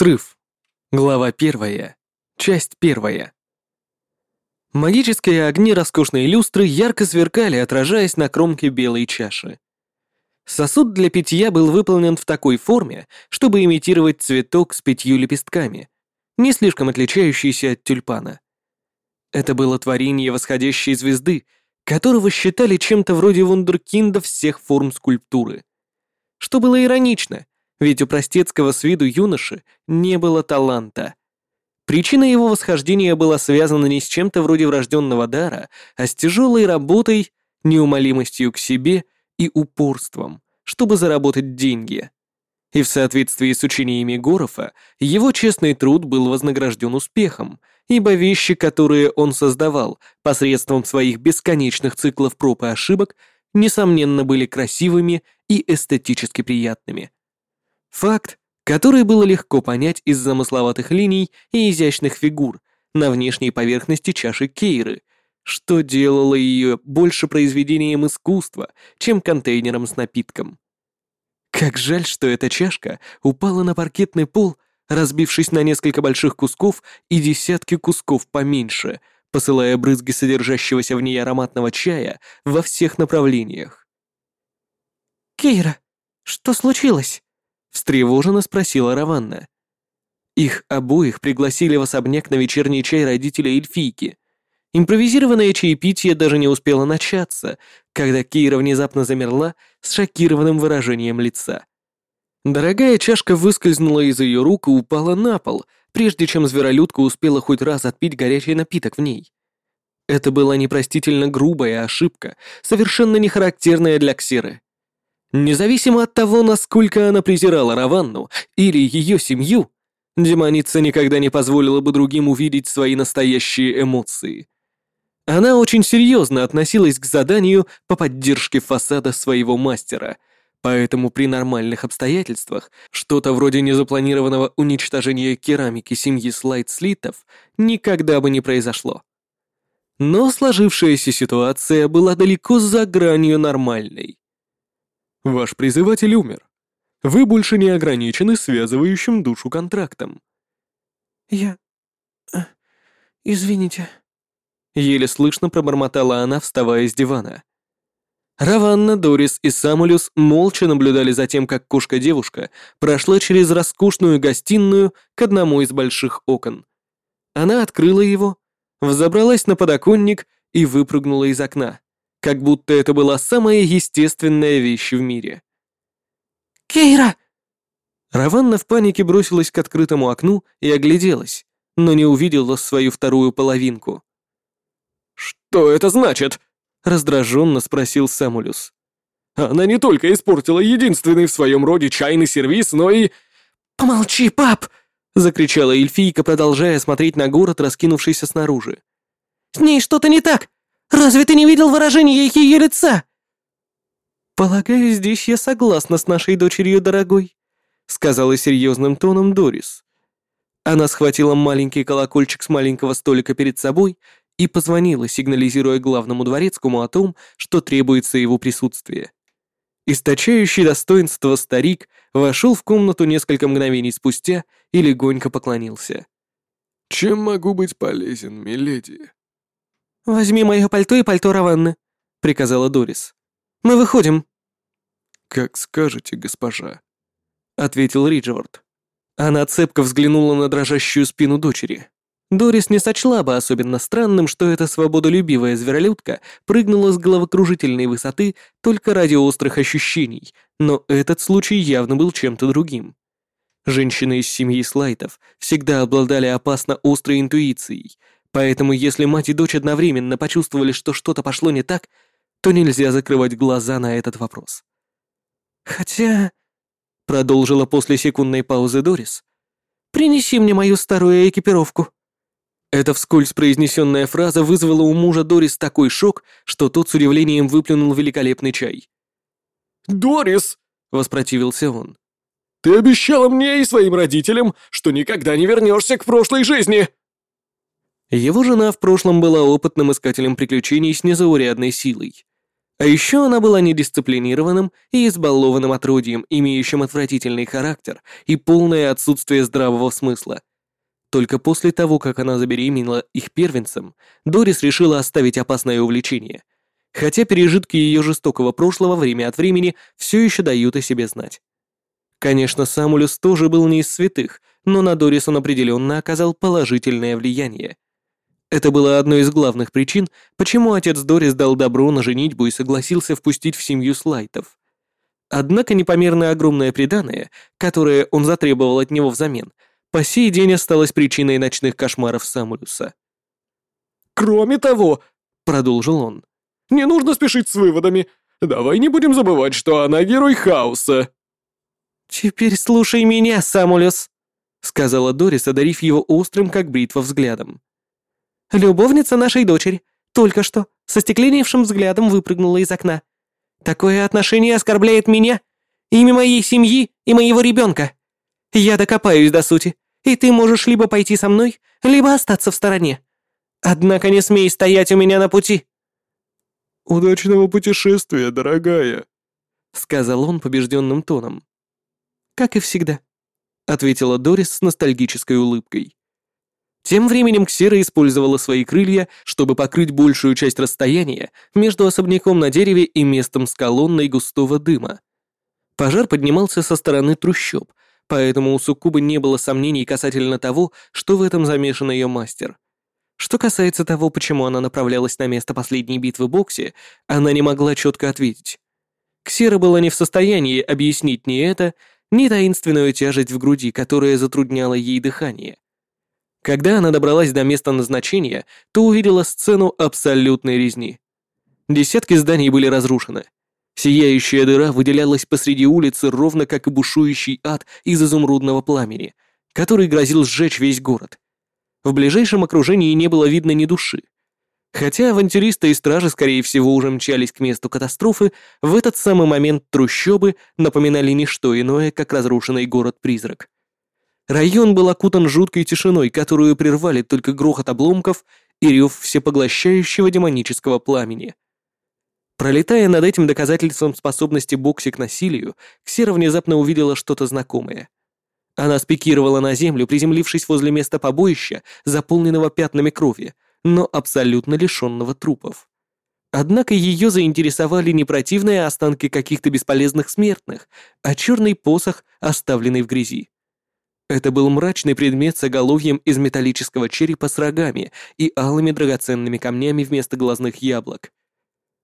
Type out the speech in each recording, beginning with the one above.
Срыв. Глава первая. Часть первая. Магические огни роскошной люстры ярко сверкали, отражаясь на кромке белой чаши. Сосуд для питья был выполнен в такой форме, чтобы имитировать цветок с пятью лепестками, не слишком отличающийся от тюльпана. Это было творение восходящей звезды, которого считали чем-то вроде вундеркинда всех форм скульптуры. Что было иронично, ведь у простецкого с виду юноши не было таланта. Причина его восхождения была связана не с чем-то вроде врожденного дара, а с тяжелой работой, неумолимостью к себе и упорством, чтобы заработать деньги. И в соответствии с учениями Горофа, его честный труд был вознагражден успехом, ибо вещи, которые он создавал посредством своих бесконечных циклов проб и ошибок, несомненно были красивыми и эстетически приятными. Факт, который было легко понять из замысловатых линий и изящных фигур на внешней поверхности чаши Кейры, что делало ее больше произведением искусства, чем контейнером с напитком. Как жаль, что эта чашка упала на паркетный пол, разбившись на несколько больших кусков и десятки кусков поменьше, посылая брызги содержащегося в ней ароматного чая во всех направлениях. «Кейра, что случилось?» — встревоженно спросила Раванна. Их обоих пригласили в особняк на вечерний чай родителя эльфийки. Импровизированное чаепитие даже не успело начаться, когда Кейра внезапно замерла с шокированным выражением лица. Дорогая чашка выскользнула из ее рук и упала на пол, прежде чем зверолюдка успела хоть раз отпить горячий напиток в ней. Это была непростительно грубая ошибка, совершенно не характерная для Ксеры. Независимо от того, насколько она презирала Раванну или ее семью, демоница никогда не позволила бы другим увидеть свои настоящие эмоции. Она очень серьезно относилась к заданию по поддержке фасада своего мастера, поэтому при нормальных обстоятельствах что-то вроде незапланированного уничтожения керамики семьи Слайд-Слитов никогда бы не произошло. Но сложившаяся ситуация была далеко за гранью нормальной. Ваш призыватель умер. Вы больше не ограничены связывающим душу контрактом. Я... Э, извините. Еле слышно пробормотала она, вставая с дивана. Раванна, Дорис и Самулюс молча наблюдали за тем, как кошка-девушка прошла через роскошную гостиную к одному из больших окон. Она открыла его, взобралась на подоконник и выпрыгнула из окна как будто это была самая естественная вещь в мире. «Кейра!» Раванна в панике бросилась к открытому окну и огляделась, но не увидела свою вторую половинку. «Что это значит?» — раздраженно спросил Самулюс. «Она не только испортила единственный в своем роде чайный сервиз, но и...» «Помолчи, пап!» — закричала эльфийка, продолжая смотреть на город, раскинувшийся снаружи. «С ней что-то не так! Разве ты не видел выражения ее лица?» «Полагаю, здесь я согласна с нашей дочерью, дорогой», — сказала серьезным тоном Дорис. Она схватила маленький колокольчик с маленького столика перед собой и позвонила, сигнализируя главному дворецкому о том, что требуется его присутствие. Источающий достоинство старик вошел в комнату несколько мгновений спустя и легонько поклонился. «Чем могу быть полезен, миледи?» «Возьми мое пальто и пальто Раванны», — приказала Дорис. «Мы выходим». «Как скажете, госпожа», — ответил Риджвард. Она цепко взглянула на дрожащую спину дочери. Дорис не сочла бы особенно странным, что эта свободолюбивая зверолюдка прыгнула с головокружительной высоты только ради острых ощущений, но этот случай явно был чем-то другим. Женщины из семьи Слайтов всегда обладали опасно острой интуицией, Поэтому если мать и дочь одновременно почувствовали, что что-то пошло не так, то нельзя закрывать глаза на этот вопрос. «Хотя...» — продолжила после секундной паузы Дорис. «Принеси мне мою старую экипировку». Эта вскользь произнесенная фраза вызвала у мужа Дорис такой шок, что тот с удивлением выплюнул великолепный чай. «Дорис!» — воспротивился он. «Ты обещала мне и своим родителям, что никогда не вернешься к прошлой жизни!» Его жена в прошлом была опытным искателем приключений с незаурядной силой. А еще она была недисциплинированным и избалованным отродьем, имеющим отвратительный характер и полное отсутствие здравого смысла. Только после того, как она забеременела их первенцем, Дорис решила оставить опасное увлечение. Хотя пережитки ее жестокого прошлого время от времени все еще дают о себе знать. Конечно, Самулюс тоже был не из святых, но на Дорис он определенно оказал положительное влияние. Это было одной из главных причин, почему отец Дорис дал добро на женитьбу и согласился впустить в семью слайтов. Однако непомерно огромное преданное, которое он затребовал от него взамен, по сей день осталось причиной ночных кошмаров Самулюса. «Кроме того», — продолжил он, — «не нужно спешить с выводами. Давай не будем забывать, что она герой хаоса». «Теперь слушай меня, Самулюс», — сказала Дорис, одарив его острым, как бритва, взглядом. «Любовница нашей дочери только что со стекленевшим взглядом выпрыгнула из окна. Такое отношение оскорбляет меня, имя моей семьи и моего ребенка. Я докопаюсь до сути, и ты можешь либо пойти со мной, либо остаться в стороне. Однако не смей стоять у меня на пути». «Удачного путешествия, дорогая», — сказал он побежденным тоном как и всегда», — ответила Дорис с ностальгической улыбкой. Тем временем Ксера использовала свои крылья, чтобы покрыть большую часть расстояния между особняком на дереве и местом с колонной густого дыма. Пожар поднимался со стороны трущоб, поэтому у Суккубы не было сомнений касательно того, что в этом замешан ее мастер. Что касается того, почему она направлялась на место последней битвы Бокси, она не могла четко ответить. Ксера была не в состоянии объяснить ни это, ни таинственную тяжесть в груди, которая затрудняла ей дыхание. Когда она добралась до места назначения, то увидела сцену абсолютной резни. Десятки зданий были разрушены. Сияющая дыра выделялась посреди улицы, ровно как и бушующий ад из изумрудного пламени, который грозил сжечь весь город. В ближайшем окружении не было видно ни души. Хотя авантюристы и стражи, скорее всего, уже мчались к месту катастрофы, в этот самый момент трущобы напоминали не что иное, как разрушенный город-призрак. Район был окутан жуткой тишиной, которую прервали только грохот обломков и рев всепоглощающего демонического пламени. Пролетая над этим доказательством способности Бокси к насилию, Ксера внезапно увидела что-то знакомое. Она спикировала на землю, приземлившись возле места побоища, заполненного пятнами крови, но абсолютно лишенного трупов. Однако ее заинтересовали не противные останки каких-то бесполезных смертных, а черный посох, оставленный в грязи. Это был мрачный предмет с оголовьем из металлического черепа с рогами и алыми драгоценными камнями вместо глазных яблок.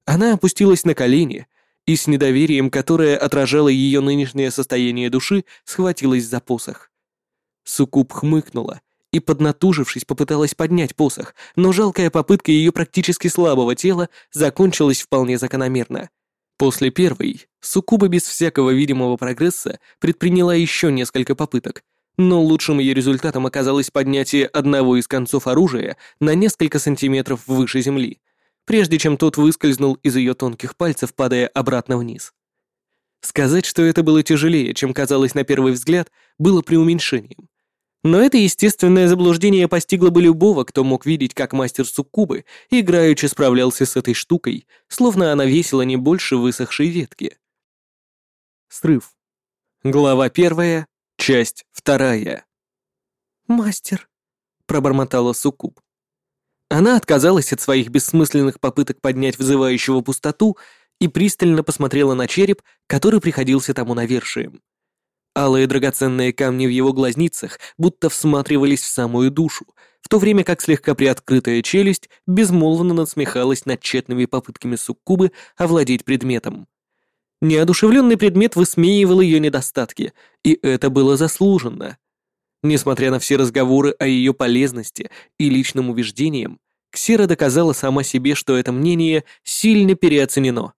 Она опустилась на колени и с недоверием, которое отражало ее нынешнее состояние души, схватилась за посох. Сукуб хмыкнула и, поднатужившись, попыталась поднять посох, но жалкая попытка ее практически слабого тела закончилась вполне закономерно. После первой, Сукуба без всякого видимого прогресса предприняла еще несколько попыток, но лучшим ее результатом оказалось поднятие одного из концов оружия на несколько сантиметров выше земли, прежде чем тот выскользнул из ее тонких пальцев, падая обратно вниз. Сказать, что это было тяжелее, чем казалось на первый взгляд, было преуменьшением. Но это естественное заблуждение постигло бы любого, кто мог видеть, как мастер суккубы играючи справлялся с этой штукой, словно она весила не больше высохшей ветки. Срыв. Глава первая, часть вторая. «Мастер», — пробормотала суккуб. Она отказалась от своих бессмысленных попыток поднять вызывающего пустоту и пристально посмотрела на череп, который приходился тому навершием. Алые драгоценные камни в его глазницах будто всматривались в самую душу, в то время как слегка приоткрытая челюсть безмолвно насмехалась над тщетными попытками суккубы овладеть предметом. Неодушевленный предмет высмеивал ее недостатки, и это было заслуженно. Несмотря на все разговоры о ее полезности и личным убеждениям, Ксера доказала сама себе, что это мнение сильно переоценено.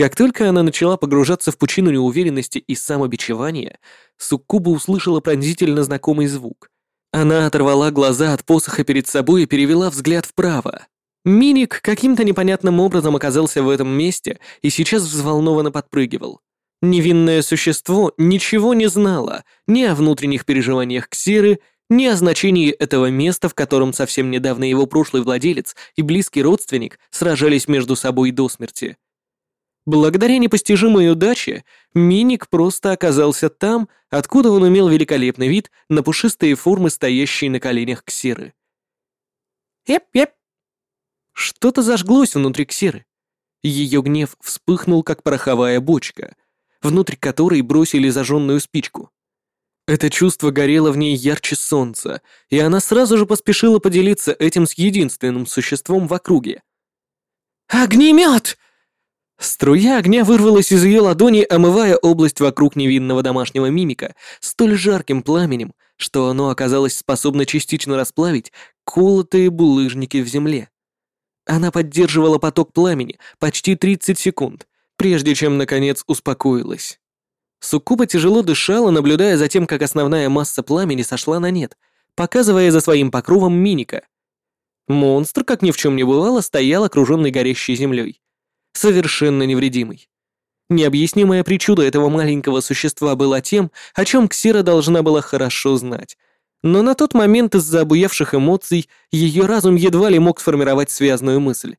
Как только она начала погружаться в пучину неуверенности и самобичевания, Суккуба услышала пронзительно знакомый звук. Она оторвала глаза от посоха перед собой и перевела взгляд вправо. Миник каким-то непонятным образом оказался в этом месте и сейчас взволнованно подпрыгивал. Невинное существо ничего не знало ни о внутренних переживаниях Ксиры, ни о значении этого места, в котором совсем недавно его прошлый владелец и близкий родственник сражались между собой до смерти. Благодаря непостижимой удаче, Миник просто оказался там, откуда он имел великолепный вид на пушистые формы, стоящие на коленях Ксеры. «Еп-еп!» Что-то зажглось внутри Ксеры. Ее гнев вспыхнул, как пороховая бочка, внутрь которой бросили зажженную спичку. Это чувство горело в ней ярче солнца, и она сразу же поспешила поделиться этим с единственным существом в округе. «Огнемет!» Струя огня вырвалась из ее ладони, омывая область вокруг невинного домашнего мимика столь жарким пламенем, что оно оказалось способно частично расплавить колотые булыжники в земле. Она поддерживала поток пламени почти 30 секунд, прежде чем, наконец, успокоилась. Суккуба тяжело дышала, наблюдая за тем, как основная масса пламени сошла на нет, показывая за своим покровом миника. Монстр, как ни в чем не бывало, стоял окруженный горящей землей. Совершенно невредимый. Необъяснимая причуда этого маленького существа была тем, о чем Ксира должна была хорошо знать. Но на тот момент из-за обуявших эмоций ее разум едва ли мог сформировать связную мысль.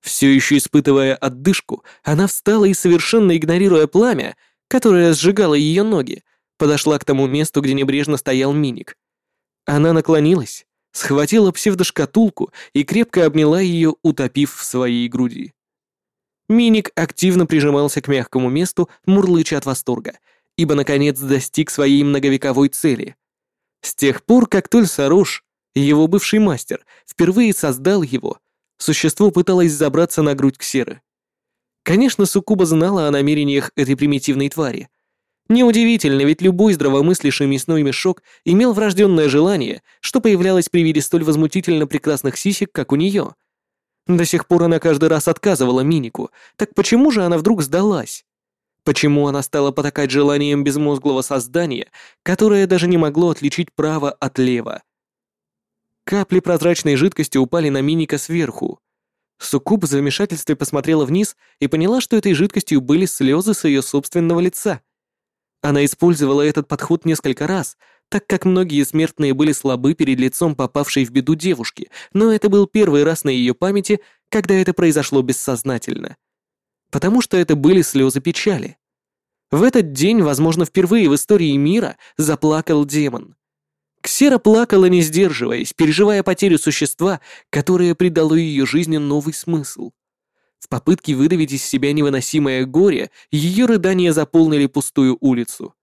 Все еще испытывая отдышку, она встала и, совершенно игнорируя пламя, которая сжигала ее ноги, подошла к тому месту, где небрежно стоял Миник. Она наклонилась, схватила псевдошкатулку и крепко обняла ее, утопив в своей груди. Миник активно прижимался к мягкому месту, мурлыча от восторга, ибо наконец достиг своей многовековой цели. С тех пор, как Толь Сарош, его бывший мастер, впервые создал его, существо пыталось забраться на грудь Ксеры. Конечно, Сукуба знала о намерениях этой примитивной твари. Неудивительно, ведь любой здравомыслящий мясной мешок имел врожденное желание, что появлялось при виде столь возмутительно прекрасных сисек, как у нее. До сих пор она каждый раз отказывала Минику, так почему же она вдруг сдалась? Почему она стала потакать желанием безмозглого создания, которое даже не могло отличить право от лева? Капли прозрачной жидкости упали на Миника сверху. Суккуб в замешательстве посмотрела вниз и поняла, что этой жидкостью были слезы с ее собственного лица. Она использовала этот подход несколько раз, так как многие смертные были слабы перед лицом попавшей в беду девушки, но это был первый раз на ее памяти, когда это произошло бессознательно. Потому что это были слезы печали. В этот день, возможно, впервые в истории мира заплакал демон. Ксера плакала, не сдерживаясь, переживая потерю существа, которое придало ее жизни новый смысл. В попытке выдавить из себя невыносимое горе, ее рыдания заполнили пустую улицу.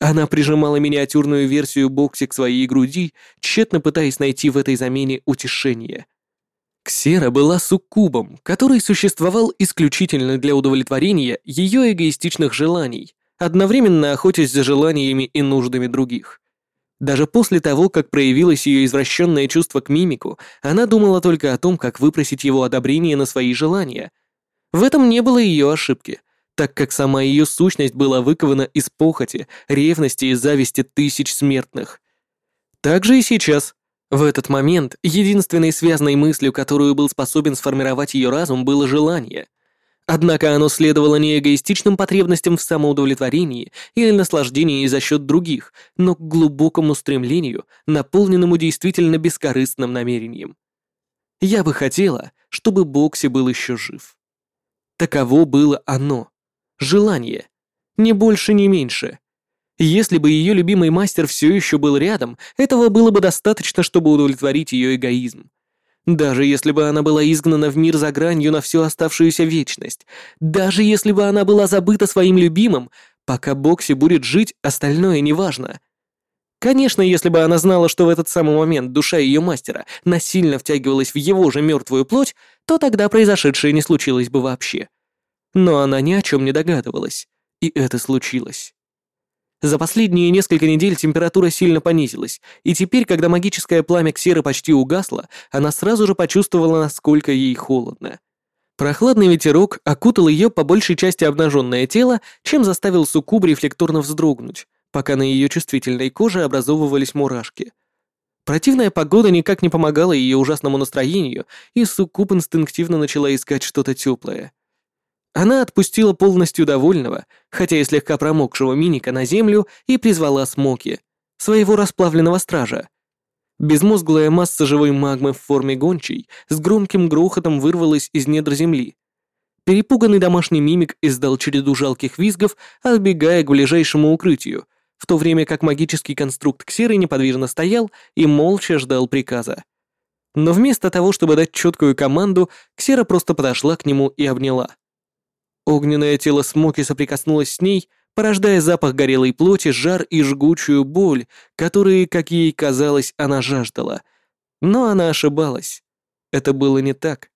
Она прижимала миниатюрную версию Бокси к своей груди, тщетно пытаясь найти в этой замене утешение. Ксера была суккубом, который существовал исключительно для удовлетворения ее эгоистичных желаний, одновременно охотясь за желаниями и нуждами других. Даже после того, как проявилось ее извращенное чувство к мимику, она думала только о том, как выпросить его одобрение на свои желания. В этом не было ее ошибки, так как сама ее сущность была выкована из похоти, ревности и зависти тысяч смертных. Так же и сейчас. В этот момент единственной связанной мыслью, которую был способен сформировать ее разум, было желание. Однако оно следовало не эгоистичным потребностям в самоудовлетворении или наслаждении за счет других, но к глубокому стремлению, наполненному действительно бескорыстным намерением. Я бы хотела, чтобы Бокси был еще жив. Таково было оно. Желание. Ни больше, ни меньше. Если бы ее любимый мастер все еще был рядом, этого было бы достаточно, чтобы удовлетворить ее эгоизм. Даже если бы она была изгнана в мир за гранью на всю оставшуюся вечность, даже если бы она была забыта своим любимым, пока Бокси будет жить, остальное неважно. Конечно, если бы она знала, что в этот самый момент душа ее мастера насильно втягивалась в его же мертвую плоть, то тогда произошедшее не случилось бы вообще. Но она ни о чем не догадывалась, и это случилось. За последние несколько недель температура сильно понизилась, и теперь, когда магическое пламя Ксеры почти угасло, она сразу же почувствовала, насколько ей холодно. Прохладный ветерок окутал ее по большей части обнаженное тело, чем заставил Суккуб рефлекторно вздрогнуть, пока на ее чувствительной коже образовывались мурашки. Противная погода никак не помогала ее ужасному настроению, и Суккуб инстинктивно начала искать что-то теплое. Она отпустила полностью довольного, хотя и слегка промокшего миника на землю и призвала Смоки. своего расплавленного стража. Безмозглая масса живой магмы в форме гончей с громким грохотом вырвалась из недр земли. Перепуганный домашний мимик издал череду жалких визгов, отбегая к ближайшему укрытию, в то время как магический конструкт Ксеры неподвижно стоял и молча ждал приказа. Но вместо того, чтобы дать четкую команду, Ксера просто подошла к нему и обняла. Огненное тело Смоки соприкоснулось с ней, порождая запах горелой плоти, жар и жгучую боль, которые, как ей казалось, она жаждала. Но она ошибалась. Это было не так.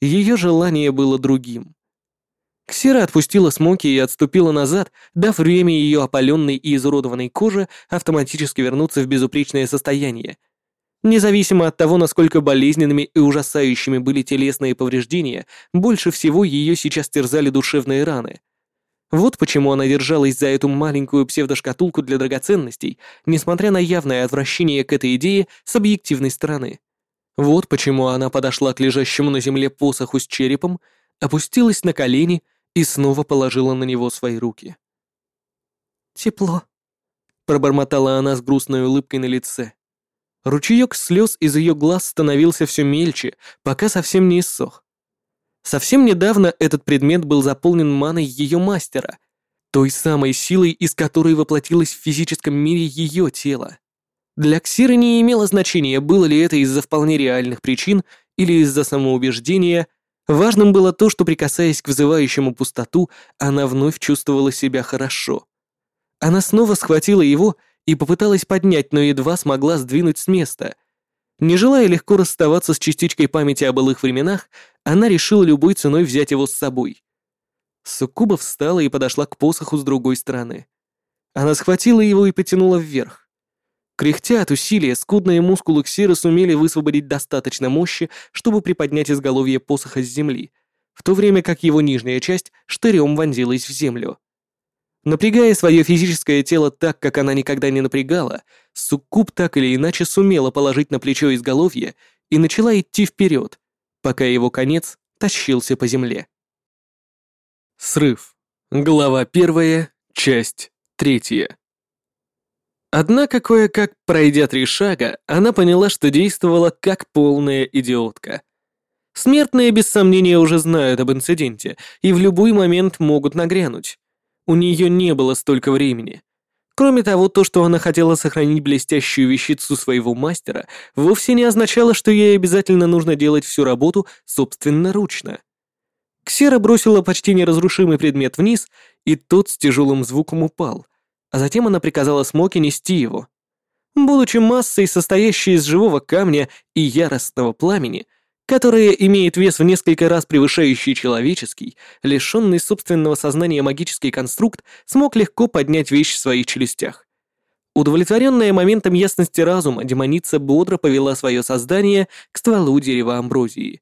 Ее желание было другим. Ксера отпустила Смоки и отступила назад, дав время ее опаленной и изуродованной коже автоматически вернуться в безупречное состояние — Независимо от того, насколько болезненными и ужасающими были телесные повреждения, больше всего ее сейчас терзали душевные раны. Вот почему она держалась за эту маленькую псевдошкатулку для драгоценностей, несмотря на явное отвращение к этой идее с объективной стороны. Вот почему она подошла к лежащему на земле посоху с черепом, опустилась на колени и снова положила на него свои руки. «Тепло», — пробормотала она с грустной улыбкой на лице. Ручеек слез из ее глаз становился все мельче, пока совсем не иссох. Совсем недавно этот предмет был заполнен маной ее мастера, той самой силой, из которой воплотилось в физическом мире ее тело. Для Ксиры не имело значения, было ли это из-за вполне реальных причин или из-за самоубеждения. Важным было то, что, прикасаясь к вызывающему пустоту, она вновь чувствовала себя хорошо. Она снова схватила его и попыталась поднять, но едва смогла сдвинуть с места. Не желая легко расставаться с частичкой памяти о былых временах, она решила любой ценой взять его с собой. Суккуба встала и подошла к посоху с другой стороны. Она схватила его и потянула вверх. Кряхтя от усилия, скудные мускулы Ксиры сумели высвободить достаточно мощи, чтобы приподнять изголовье посоха с земли, в то время как его нижняя часть штырем вонзилась в землю. Напрягая свое физическое тело так, как она никогда не напрягала, Суккуб так или иначе сумела положить на плечо изголовье и начала идти вперед, пока его конец тащился по земле. Срыв. Глава первая, часть третья. Однако, кое-как пройдя три шага, она поняла, что действовала как полная идиотка. Смертные без сомнения уже знают об инциденте и в любой момент могут нагрянуть. У нее не было столько времени. Кроме того, то, что она хотела сохранить блестящую вещицу своего мастера, вовсе не означало, что ей обязательно нужно делать всю работу собственноручно. Ксера бросила почти неразрушимый предмет вниз, и тот с тяжелым звуком упал, а затем она приказала Смоке нести его. Будучи массой, состоящей из живого камня и яростного пламени, которое имеет вес в несколько раз превышающий человеческий, лишенный собственного сознания магический конструкт смог легко поднять вещь в своих челюстях. Удовлетворенная моментом ясности разума, демоница бодро повела свое создание к стволу дерева амброзии.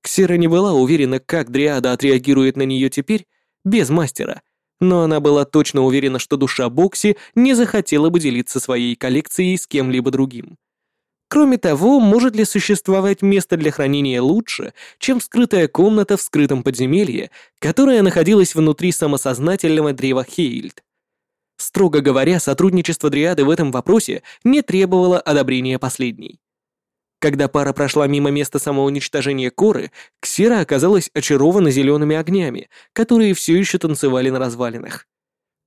Ксера не была уверена, как Дриада отреагирует на нее теперь, без мастера, но она была точно уверена, что душа Бокси не захотела бы делиться своей коллекцией с кем-либо другим. Кроме того, может ли существовать место для хранения лучше, чем скрытая комната в скрытом подземелье, которая находилась внутри самосознательного древа Хейльд? Строго говоря, сотрудничество Дриады в этом вопросе не требовало одобрения последней. Когда пара прошла мимо места самоуничтожения Коры, Ксира оказалась очарована зелеными огнями, которые все еще танцевали на развалинах.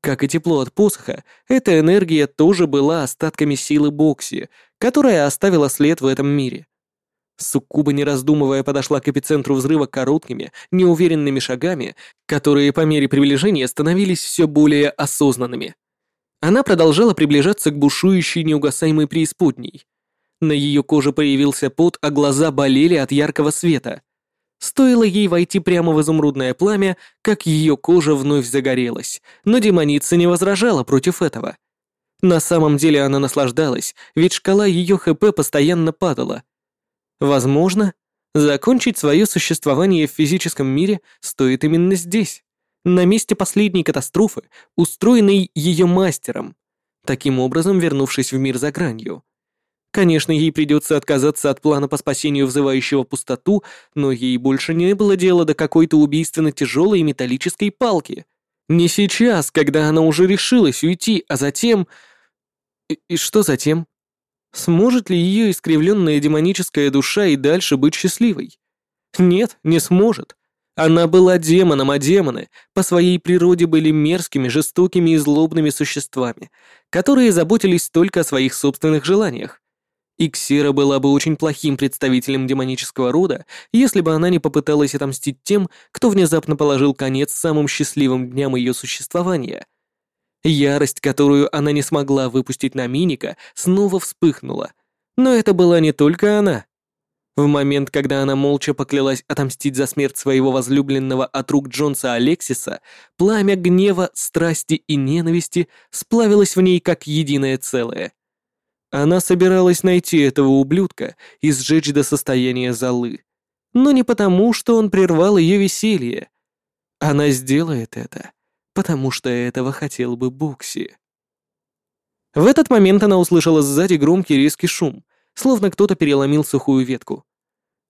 Как и тепло от посоха, эта энергия тоже была остатками силы Бокси, которая оставила след в этом мире. Суккуба, не раздумывая, подошла к эпицентру взрыва короткими, неуверенными шагами, которые по мере приближения становились все более осознанными. Она продолжала приближаться к бушующей неугасаемой преисподней. На ее коже появился пот, а глаза болели от яркого света. Стоило ей войти прямо в изумрудное пламя, как ее кожа вновь загорелась, но демоница не возражала против этого. На самом деле она наслаждалась, ведь шкала ее ХП постоянно падала. Возможно, закончить свое существование в физическом мире стоит именно здесь, на месте последней катастрофы, устроенной ее мастером, таким образом вернувшись в мир за гранью. Конечно, ей придется отказаться от плана по спасению взывающего пустоту, но ей больше не было дела до какой-то убийственно тяжелой металлической палки. Не сейчас, когда она уже решилась уйти, а затем И, и что затем? Сможет ли ее искривленная демоническая душа и дальше быть счастливой? Нет, не сможет. Она была демоном, а демоны по своей природе были мерзкими, жестокими и злобными существами, которые заботились только о своих собственных желаниях. Иксира была бы очень плохим представителем демонического рода, если бы она не попыталась отомстить тем, кто внезапно положил конец самым счастливым дням ее существования. Ярость, которую она не смогла выпустить на Миника, снова вспыхнула. Но это была не только она. В момент, когда она молча поклялась отомстить за смерть своего возлюбленного от рук Джонса Алексиса, пламя гнева, страсти и ненависти сплавилось в ней как единое целое. Она собиралась найти этого ублюдка и сжечь до состояния золы. Но не потому, что он прервал ее веселье. Она сделает это, потому что этого хотел бы Букси. В этот момент она услышала сзади громкий резкий шум, словно кто-то переломил сухую ветку.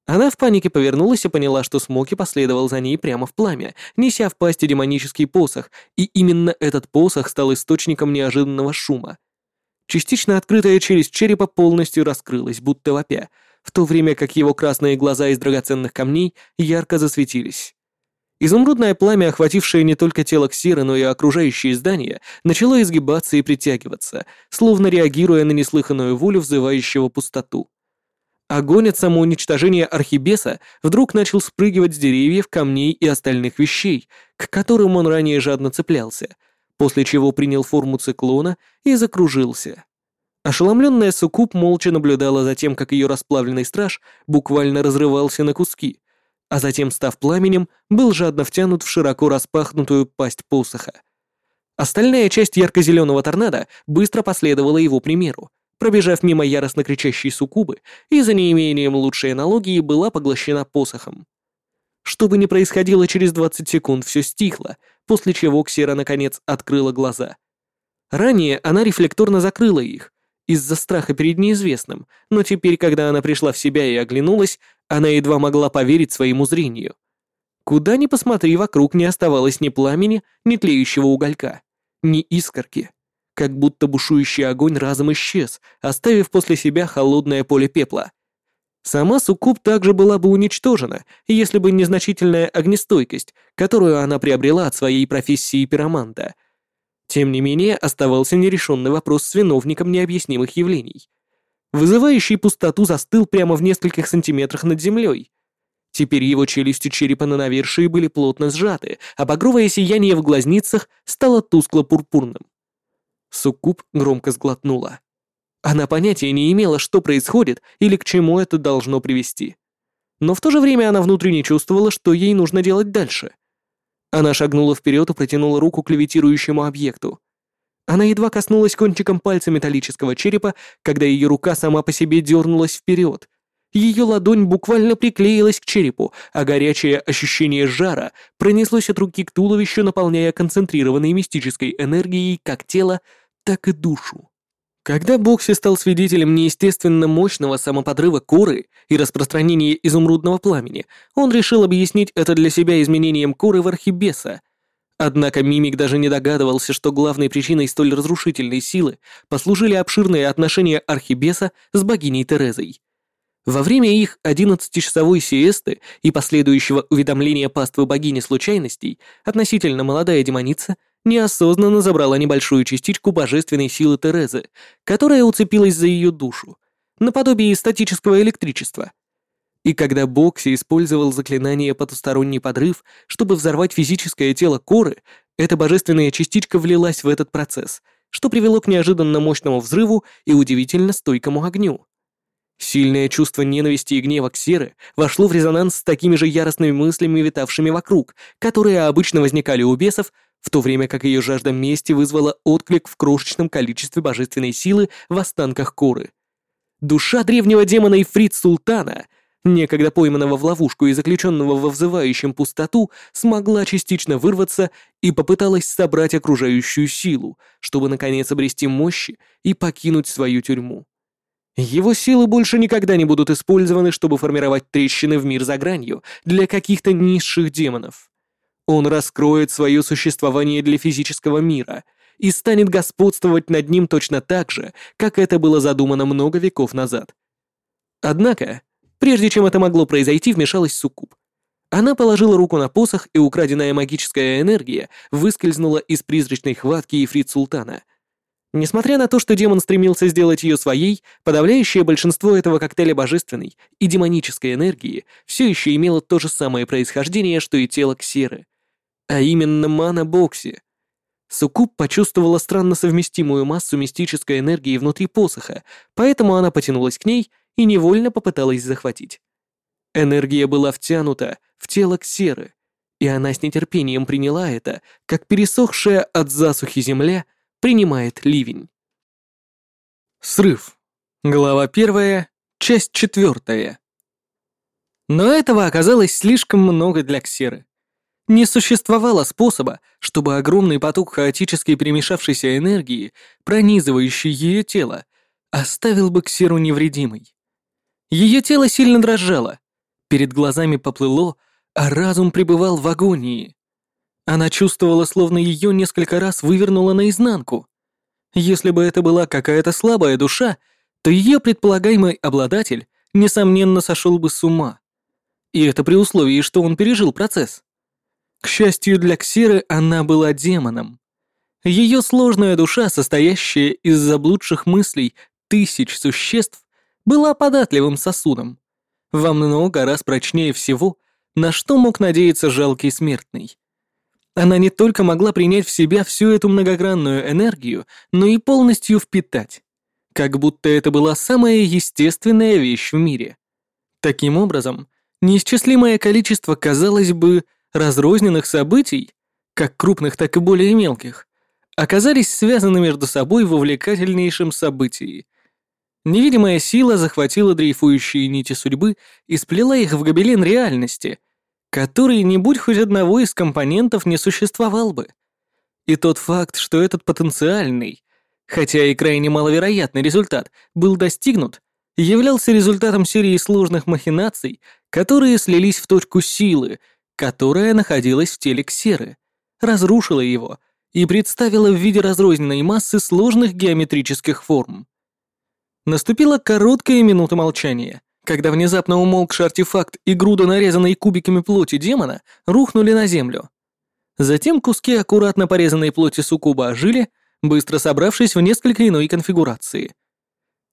Она в панике повернулась и поняла, что Смоки последовал за ней прямо в пламя, неся в пасти демонический посох, и именно этот посох стал источником неожиданного шума. Частично открытая челюсть черепа полностью раскрылась, будто вопя, в то время как его красные глаза из драгоценных камней ярко засветились. Изумрудное пламя, охватившее не только тело Ксиры, но и окружающие здания, начало изгибаться и притягиваться, словно реагируя на неслыханную волю взывающего пустоту. Огонь от самоуничтожения Архибеса вдруг начал спрыгивать с деревьев, камней и остальных вещей, к которым он ранее жадно цеплялся, после чего принял форму циклона и закружился. Ошеломленная Сукуб молча наблюдала за тем, как ее расплавленный страж буквально разрывался на куски, а затем, став пламенем, был жадно втянут в широко распахнутую пасть посоха. Остальная часть ярко-зеленого торнадо быстро последовала его примеру, пробежав мимо яростно кричащей суккубы и за неимением лучшей аналогии была поглощена посохом. Что бы ни происходило через 20 секунд, все стихло, после чего Ксера наконец открыла глаза. Ранее она рефлекторно закрыла их, из-за страха перед неизвестным, но теперь, когда она пришла в себя и оглянулась, она едва могла поверить своему зрению. Куда ни посмотри, вокруг не оставалось ни пламени, ни тлеющего уголька, ни искорки. Как будто бушующий огонь разом исчез, оставив после себя холодное поле пепла. Сама Суккуб также была бы уничтожена, если бы незначительная огнестойкость, которую она приобрела от своей профессии пироманта — тем не менее, оставался нерешенный вопрос с виновником необъяснимых явлений. Вызывающий пустоту застыл прямо в нескольких сантиметрах над землей. Теперь его челюсти черепа на навершии были плотно сжаты, а багровое сияние в глазницах стало тускло-пурпурным. Суккуб громко сглотнула. Она понятия не имела, что происходит или к чему это должно привести. Но в то же время она внутренне чувствовала, что ей нужно делать дальше. Она шагнула вперед и протянула руку к левитирующему объекту. Она едва коснулась кончиком пальца металлического черепа, когда ее рука сама по себе дернулась вперед. Ее ладонь буквально приклеилась к черепу, а горячее ощущение жара пронеслось от руки к туловищу, наполняя концентрированной мистической энергией как тело, так и душу. Когда Бокси стал свидетелем неестественно мощного самоподрыва коры и распространения изумрудного пламени, он решил объяснить это для себя изменением коры в архибеса. Однако Мимик даже не догадывался, что главной причиной столь разрушительной силы послужили обширные отношения архибеса с богиней Терезой. Во время их 11-часовой сиесты и последующего уведомления паствы богини случайностей относительно молодая демоница – неосознанно забрала небольшую частичку божественной силы Терезы, которая уцепилась за ее душу, наподобие статического электричества. И когда Бокси использовал заклинание «Потусторонний подрыв», чтобы взорвать физическое тело Коры, эта божественная частичка влилась в этот процесс, что привело к неожиданно мощному взрыву и удивительно стойкому огню. Сильное чувство ненависти и гнева к Серы вошло в резонанс с такими же яростными мыслями, витавшими вокруг, которые обычно возникали у бесов в то время как ее жажда мести вызвала отклик в крошечном количестве божественной силы в останках Коры. Душа древнего демона Ифрит Султана, некогда пойманного в ловушку и заключенного во взывающем пустоту, смогла частично вырваться и попыталась собрать окружающую силу, чтобы наконец обрести мощи и покинуть свою тюрьму. Его силы больше никогда не будут использованы, чтобы формировать трещины в мир за гранью для каких-то низших демонов. Он раскроет свое существование для физического мира, и станет господствовать над ним точно так же, как это было задумано много веков назад. Однако, прежде чем это могло произойти, вмешалась Суккуб. Она положила руку на посох, и украденная магическая энергия выскользнула из призрачной хватки Ифрит Султана. Несмотря на то, что демон стремился сделать ее своей, подавляющее большинство этого коктейля божественной и демонической энергии все еще имело то же самое происхождение, что и тело Ксеры. А именно мана-бокси. Суккуб почувствовала странно совместимую массу мистической энергии внутри посоха, поэтому она потянулась к ней и невольно попыталась захватить. Энергия была втянута в тело Ксеры, и она с нетерпением приняла это, как пересохшая от засухи земля принимает ливень. Срыв. Глава первая, часть четвертая. Но этого оказалось слишком много для Ксеры. Не существовало способа, чтобы огромный поток хаотически перемешавшейся энергии, пронизывающий ее тело, оставил бы Ксеру невредимой. Ее тело сильно дрожало, перед глазами поплыло, а разум пребывал в агонии. Она чувствовала, словно ее несколько раз вывернуло наизнанку. Если бы это была какая-то слабая душа, то ее предполагаемый обладатель, несомненно, сошел бы с ума. И это при условии, что он пережил процесс. К счастью для Ксиры, она была демоном. Ее сложная душа, состоящая из заблудших мыслей тысяч существ, была податливым сосудом, во много раз прочнее всего, на что мог надеяться жалкий смертный. Она не только могла принять в себя всю эту многогранную энергию, но и полностью впитать, как будто это была самая естественная вещь в мире. Таким образом, неисчислимое количество, казалось бы, разрозненных событий, как крупных, так и более мелких, оказались связаны между собой в увлекательнейшем событии, Невидимая сила захватила дрейфующие нити судьбы и сплела их в гобелен реальности, который, не будь хоть одного из компонентов, не существовал бы. И тот факт, что этот потенциальный, хотя и крайне маловероятный результат, был достигнут, являлся результатом серии сложных махинаций, которые слились в точку силы, которая находилась в теле Ксеры, разрушила его и представила в виде разрозненной массы сложных геометрических форм. Наступила короткая минута молчания, когда внезапно умолкший артефакт и груда нарезанной кубиками плоти демона рухнули на землю. Затем куски аккуратно порезанной плоти суккуба ожили, быстро собравшись в несколько иной конфигурации.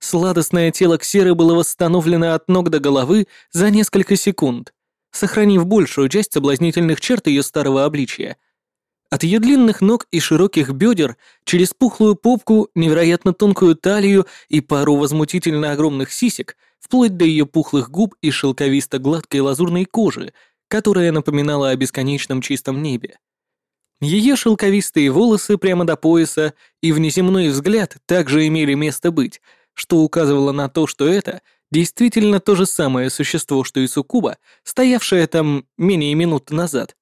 Сладостное тело Ксеры было восстановлено от ног до головы за несколько секунд, сохранив большую часть соблазнительных черт ее старого обличия — от ее длинных ног и широких бедер через пухлую попку, невероятно тонкую талию и пару возмутительно огромных сисек, вплоть до ее пухлых губ и шелковисто-гладкой лазурной кожи, которая напоминала о бесконечном чистом небе. Ее шелковистые волосы прямо до пояса и внеземной взгляд также имели место быть, что указывало на то, что это действительно то же самое существо, что и Сукуба, стоявшее там менее минуты назад.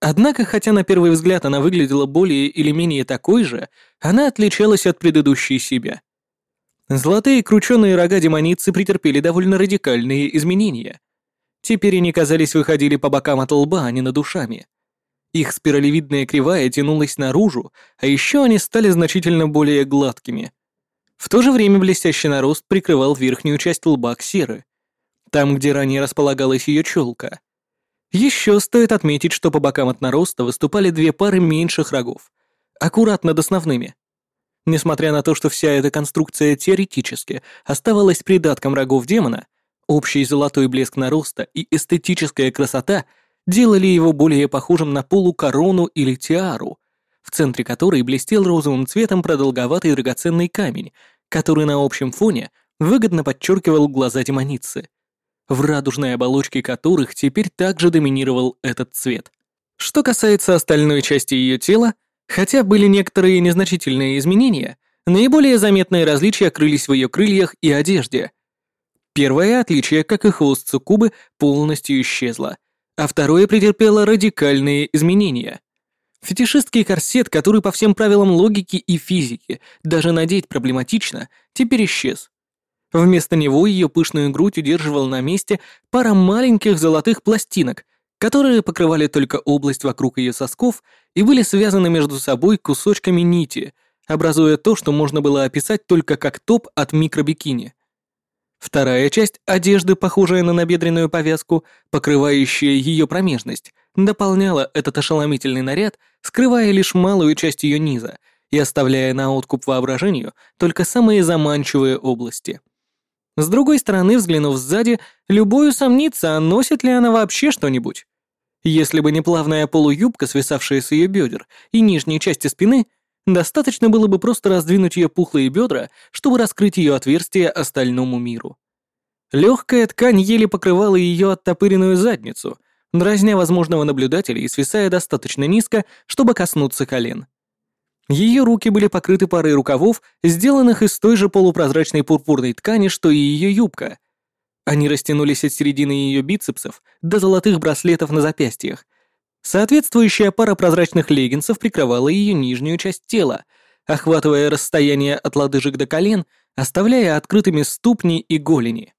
Однако, хотя на первый взгляд она выглядела более или менее такой же, она отличалась от предыдущей себя. Золотые крученые рога демоницы претерпели довольно радикальные изменения. Теперь они, казались, выходили по бокам от лба, а не над ушами. Их спиралевидная кривая тянулась наружу, а еще они стали значительно более гладкими. В то же время блестящий нарост прикрывал верхнюю часть лба Ксеры, там, где ранее располагалась ее челка. Еще стоит отметить, что по бокам от нароста выступали две пары меньших рогов, аккуратно над основными. Несмотря на то, что вся эта конструкция теоретически оставалась придатком рогов демона, общий золотой блеск нароста и эстетическая красота делали его более похожим на полукорону или тиару, в центре которой блестел розовым цветом продолговатый драгоценный камень, который на общем фоне выгодно подчеркивал глаза демоницы в радужной оболочке которых теперь также доминировал этот цвет. Что касается остальной части ее тела, хотя были некоторые незначительные изменения, наиболее заметные различия крылись в ее крыльях и одежде. Первое отличие, как и хвост Цукубы, полностью исчезло, а второе претерпело радикальные изменения. Фетишистский корсет, который по всем правилам логики и физики даже надеть проблематично, теперь исчез. Вместо него ее пышную грудь удерживал на месте пара маленьких золотых пластинок, которые покрывали только область вокруг ее сосков и были связаны между собой кусочками нити, образуя то, что можно было описать только как топ от микробикини. Вторая часть одежды, похожая на набедренную повязку, покрывающая ее промежность, дополняла этот ошеломительный наряд, скрывая лишь малую часть ее низа и оставляя на откуп воображению только самые заманчивые области. С другой стороны, взглянув сзади, любой усомнится, а носит ли она вообще что-нибудь. Если бы не плавная полуюбка, свисавшая с ее бедер, и нижней части спины, достаточно было бы просто раздвинуть ее пухлые бедра, чтобы раскрыть ее отверстие остальному миру. Легкая ткань еле покрывала ее оттопыренную задницу, дразня возможного наблюдателя и свисая достаточно низко, чтобы коснуться колен. Ее руки были покрыты парой рукавов, сделанных из той же полупрозрачной пурпурной ткани, что и ее юбка. Они растянулись от середины ее бицепсов до золотых браслетов на запястьях. Соответствующая пара прозрачных леггинсов прикрывала ее нижнюю часть тела, охватывая расстояние от лодыжек до колен, оставляя открытыми ступни и голени.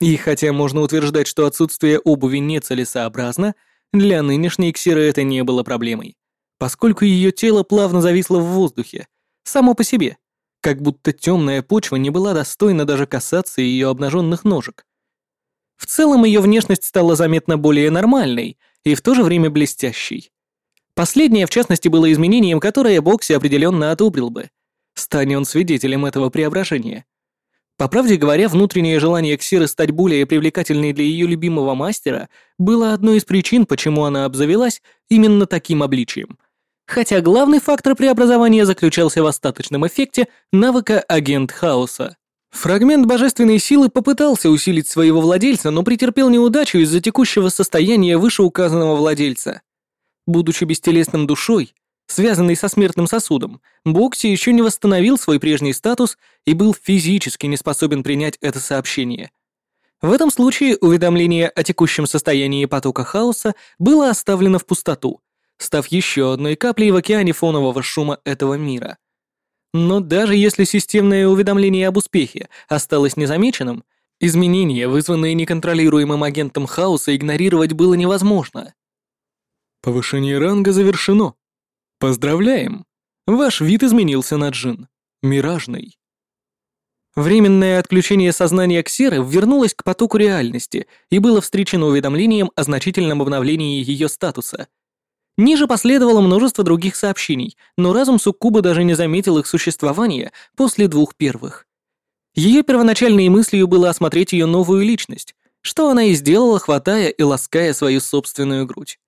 И хотя можно утверждать, что отсутствие обуви нецелесообразно, для нынешней Ксиры это не было проблемой поскольку ее тело плавно зависло в воздухе, само по себе, как будто темная почва не была достойна даже касаться ее обнаженных ножек. В целом ее внешность стала заметно более нормальной и в то же время блестящей. Последнее, в частности, было изменением, которое Бокси определенно одобрил бы. Стань он свидетелем этого преображения. По правде говоря, внутреннее желание Ксиры стать более привлекательной для ее любимого мастера было одной из причин, почему она обзавелась именно таким обличием хотя главный фактор преобразования заключался в остаточном эффекте навыка агент хаоса. Фрагмент божественной силы попытался усилить своего владельца, но претерпел неудачу из-за текущего состояния вышеуказанного владельца. Будучи бестелесным душой, связанный со смертным сосудом, Бокси еще не восстановил свой прежний статус и был физически не способен принять это сообщение. В этом случае уведомление о текущем состоянии потока хаоса было оставлено в пустоту, став еще одной каплей в океане фонового шума этого мира. Но даже если системное уведомление об успехе осталось незамеченным, изменения, вызванные неконтролируемым агентом хаоса, игнорировать было невозможно. Повышение ранга завершено. Поздравляем! Ваш вид изменился на джин. Миражный. Временное отключение сознания Ксеры вернулось к потоку реальности и было встречено уведомлением о значительном обновлении ее статуса — Ниже последовало множество других сообщений, но разум Суккуба даже не заметил их существования после двух первых. Ее первоначальной мыслью было осмотреть ее новую личность, что она и сделала, хватая и лаская свою собственную грудь.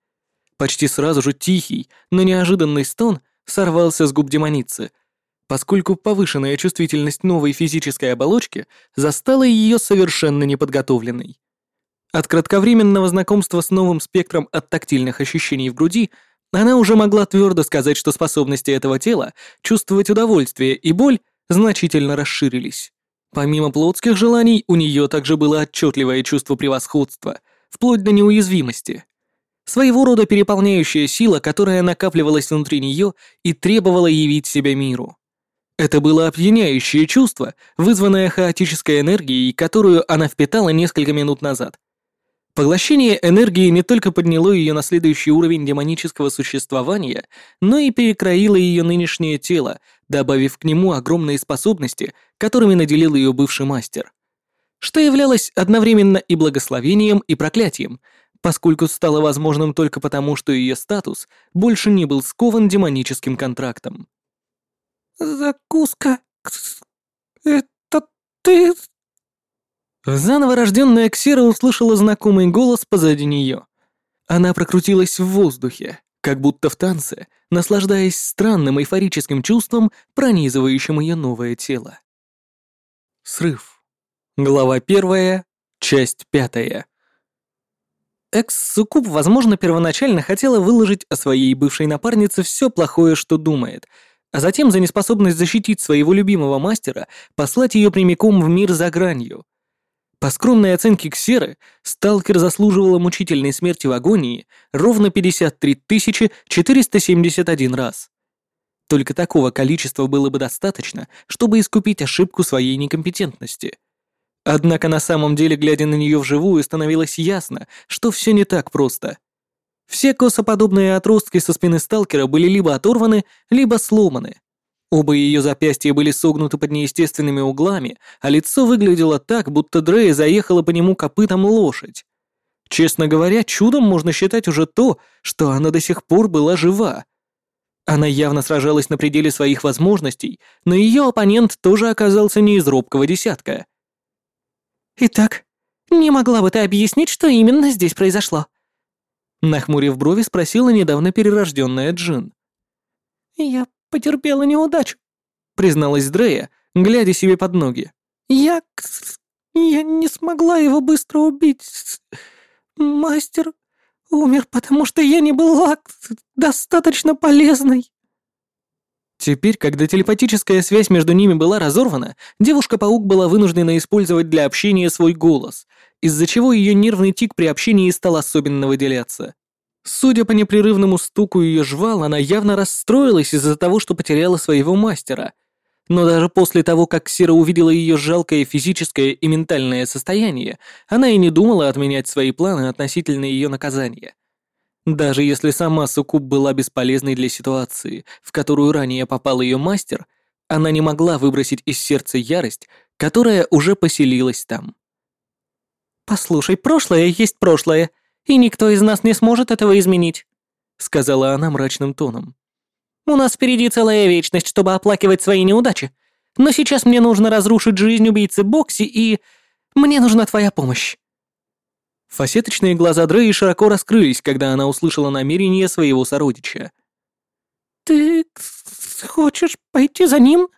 Почти сразу же тихий, но неожиданный стон сорвался с губ демоницы, поскольку повышенная чувствительность новой физической оболочки застала ее совершенно неподготовленной. От кратковременного знакомства с новым спектром от тактильных ощущений в груди она уже могла твердо сказать, что способности этого тела чувствовать удовольствие и боль значительно расширились. Помимо плотских желаний, у нее также было отчетливое чувство превосходства, вплоть до неуязвимости. Своего рода переполняющая сила, которая накапливалась внутри нее и требовала явить себя миру. Это было опьяняющее чувство, вызванное хаотической энергией, которую она впитала несколько минут назад, Поглощение энергии не только подняло ее на следующий уровень демонического существования, но и перекроило ее нынешнее тело, добавив к нему огромные способности, которыми наделил ее бывший мастер. Что являлось одновременно и благословением, и проклятием, поскольку стало возможным только потому, что ее статус больше не был скован демоническим контрактом. «Закуска... Это ты Заново рожденная Ксера услышала знакомый голос позади нее. Она прокрутилась в воздухе, как будто в танце, наслаждаясь странным эйфорическим чувством, пронизывающим ее новое тело. Срыв. Глава первая, часть пятая. Экс-суккуб, возможно, первоначально хотела выложить о своей бывшей напарнице все плохое, что думает, а затем за неспособность защитить своего любимого мастера послать ее прямиком в мир за гранью — по скромной оценке Ксеры, сталкер заслуживала мучительной смерти в агонии ровно 53 471 раз. Только такого количества было бы достаточно, чтобы искупить ошибку своей некомпетентности. Однако на самом деле, глядя на нее вживую, становилось ясно, что все не так просто. Все косоподобные отростки со спины сталкера были либо оторваны, либо сломаны. Оба ее запястья были согнуты под неестественными углами, а лицо выглядело так, будто Дрея заехала по нему копытом лошадь. Честно говоря, чудом можно считать уже то, что она до сих пор была жива. Она явно сражалась на пределе своих возможностей, но ее оппонент тоже оказался не из робкого десятка. «Итак, не могла бы ты объяснить, что именно здесь произошло?» Нахмурив брови, спросила недавно перерожденная Джин. «Я потерпела неудачу», — призналась Дрея, глядя себе под ноги. «Я... я не смогла его быстро убить. Мастер умер, потому что я не была достаточно полезной». Теперь, когда телепатическая связь между ними была разорвана, девушка-паук была вынуждена использовать для общения свой голос, из-за чего ее нервный тик при общении стал особенно выделяться. Судя по непрерывному стуку ее жвал, она явно расстроилась из-за того, что потеряла своего мастера. Но даже после того, как Сира увидела ее жалкое физическое и ментальное состояние, она и не думала отменять свои планы относительно ее наказания. Даже если сама Сукуб была бесполезной для ситуации, в которую ранее попал ее мастер, она не могла выбросить из сердца ярость, которая уже поселилась там. «Послушай, прошлое есть прошлое, и никто из нас не сможет этого изменить», — сказала она мрачным тоном. «У нас впереди целая вечность, чтобы оплакивать свои неудачи, но сейчас мне нужно разрушить жизнь убийцы Бокси, и мне нужна твоя помощь». Фасеточные глаза Дреи широко раскрылись, когда она услышала намерение своего сородича. «Ты хочешь пойти за ним?»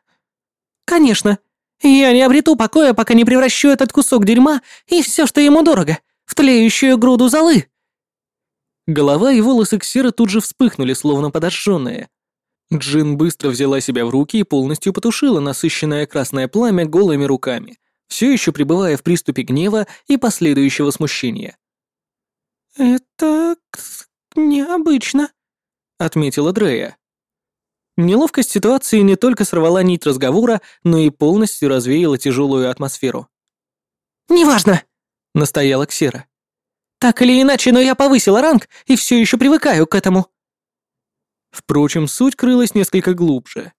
«Конечно. Я не обрету покоя, пока не превращу этот кусок дерьма и все, что ему дорого, в тлеющую груду золы». Голова и волосы Ксера тут же вспыхнули, словно подожженные. Джин быстро взяла себя в руки и полностью потушила насыщенное красное пламя голыми руками все еще пребывая в приступе гнева и последующего смущения. «Это необычно», — отметила Дрея. Неловкость ситуации не только сорвала нить разговора, но и полностью развеяла тяжелую атмосферу. «Неважно», — настояла Ксера. «Так или иначе, но я повысила ранг и все еще привыкаю к этому». Впрочем, суть крылась несколько глубже.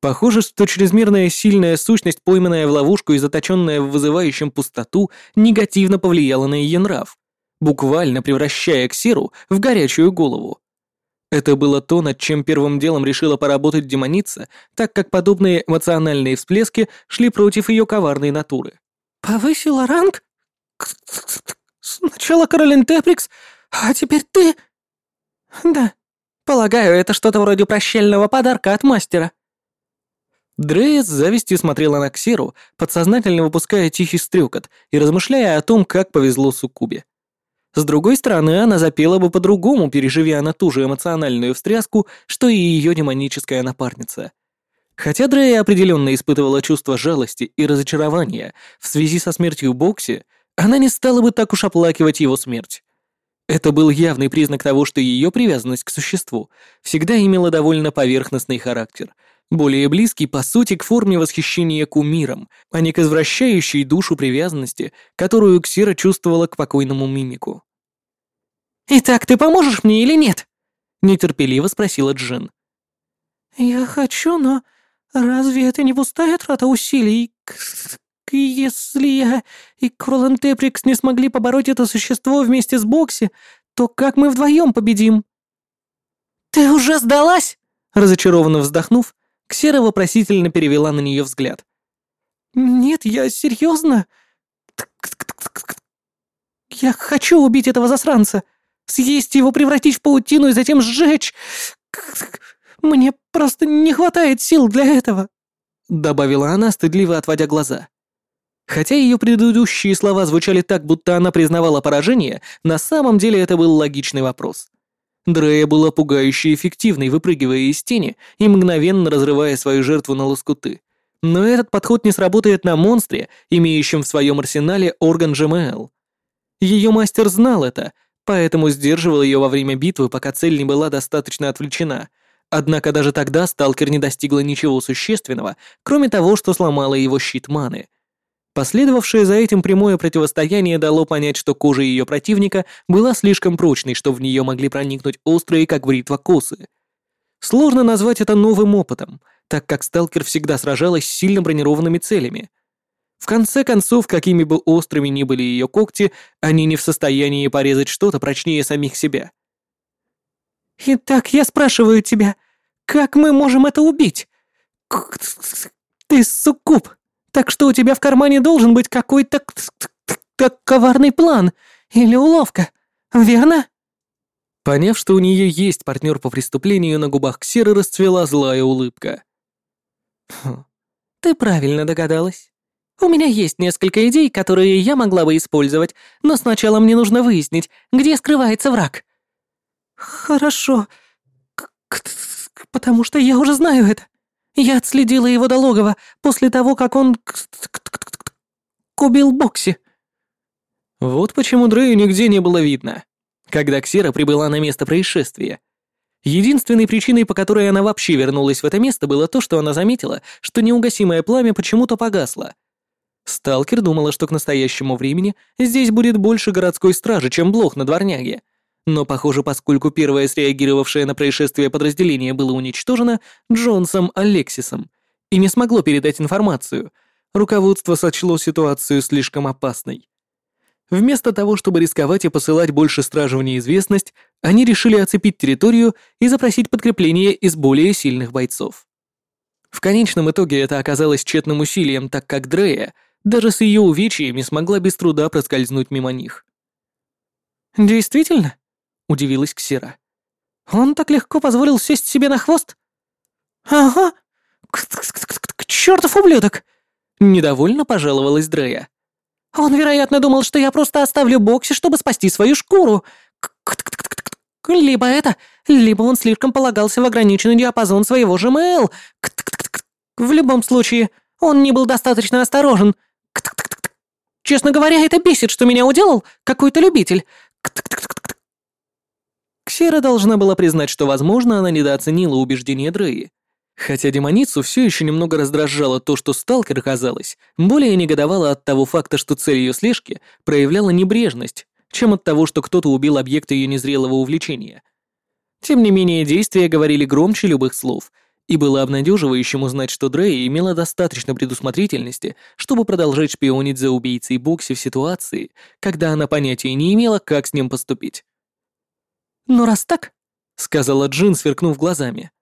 Похоже, что чрезмерная сильная сущность, пойманная в ловушку и заточенная в вызывающем пустоту, негативно повлияла на ее нрав, буквально превращая Ксиру в горячую голову. Это было то, над чем первым делом решила поработать демоница, так как подобные эмоциональные всплески шли против ее коварной натуры. «Повысила ранг? Сначала Каролин Теприкс, а теперь ты...» «Да, полагаю, это что-то вроде прощального подарка от мастера», Дрея с завистью смотрела на Ксеру, подсознательно выпуская тихий стрекот и размышляя о том, как повезло Суккубе. С другой стороны, она запела бы по-другому, переживя на ту же эмоциональную встряску, что и ее демоническая напарница. Хотя Дрея определенно испытывала чувство жалости и разочарования в связи со смертью Бокси, она не стала бы так уж оплакивать его смерть. Это был явный признак того, что ее привязанность к существу всегда имела довольно поверхностный характер — более близкий, по сути, к форме восхищения кумиром, а не к извращающей душу привязанности, которую Ксира чувствовала к покойному мимику. «Итак, ты поможешь мне или нет?» — нетерпеливо спросила Джин. «Я хочу, но разве это не пустая трата усилий? Если я и Кролан Теприкс не смогли побороть это существо вместе с Бокси, то как мы вдвоем победим?» «Ты уже сдалась?» Разочарованно вздохнув, Ксера вопросительно перевела на нее взгляд. «Нет, я серьезно. Я хочу убить этого засранца, съесть его, превратить в паутину и затем сжечь. Мне просто не хватает сил для этого», — добавила она, стыдливо отводя глаза. Хотя ее предыдущие слова звучали так, будто она признавала поражение, на самом деле это был логичный вопрос. Дрея была пугающе эффективной, выпрыгивая из тени и мгновенно разрывая свою жертву на лоскуты. Но этот подход не сработает на монстре, имеющем в своем арсенале орган ЖМЛ. Ее мастер знал это, поэтому сдерживал ее во время битвы, пока цель не была достаточно отвлечена. Однако даже тогда сталкер не достигла ничего существенного, кроме того, что сломала его щит маны. Последовавшее за этим прямое противостояние дало понять, что кожа ее противника была слишком прочной, что в нее могли проникнуть острые, как бритва, косы. Сложно назвать это новым опытом, так как сталкер всегда сражалась с сильно бронированными целями. В конце концов, какими бы острыми ни были ее когти, они не в состоянии порезать что-то прочнее самих себя. «Итак, я спрашиваю тебя, как мы можем это убить? Ты суккуб, так что у тебя в кармане должен быть какой-то коварный план или уловка, верно?» Поняв, что у нее есть партнер по преступлению, на губах Ксеры расцвела злая улыбка. Хм, «Ты правильно догадалась. У меня есть несколько идей, которые я могла бы использовать, но сначала мне нужно выяснить, где скрывается враг». «Хорошо, потому что я уже знаю это. Я отследила его до логова после того, как он убил Бокси». Вот почему Дрею нигде не было видно когда Ксера прибыла на место происшествия. Единственной причиной, по которой она вообще вернулась в это место, было то, что она заметила, что неугасимое пламя почему-то погасло. Сталкер думала, что к настоящему времени здесь будет больше городской стражи, чем блох на дворняге. Но, похоже, поскольку первое среагировавшее на происшествие подразделение было уничтожено Джонсом Алексисом и не смогло передать информацию, руководство сочло ситуацию слишком опасной. Вместо того, чтобы рисковать и посылать больше стражи в неизвестность, они решили оцепить территорию и запросить подкрепление из более сильных бойцов. В конечном итоге это оказалось тщетным усилием, так как Дрея даже с ее увечьями смогла без труда проскользнуть мимо них. «Действительно?» — удивилась Ксера. «Он так легко позволил сесть себе на хвост?» «Ага! К чертов ублюдок!» — недовольно пожаловалась Дрея. Он, вероятно, думал, что я просто оставлю Бокси, чтобы спасти свою шкуру. Либо это, либо он слишком полагался в ограниченный диапазон своего ЖМЛ. В любом случае, он не был достаточно осторожен. Честно говоря, это бесит, что меня уделал какой-то любитель. Ксера должна была признать, что, возможно, она недооценила убеждения Дреи. Хотя демоницу все еще немного раздражало то, что сталкер, казалось, более негодовала от того факта, что цель ее слежки проявляла небрежность, чем от того, что кто-то убил объект ее незрелого увлечения. Тем не менее, действия говорили громче любых слов, и было обнадеживающим узнать, что Дрей имела достаточно предусмотрительности, чтобы продолжать шпионить за убийцей Бокси в ситуации, когда она понятия не имела, как с ним поступить. «Ну раз так», — сказала Джин, сверкнув глазами, —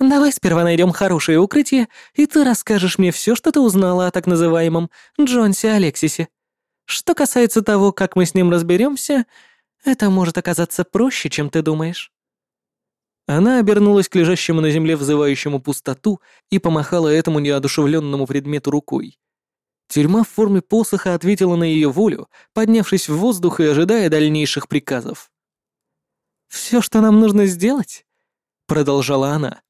Давай сперва найдем хорошее укрытие, и ты расскажешь мне все, что ты узнала о так называемом Джонсе Алексисе. Что касается того, как мы с ним разберемся, это может оказаться проще, чем ты думаешь». Она обернулась к лежащему на земле взывающему пустоту и помахала этому неодушевленному предмету рукой. Тюрьма в форме посоха ответила на ее волю, поднявшись в воздух и ожидая дальнейших приказов. «Все, что нам нужно сделать», — продолжала она,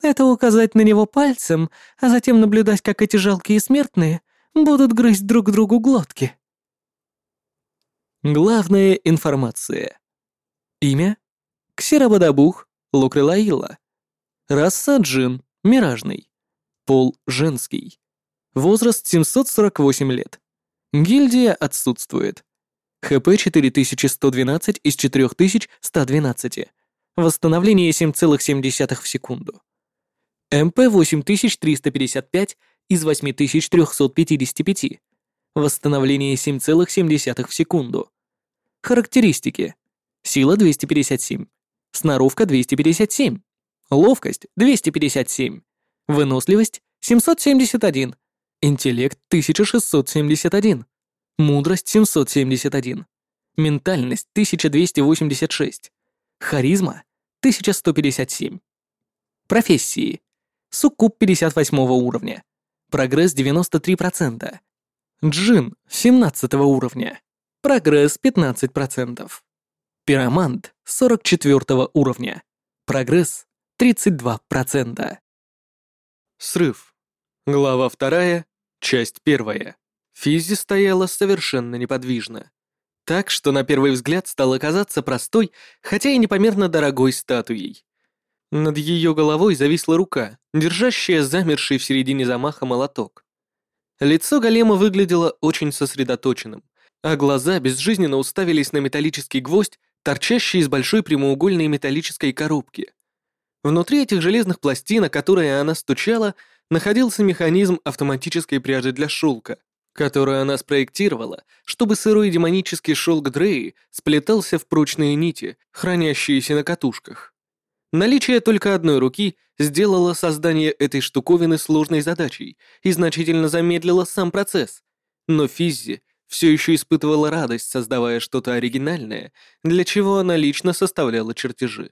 это указать на него пальцем, а затем наблюдать, как эти жалкие смертные будут грызть друг другу глотки. Главная информация. Имя — Ксерабадабух Лукрелаила. Раса — джин, миражный. Пол — женский. Возраст — 748 лет. Гильдия отсутствует. ХП 4112 из 4112. Восстановление 7,7 в секунду. МП 8355 из 8355. Восстановление 7,7 в секунду. Характеристики. Сила 257. Сноровка 257. Ловкость 257. Выносливость 771. Интеллект 1671. Мудрость 771. Ментальность 1286. Харизма 1157. Профессии. Суккуб 58 уровня. Прогресс 93%. Джин 17 уровня. Прогресс 15%. Пиромант 44 уровня. Прогресс 32%. Срыв. Глава 2, часть 1. Физи стояла совершенно неподвижно. Так, что на первый взгляд стало казаться простой, хотя и непомерно дорогой статуей. Над ее головой зависла рука, держащая замерший в середине замаха молоток. Лицо голема выглядело очень сосредоточенным, а глаза безжизненно уставились на металлический гвоздь, торчащий из большой прямоугольной металлической коробки. Внутри этих железных пластин, о которые она стучала, находился механизм автоматической пряжи для шелка, которую она спроектировала, чтобы сырой демонический шелк Дреи сплетался в прочные нити, хранящиеся на катушках. Наличие только одной руки сделало создание этой штуковины сложной задачей и значительно замедлило сам процесс, но Физзи все еще испытывала радость, создавая что-то оригинальное, для чего она лично составляла чертежи.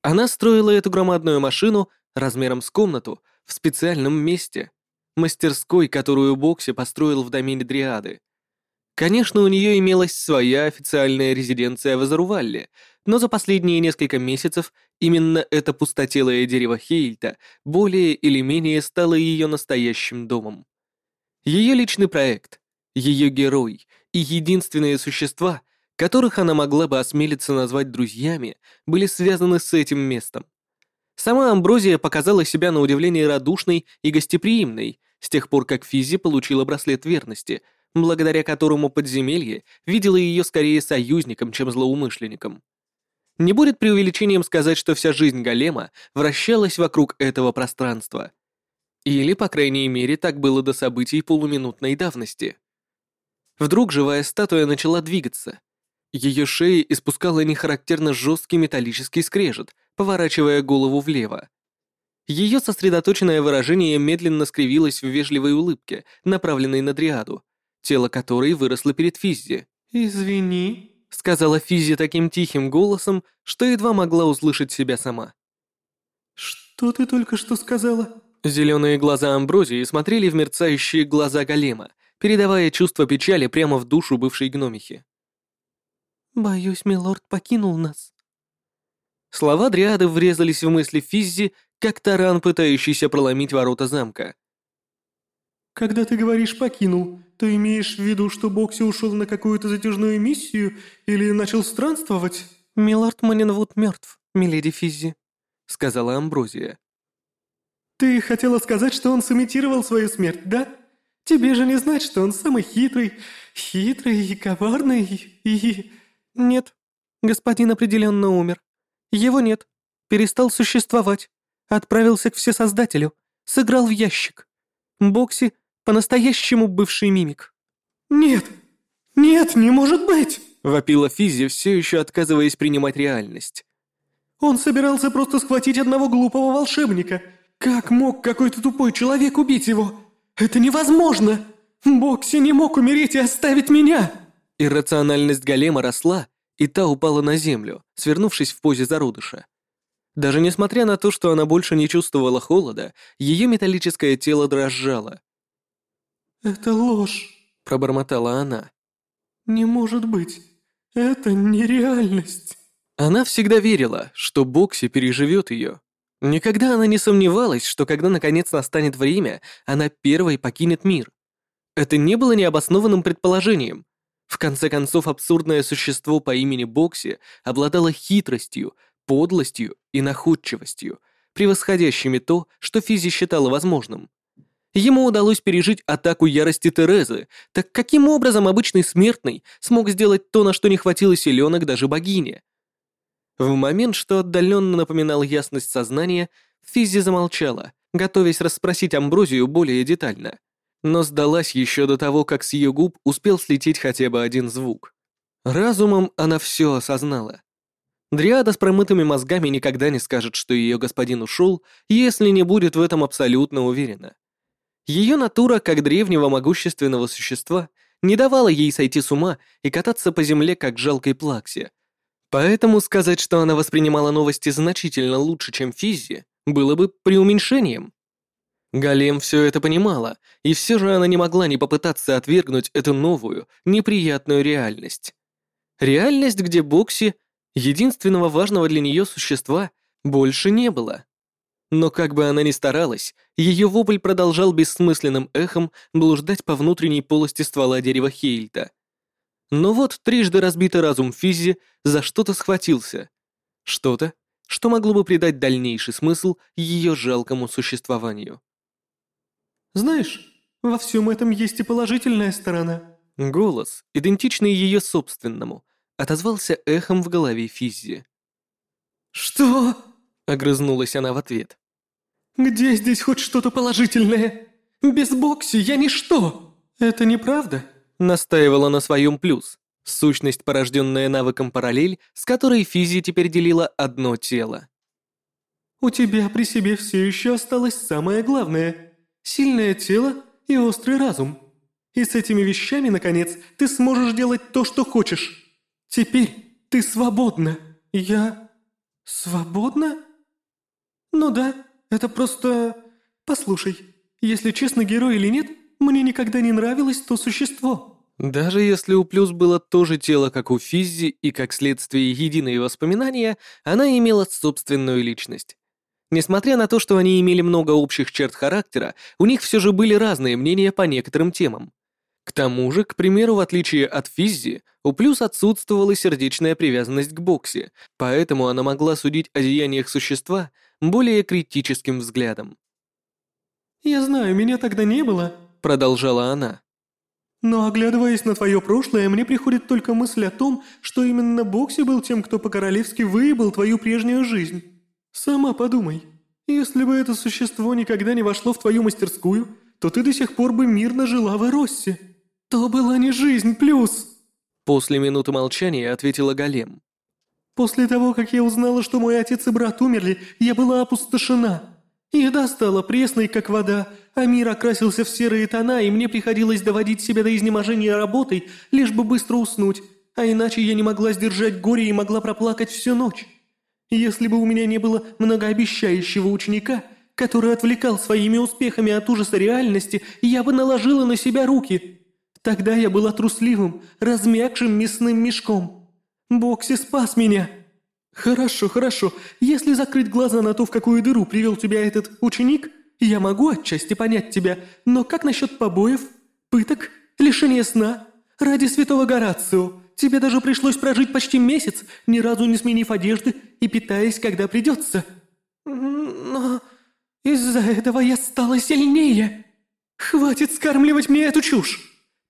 Она строила эту громадную машину размером с комнату в специальном месте, мастерской, которую Бокси построил в домене Дриады. Конечно, у нее имелась своя официальная резиденция в Азарувалле, но за последние несколько месяцев именно это пустотелое дерево Хейльта более или менее стало ее настоящим домом. Ее личный проект, ее герой и единственные существа, которых она могла бы осмелиться назвать друзьями, были связаны с этим местом. Сама Амброзия показала себя на удивление радушной и гостеприимной с тех пор, как Физи получила браслет верности, благодаря которому подземелье видело ее скорее союзником, чем злоумышленником. Не будет преувеличением сказать, что вся жизнь Голема вращалась вокруг этого пространства. Или, по крайней мере, так было до событий полуминутной давности. Вдруг живая статуя начала двигаться. Ее шея испускала нехарактерно жесткий металлический скрежет, поворачивая голову влево. Ее сосредоточенное выражение медленно скривилось в вежливой улыбке, направленной на Дриаду, тело которой выросло перед Физзи. «Извини», — сказала Физзи таким тихим голосом, что едва могла услышать себя сама. «Что ты только что сказала?» Зеленые глаза Амброзии смотрели в мерцающие глаза голема, передавая чувство печали прямо в душу бывшей гномихи. «Боюсь, милорд покинул нас». Слова Дриады врезались в мысли Физзи, как таран, пытающийся проломить ворота замка. «Когда ты говоришь «покинул», то имеешь в виду, что Бокси ушел на какую-то затяжную миссию или начал странствовать?» «Милорд Манинвуд мертв, миледи Физзи», — сказала Амброзия. «Ты хотела сказать, что он сымитировал свою смерть, да?» Тебе же не знать, что он самый хитрый, хитрый и коварный, и... Нет, господин определенно умер. Его нет. Перестал существовать. Отправился к Всесоздателю. Сыграл в ящик. Бокси — по-настоящему бывший мимик. «Нет! Нет, не может быть!» — вопила Физи, все еще отказываясь принимать реальность. «Он собирался просто схватить одного глупого волшебника. Как мог какой-то тупой человек убить его? «Это невозможно! Бокси не мог умереть и оставить меня!» Иррациональность голема росла, и та упала на землю, свернувшись в позе зародыша. Даже несмотря на то, что она больше не чувствовала холода, ее металлическое тело дрожало. «Это ложь», — пробормотала она. «Не может быть. Это нереальность». Она всегда верила, что Бокси переживет ее, Никогда она не сомневалась, что когда наконец настанет время, она первой покинет мир. Это не было необоснованным предположением. В конце концов, абсурдное существо по имени Бокси обладало хитростью, подлостью и находчивостью, превосходящими то, что Физи считала возможным. Ему удалось пережить атаку ярости Терезы, так каким образом обычный смертный смог сделать то, на что не хватило силенок даже богине? В момент, что отдаленно напоминал ясность сознания, Физзи замолчала, готовясь расспросить Амброзию более детально. Но сдалась еще до того, как с ее губ успел слететь хотя бы один звук. Разумом она все осознала. Дриада с промытыми мозгами никогда не скажет, что ее господин ушел, если не будет в этом абсолютно уверена. Ее натура, как древнего могущественного существа, не давала ей сойти с ума и кататься по земле, как жалкой плаксе, Поэтому сказать, что она воспринимала новости значительно лучше, чем Физзи, было бы преуменьшением. Галем все это понимала, и все же она не могла не попытаться отвергнуть эту новую, неприятную реальность. Реальность, где Бокси, единственного важного для нее существа, больше не было. Но как бы она ни старалась, ее вопль продолжал бессмысленным эхом блуждать по внутренней полости ствола дерева Хейльта — но вот трижды разбитый разум Физзи за что-то схватился. Что-то, что могло бы придать дальнейший смысл ее жалкому существованию. «Знаешь, Во всем этом есть и положительная сторона». Голос, идентичный ее собственному, отозвался эхом в голове Физзи. «Что?» — огрызнулась она в ответ. «Где здесь хоть что-то положительное? Без Бокси я ничто!» «Это неправда?» — настаивала на своем плюс. Сущность, порожденная навыком параллель, с которой Физи теперь делила одно тело. «У тебя при себе все еще осталось самое главное — сильное тело и острый разум. И с этими вещами, наконец, ты сможешь делать то, что хочешь. Теперь ты свободна. Я... свободна? Ну да, это просто... Послушай, если честно, герой или нет, мне никогда не нравилось то существо». Даже если у Плюс было то же тело, как у Физзи, и как следствие единые воспоминания, она имела собственную личность. Несмотря на то, что они имели много общих черт характера, у них все же были разные мнения по некоторым темам. К тому же, к примеру, в отличие от Физзи, у Плюс отсутствовала сердечная привязанность к боксе, поэтому она могла судить о деяниях существа более критическим взглядом. «Я знаю, меня тогда не было», — продолжала она. «Но оглядываясь на твое прошлое, мне приходит только мысль о том, что именно Бокси был тем, кто по-королевски выебал твою прежнюю жизнь. Сама подумай, если бы это существо никогда не вошло в твою мастерскую, то ты до сих пор бы мирно жила в Эроссе. То была не жизнь, плюс!» После минуты молчания ответила Голем. «После того, как я узнала, что мой отец и брат умерли, я была опустошена. Еда стала пресной, как вода, а мир окрасился в серые тона, и мне приходилось доводить себя до изнеможения работой, лишь бы быстро уснуть, а иначе я не могла сдержать горе и могла проплакать всю ночь. Если бы у меня не было многообещающего ученика, который отвлекал своими успехами от ужаса реальности, я бы наложила на себя руки. Тогда я была трусливым, размягшим мясным мешком. Бокси спас меня». «Хорошо, хорошо. Если закрыть глаза на то, в какую дыру привел тебя этот ученик, я могу отчасти понять тебя, но как насчет побоев, пыток, лишения сна? Ради святого Горацио, тебе даже пришлось прожить почти месяц, ни разу не сменив одежды и питаясь, когда придется. Но из-за этого я стала сильнее. Хватит скармливать мне эту чушь.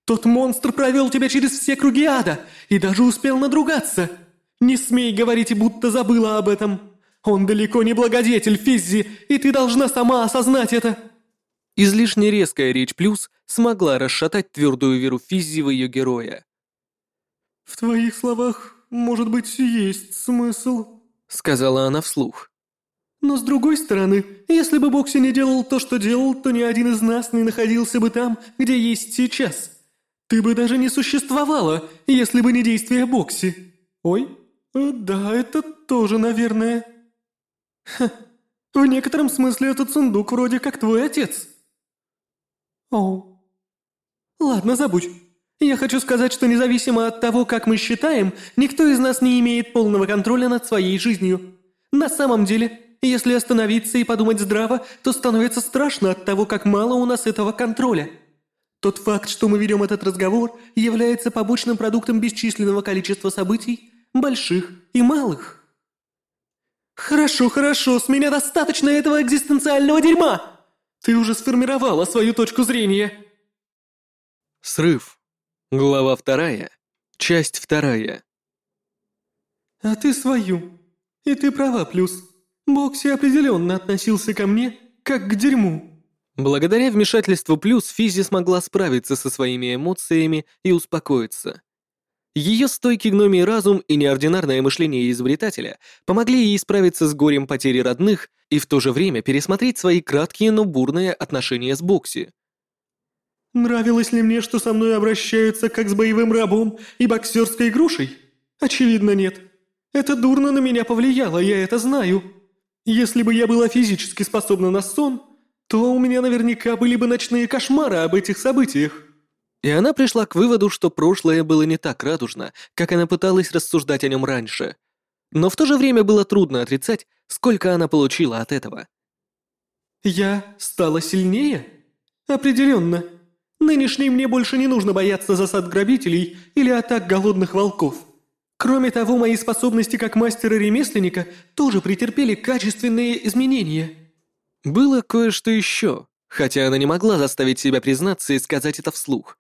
Тот монстр провел тебя через все круги ада и даже успел надругаться». Не смей говорить, будто забыла об этом. Он далеко не благодетель, Физзи, и ты должна сама осознать это». Излишне резкая речь Плюс смогла расшатать твердую веру Физзи в ее героя. «В твоих словах, может быть, есть смысл», — сказала она вслух. «Но с другой стороны, если бы Бокси не делал то, что делал, то ни один из нас не находился бы там, где есть сейчас. Ты бы даже не существовала, если бы не действия Бокси. Ой, Э, «Да, это тоже, наверное...» «Ха, в некотором смысле этот сундук вроде как твой отец». «Оу. Ладно, забудь. Я хочу сказать, что независимо от того, как мы считаем, никто из нас не имеет полного контроля над своей жизнью. На самом деле, если остановиться и подумать здраво, то становится страшно от того, как мало у нас этого контроля». Тот факт, что мы ведем этот разговор, является побочным продуктом бесчисленного количества событий, больших и малых. «Хорошо, хорошо, с меня достаточно этого экзистенциального дерьма! Ты уже сформировала свою точку зрения!» Срыв. Глава вторая. Часть вторая. «А ты свою. И ты права, Плюс. Бокси определенно относился ко мне, как к дерьму». Благодаря вмешательству Плюс Физи смогла справиться со своими эмоциями и успокоиться. Ее стойкий гномий разум и неординарное мышление изобретателя помогли ей справиться с горем потери родных и в то же время пересмотреть свои краткие, но бурные отношения с Бокси. «Нравилось ли мне, что со мной обращаются как с боевым рабом и боксерской грушей? Очевидно, нет. Это дурно на меня повлияло, я это знаю. Если бы я была физически способна на сон, то у меня наверняка были бы ночные кошмары об этих событиях». И она пришла к выводу, что прошлое было не так радужно, как она пыталась рассуждать о нем раньше. Но в то же время было трудно отрицать, сколько она получила от этого. «Я стала сильнее? Определенно. Нынешней мне больше не нужно бояться засад грабителей или атак голодных волков. Кроме того, мои способности как мастера-ремесленника тоже претерпели качественные изменения». Было кое-что еще, Хотя она не могла заставить себя признаться и сказать это вслух.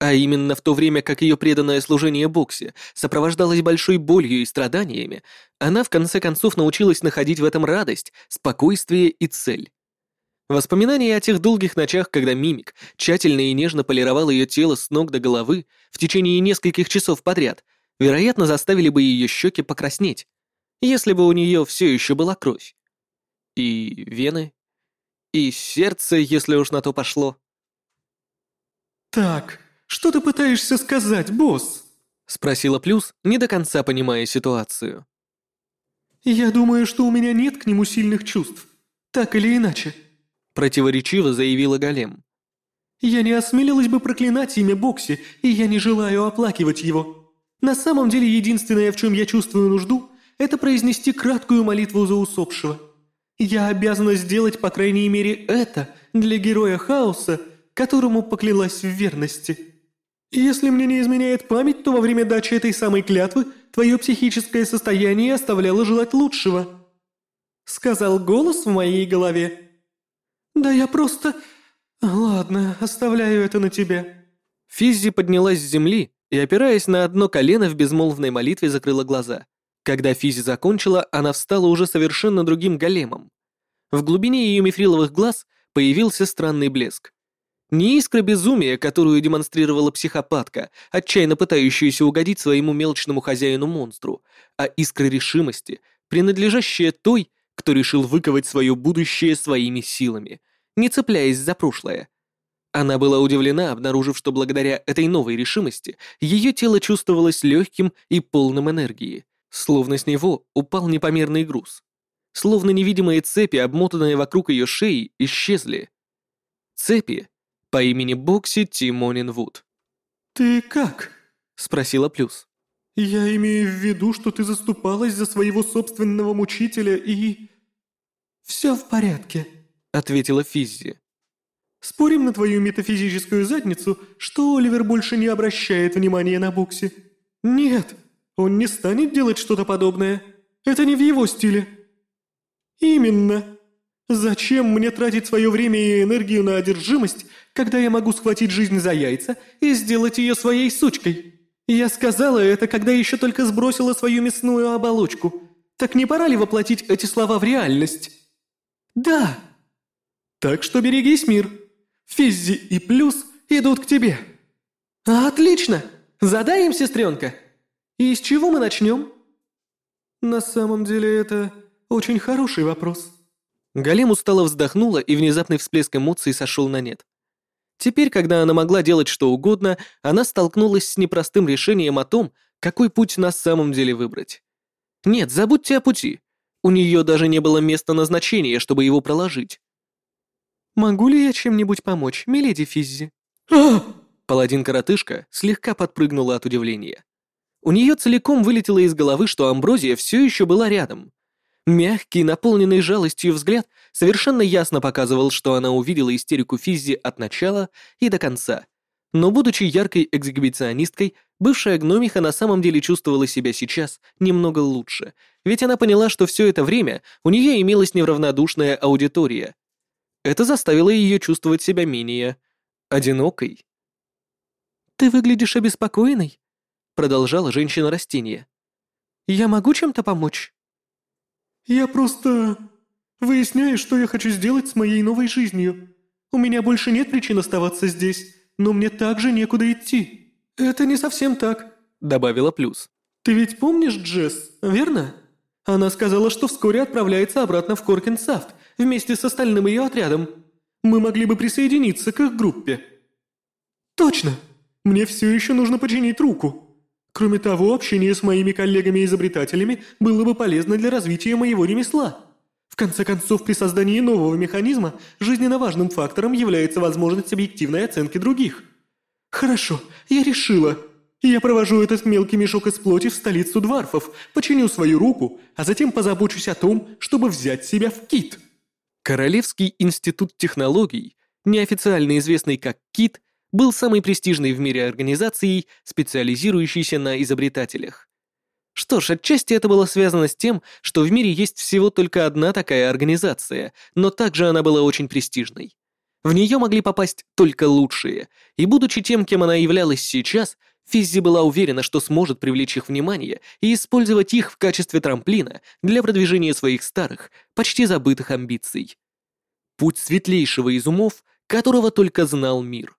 А именно в то время, как ее преданное служение Боксе сопровождалось большой болью и страданиями, она в конце концов научилась находить в этом радость, спокойствие и цель. Воспоминания о тех долгих ночах, когда Мимик тщательно и нежно полировал ее тело с ног до головы в течение нескольких часов подряд, вероятно, заставили бы ее щеки покраснеть, если бы у нее все еще была кровь. И вены, и сердце, если уж на то пошло. «Так, что ты пытаешься сказать, босс?» — спросила Плюс, не до конца понимая ситуацию. «Я думаю, что у меня нет к нему сильных чувств, так или иначе», — противоречиво заявила Голем. «Я не осмелилась бы проклинать имя Бокси, и я не желаю оплакивать его. На самом деле, единственное, в чем я чувствую нужду, это произнести краткую молитву за усопшего. Я обязана сделать, по крайней мере, это для героя хаоса, которому поклялась в верности». Если мне не изменяет память, то во время дачи этой самой клятвы твое психическое состояние оставляло желать лучшего. Сказал голос в моей голове. Да я просто... Ладно, оставляю это на тебя. Физзи поднялась с земли и, опираясь на одно колено в безмолвной молитве, закрыла глаза. Когда Физи закончила, она встала уже совершенно другим големом. В глубине ее мифриловых глаз появился странный блеск. Не искра безумия, которую демонстрировала психопатка, отчаянно пытающаяся угодить своему мелочному хозяину-монстру, а искра решимости, принадлежащая той, кто решил выковать свое будущее своими силами, не цепляясь за прошлое. Она была удивлена, обнаружив, что благодаря этой новой решимости ее тело чувствовалось легким и полным энергии, словно с него упал непомерный груз. Словно невидимые цепи, обмотанные вокруг ее шеи, исчезли. Цепи, по имени Бокси Тимонин Вуд. «Ты как?» — спросила Плюс. «Я имею в виду, что ты заступалась за своего собственного мучителя и...» «Все в порядке», — ответила Физзи. «Спорим на твою метафизическую задницу, что Оливер больше не обращает внимания на Бокси? Нет, он не станет делать что-то подобное. Это не в его стиле». «Именно. Зачем мне тратить свое время и энергию на одержимость, когда я могу схватить жизнь за яйца и сделать ее своей сучкой? Я сказала это, когда еще только сбросила свою мясную оболочку. Так не пора ли воплотить эти слова в реальность? Да. Так что берегись, мир. Физзи и Плюс идут к тебе. Отлично. Задай им, сестренка. И с чего мы начнем? На самом деле это очень хороший вопрос. Галем устало вздохнула, и внезапный всплеск эмоций сошел на нет. Теперь, когда она могла делать что угодно, она столкнулась с непростым решением о том, какой путь на самом деле выбрать. Нет, забудьте о пути. У нее даже не было места назначения, чтобы его проложить. «Могу ли я чем-нибудь помочь, миледи Физзи?» а! Паладин-коротышка слегка подпрыгнула от удивления. У нее целиком вылетело из головы, что Амброзия все еще была рядом. Мягкий, наполненный жалостью взгляд совершенно ясно показывал, что она увидела истерику Физзи от начала и до конца. Но будучи яркой эксгибиционисткой, бывшая гномиха на самом деле чувствовала себя сейчас немного лучше, ведь она поняла, что все это время у нее имелась неравнодушная аудитория. Это заставило ее чувствовать себя менее одинокой. «Ты выглядишь обеспокоенной», — продолжала женщина-растение. «Я могу чем-то помочь?» «Я просто... выясняю, что я хочу сделать с моей новой жизнью. У меня больше нет причин оставаться здесь, но мне также некуда идти». «Это не совсем так», — добавила Плюс. «Ты ведь помнишь Джесс, верно? Она сказала, что вскоре отправляется обратно в Коркинсафт вместе с остальным ее отрядом. Мы могли бы присоединиться к их группе». «Точно! Мне все еще нужно починить руку». Кроме того, общение с моими коллегами-изобретателями было бы полезно для развития моего ремесла. В конце концов, при создании нового механизма жизненно важным фактором является возможность объективной оценки других. Хорошо, я решила. Я провожу этот мелкий мешок из плоти в столицу Дварфов, починю свою руку, а затем позабочусь о том, чтобы взять себя в КИТ. Королевский институт технологий, неофициально известный как КИТ, был самой престижной в мире организацией, специализирующейся на изобретателях. Что ж, отчасти это было связано с тем, что в мире есть всего только одна такая организация, но также она была очень престижной. В нее могли попасть только лучшие, и будучи тем, кем она являлась сейчас, Физзи была уверена, что сможет привлечь их внимание и использовать их в качестве трамплина для продвижения своих старых, почти забытых амбиций. Путь светлейшего из умов, которого только знал мир.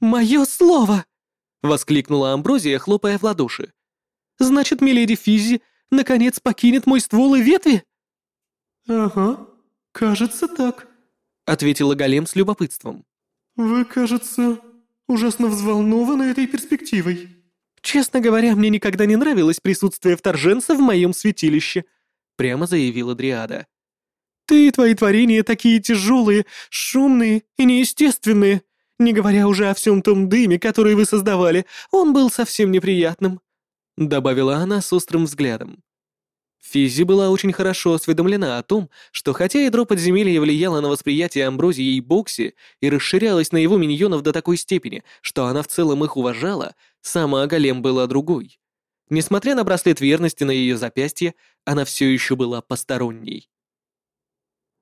«Мое слово!» — воскликнула Амброзия, хлопая в ладоши. «Значит, миледи Физзи наконец покинет мой ствол и ветви?» «Ага, кажется так», — ответила Голем с любопытством. «Вы, кажется, ужасно взволнованы этой перспективой». «Честно говоря, мне никогда не нравилось присутствие вторженца в моем святилище», — прямо заявила Дриада. «Ты и твои творения такие тяжелые, шумные и неестественные, не говоря уже о всем том дыме, который вы создавали, он был совсем неприятным», — добавила она с острым взглядом. Физи была очень хорошо осведомлена о том, что хотя ядро подземелья влияло на восприятие Амброзии и Бокси и расширялось на его миньонов до такой степени, что она в целом их уважала, сама Голем была другой. Несмотря на браслет верности на ее запястье, она все еще была посторонней.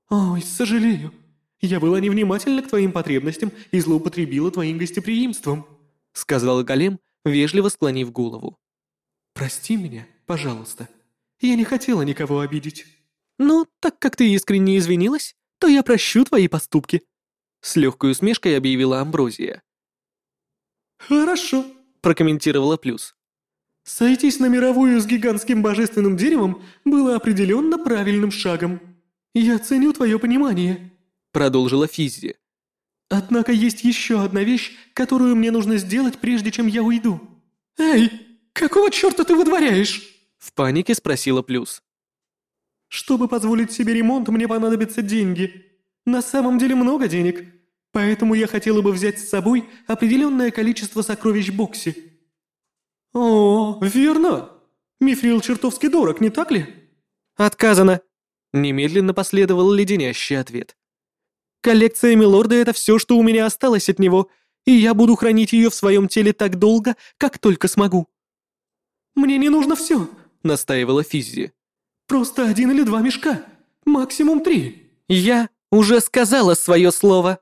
«Ой, сожалею. Я была невнимательна к твоим потребностям и злоупотребила твоим гостеприимством», сказала Голем, вежливо склонив голову. «Прости меня, пожалуйста». Я не хотела никого обидеть. Ну, так как ты искренне извинилась, то я прощу твои поступки. С легкой усмешкой объявила Амброзия. Хорошо, прокомментировала Плюс. Сойтись на мировую с гигантским божественным деревом было определенно правильным шагом. Я ценю твое понимание, продолжила Физзи. Однако есть еще одна вещь, которую мне нужно сделать, прежде чем я уйду. Эй, какого черта ты вытворяешь? В панике спросила Плюс. «Чтобы позволить себе ремонт, мне понадобятся деньги. На самом деле много денег. Поэтому я хотела бы взять с собой определенное количество сокровищ Бокси». «О, верно. Мифрил чертовски дорог, не так ли?» «Отказано!» Немедленно последовал леденящий ответ. «Коллекция Милорда — это все, что у меня осталось от него, и я буду хранить ее в своем теле так долго, как только смогу». «Мне не нужно все настаивала Физзи. «Просто один или два мешка. Максимум три». «Я уже сказала свое слово».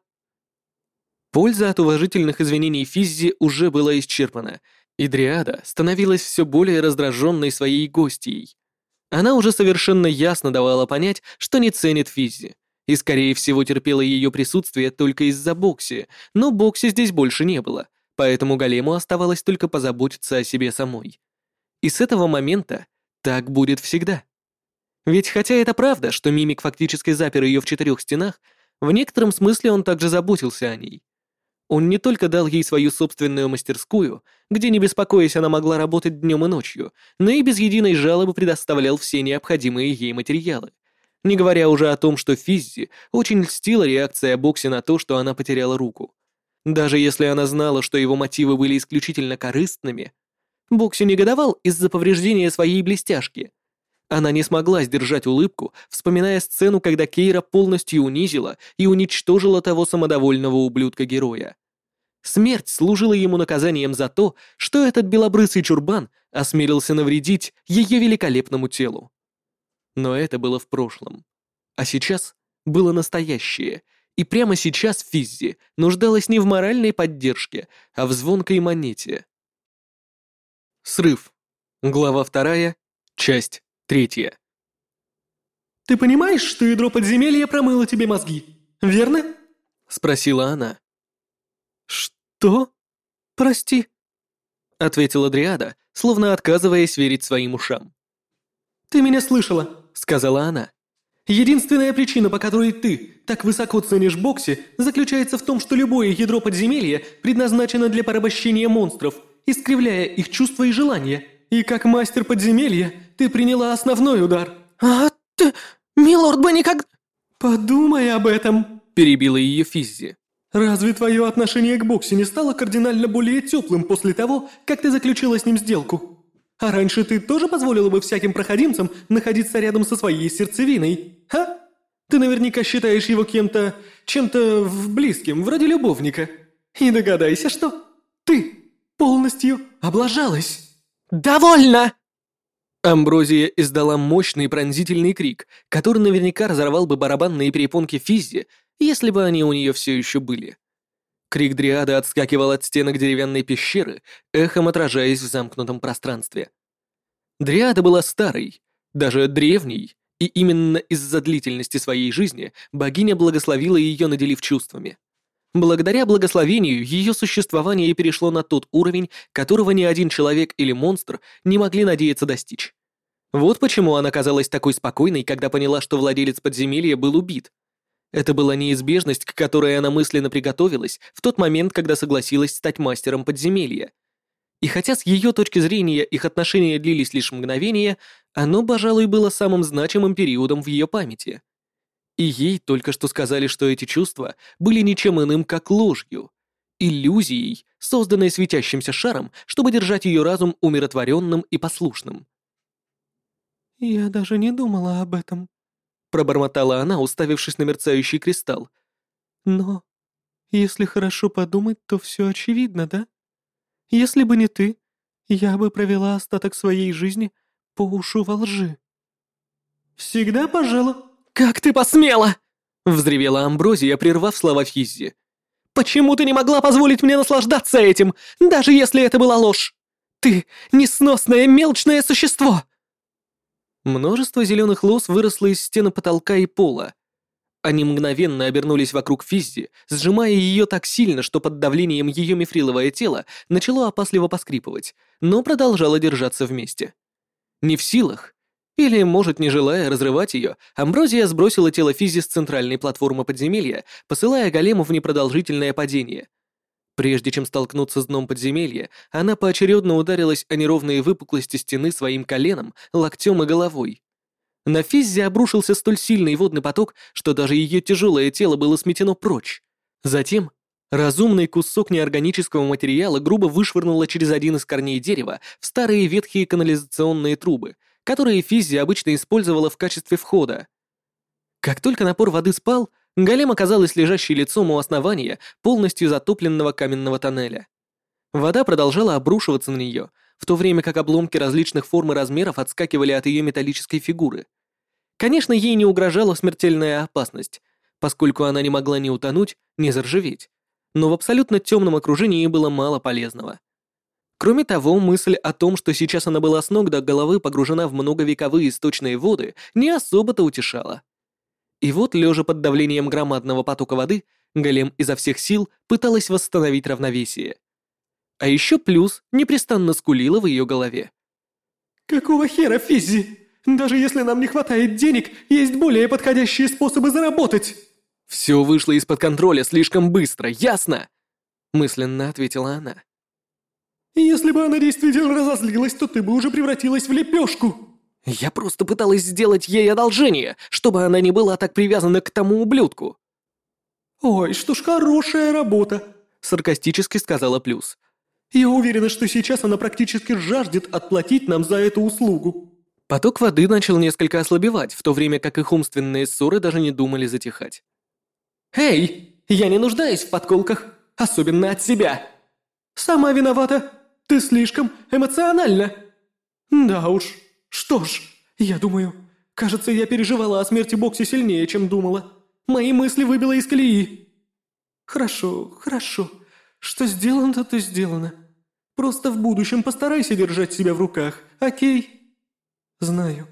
Польза от уважительных извинений Физзи уже была исчерпана, и Дриада становилась все более раздраженной своей гостьей. Она уже совершенно ясно давала понять, что не ценит Физзи, и, скорее всего, терпела ее присутствие только из-за Бокси, но Бокси здесь больше не было, поэтому Голему оставалось только позаботиться о себе самой. И с этого момента так будет всегда. Ведь хотя это правда, что Мимик фактически запер ее в четырех стенах, в некотором смысле он также заботился о ней. Он не только дал ей свою собственную мастерскую, где, не беспокоясь, она могла работать днем и ночью, но и без единой жалобы предоставлял все необходимые ей материалы. Не говоря уже о том, что Физзи очень льстила реакция Бокси на то, что она потеряла руку. Даже если она знала, что его мотивы были исключительно корыстными, Бокси негодовал из-за повреждения своей блестяшки. Она не смогла сдержать улыбку, вспоминая сцену, когда Кейра полностью унизила и уничтожила того самодовольного ублюдка-героя. Смерть служила ему наказанием за то, что этот белобрысый чурбан осмелился навредить ее великолепному телу. Но это было в прошлом. А сейчас было настоящее, и прямо сейчас Физзи нуждалась не в моральной поддержке, а в звонкой монете. Срыв. Глава вторая, часть третья. «Ты понимаешь, что ядро подземелья промыло тебе мозги, верно?» — спросила она. «Что? Прости», — ответила Дриада, словно отказываясь верить своим ушам. «Ты меня слышала», — сказала она. «Единственная причина, по которой ты так высоко ценишь Бокси, заключается в том, что любое ядро подземелья предназначено для порабощения монстров — искривляя их чувства и желания. И как мастер подземелья ты приняла основной удар. А ты, милорд бы никак... Подумай об этом, перебила ее Физзи. Разве твое отношение к боксе не стало кардинально более теплым после того, как ты заключила с ним сделку? А раньше ты тоже позволила бы всяким проходимцам находиться рядом со своей сердцевиной, а? Ты наверняка считаешь его кем-то, чем-то близким, вроде любовника. И догадайся, что ты полностью облажалась. Довольно!» Амброзия издала мощный пронзительный крик, который наверняка разорвал бы барабанные перепонки Физзи, если бы они у нее все еще были. Крик Дриады отскакивал от стенок деревянной пещеры, эхом отражаясь в замкнутом пространстве. Дриада была старой, даже древней, и именно из-за длительности своей жизни богиня благословила ее, наделив чувствами. Благодаря благословению ее существование перешло на тот уровень, которого ни один человек или монстр не могли надеяться достичь. Вот почему она казалась такой спокойной, когда поняла, что владелец подземелья был убит. Это была неизбежность, к которой она мысленно приготовилась в тот момент, когда согласилась стать мастером подземелья. И хотя с ее точки зрения их отношения длились лишь мгновение, оно, пожалуй, было самым значимым периодом в ее памяти. И ей только что сказали, что эти чувства были ничем иным, как ложью, иллюзией, созданной светящимся шаром, чтобы держать ее разум умиротворенным и послушным. «Я даже не думала об этом», — пробормотала она, уставившись на мерцающий кристалл. «Но если хорошо подумать, то все очевидно, да? Если бы не ты, я бы провела остаток своей жизни по ушу во лжи». «Всегда пожалуй». «Как ты посмела!» — взревела Амброзия, прервав слова Физзи. «Почему ты не могла позволить мне наслаждаться этим, даже если это была ложь? Ты — несносное мелочное существо!» Множество зеленых лос выросло из стены потолка и пола. Они мгновенно обернулись вокруг Физзи, сжимая ее так сильно, что под давлением ее мифриловое тело начало опасливо поскрипывать, но продолжало держаться вместе. Не в силах, или, может, не желая разрывать ее, Амброзия сбросила тело Физи с центральной платформы подземелья, посылая голему в непродолжительное падение, Прежде чем столкнуться с дном подземелья, она поочередно ударилась о неровные выпуклости стены своим коленом, локтем и головой. На Физзи обрушился столь сильный водный поток, что даже ее тяжелое тело было сметено прочь. Затем разумный кусок неорганического материала грубо вышвырнуло через один из корней дерева в старые ветхие канализационные трубы, которые Физзи обычно использовала в качестве входа. Как только напор воды спал, Голем оказалась лежащей лицом у основания полностью затопленного каменного тоннеля. Вода продолжала обрушиваться на нее, в то время как обломки различных форм и размеров отскакивали от ее металлической фигуры. Конечно, ей не угрожала смертельная опасность, поскольку она не могла ни утонуть, ни заржаветь. Но в абсолютно темном окружении было мало полезного. Кроме того, мысль о том, что сейчас она была с ног до головы погружена в многовековые источные воды, не особо-то утешала. И вот, лежа под давлением громадного потока воды, голем изо всех сил пыталась восстановить равновесие. А еще плюс непрестанно скулила в ее голове. «Какого хера, Физзи? Даже если нам не хватает денег, есть более подходящие способы заработать!» «Все вышло из-под контроля слишком быстро, ясно?» Мысленно ответила она. «Если бы она действительно разозлилась, то ты бы уже превратилась в лепешку!» Я просто пыталась сделать ей одолжение, чтобы она не была так привязана к тому ублюдку. «Ой, что ж хорошая работа», — саркастически сказала Плюс. «Я уверена, что сейчас она практически жаждет отплатить нам за эту услугу». Поток воды начал несколько ослабевать, в то время как их умственные ссоры даже не думали затихать. «Эй, я не нуждаюсь в подколках, особенно от себя». «Сама виновата, ты слишком эмоциональна». «Да уж, «Что ж, я думаю, кажется, я переживала о смерти Бокси сильнее, чем думала. Мои мысли выбило из колеи». «Хорошо, хорошо. Что сделано, то сделано. Просто в будущем постарайся держать себя в руках, окей?» «Знаю.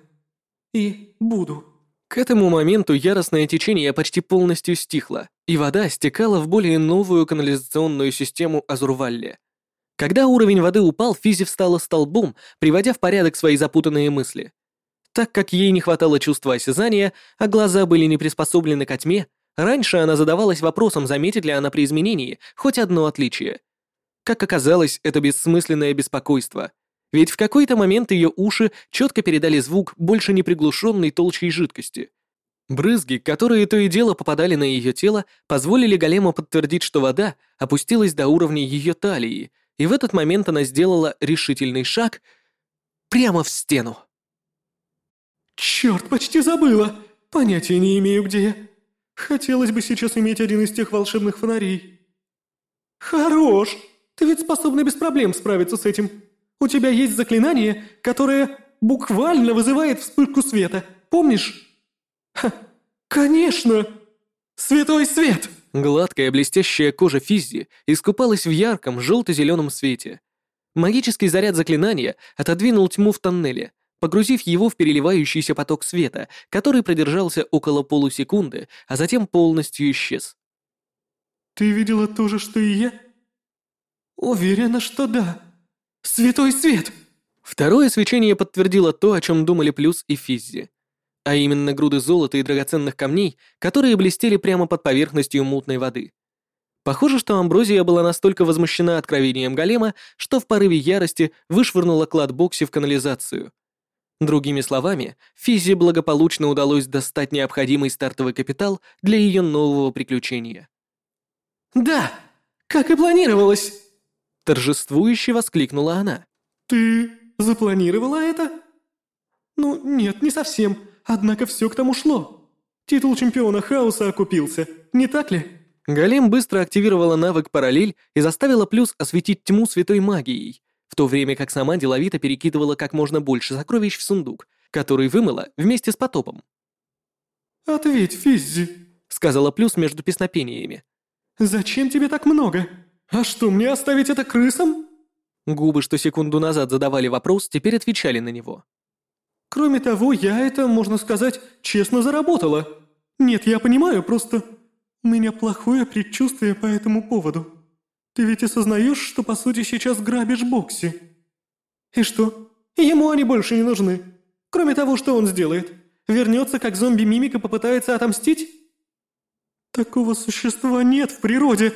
И буду». К этому моменту яростное течение почти полностью стихло, и вода стекала в более новую канализационную систему Азурвалли. Когда уровень воды упал, Физи встала столбом, приводя в порядок свои запутанные мысли. Так как ей не хватало чувства осязания, а глаза были не приспособлены ко тьме, раньше она задавалась вопросом, заметит ли она при изменении хоть одно отличие. Как оказалось, это бессмысленное беспокойство. Ведь в какой-то момент ее уши четко передали звук больше не приглушенной толчей жидкости. Брызги, которые то и дело попадали на ее тело, позволили голему подтвердить, что вода опустилась до уровня ее талии, и в этот момент она сделала решительный шаг прямо в стену. «Черт, почти забыла! Понятия не имею, где. Хотелось бы сейчас иметь один из тех волшебных фонарей». «Хорош! Ты ведь способна без проблем справиться с этим. У тебя есть заклинание, которое буквально вызывает вспышку света, помнишь?» «Ха, конечно!» Святой свет!» Гладкая блестящая кожа Физзи искупалась в ярком желто-зеленом свете. Магический заряд заклинания отодвинул тьму в тоннеле, погрузив его в переливающийся поток света, который продержался около полусекунды, а затем полностью исчез. «Ты видела то же, что и я?» «Уверена, что да. Святой свет!» Второе свечение подтвердило то, о чем думали Плюс и Физзи а именно груды золота и драгоценных камней, которые блестели прямо под поверхностью мутной воды. Похоже, что Амброзия была настолько возмущена откровением голема, что в порыве ярости вышвырнула клад Бокси в канализацию. Другими словами, Физи благополучно удалось достать необходимый стартовый капитал для ее нового приключения. «Да, как и планировалось!» Торжествующе воскликнула она. «Ты запланировала это?» «Ну, нет, не совсем. Однако все к тому шло. Титул чемпиона хаоса окупился, не так ли? Галим быстро активировала навык «Параллель» и заставила Плюс осветить тьму святой магией, в то время как сама деловито перекидывала как можно больше сокровищ в сундук, который вымыла вместе с потопом. «Ответь, Физзи», — сказала Плюс между песнопениями. «Зачем тебе так много? А что, мне оставить это крысам?» Губы, что секунду назад задавали вопрос, теперь отвечали на него. Кроме того, я это, можно сказать, честно заработала. Нет, я понимаю, просто у меня плохое предчувствие по этому поводу. Ты ведь осознаешь, что по сути сейчас грабишь Бокси? И что? Ему они больше не нужны. Кроме того, что он сделает? Вернется как зомби-мимик и попытается отомстить? Такого существа нет в природе.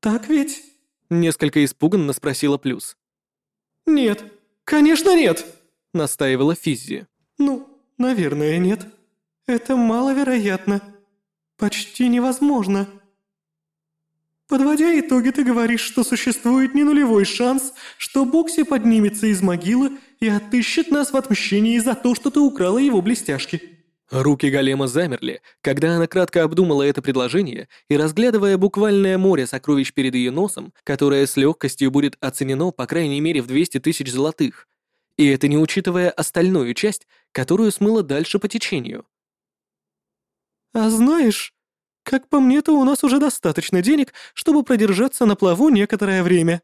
Так ведь? Несколько испуганно спросила Плюс. Нет, конечно нет настаивала Физзи. «Ну, наверное, нет. Это маловероятно. Почти невозможно». «Подводя итоги, ты говоришь, что существует не нулевой шанс, что Бокси поднимется из могилы и отыщет нас в отмщении за то, что ты украла его блестяшки». Руки Голема замерли, когда она кратко обдумала это предложение и, разглядывая буквальное море сокровищ перед ее носом, которое с легкостью будет оценено по крайней мере в 200 тысяч золотых, и это не учитывая остальную часть, которую смыло дальше по течению. «А знаешь, как по мне, то у нас уже достаточно денег, чтобы продержаться на плаву некоторое время».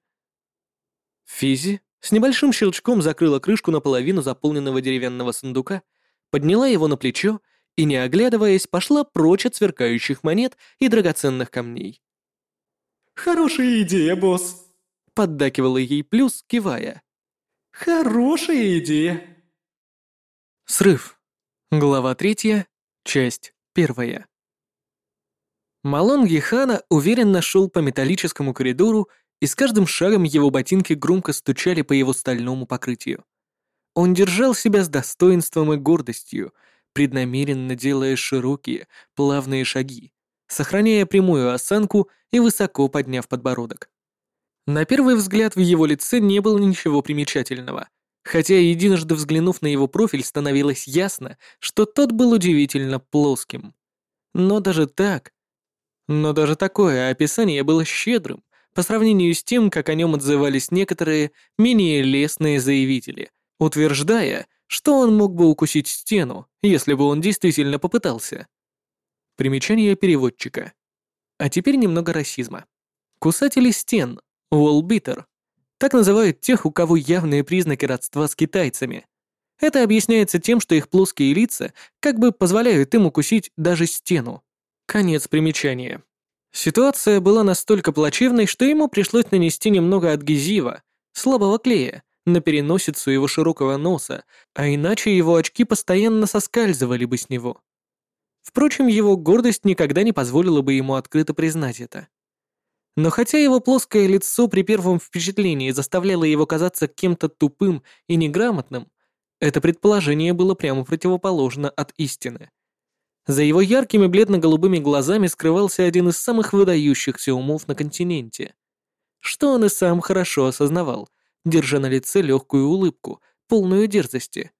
Физи с небольшим щелчком закрыла крышку наполовину заполненного деревянного сундука, подняла его на плечо и, не оглядываясь, пошла прочь от сверкающих монет и драгоценных камней. «Хорошая идея, босс!» — поддакивала ей плюс, кивая. Хорошая идея. Срыв. Глава третья, часть первая. Малон Гехана уверенно шел по металлическому коридору, и с каждым шагом его ботинки громко стучали по его стальному покрытию. Он держал себя с достоинством и гордостью, преднамеренно делая широкие, плавные шаги, сохраняя прямую осанку и высоко подняв подбородок. На первый взгляд в его лице не было ничего примечательного, хотя единожды взглянув на его профиль, становилось ясно, что тот был удивительно плоским. Но даже так... Но даже такое описание было щедрым по сравнению с тем, как о нем отзывались некоторые менее лестные заявители, утверждая, что он мог бы укусить стену, если бы он действительно попытался. Примечание переводчика. А теперь немного расизма. Кусатели стен Уолбитер. Так называют тех, у кого явные признаки родства с китайцами. Это объясняется тем, что их плоские лица как бы позволяют им укусить даже стену. Конец примечания. Ситуация была настолько плачевной, что ему пришлось нанести немного адгезива, слабого клея, на переносицу его широкого носа, а иначе его очки постоянно соскальзывали бы с него. Впрочем, его гордость никогда не позволила бы ему открыто признать это. Но хотя его плоское лицо при первом впечатлении заставляло его казаться кем-то тупым и неграмотным, это предположение было прямо противоположно от истины. За его яркими бледно-голубыми глазами скрывался один из самых выдающихся умов на континенте. Что он и сам хорошо осознавал, держа на лице легкую улыбку, полную дерзости.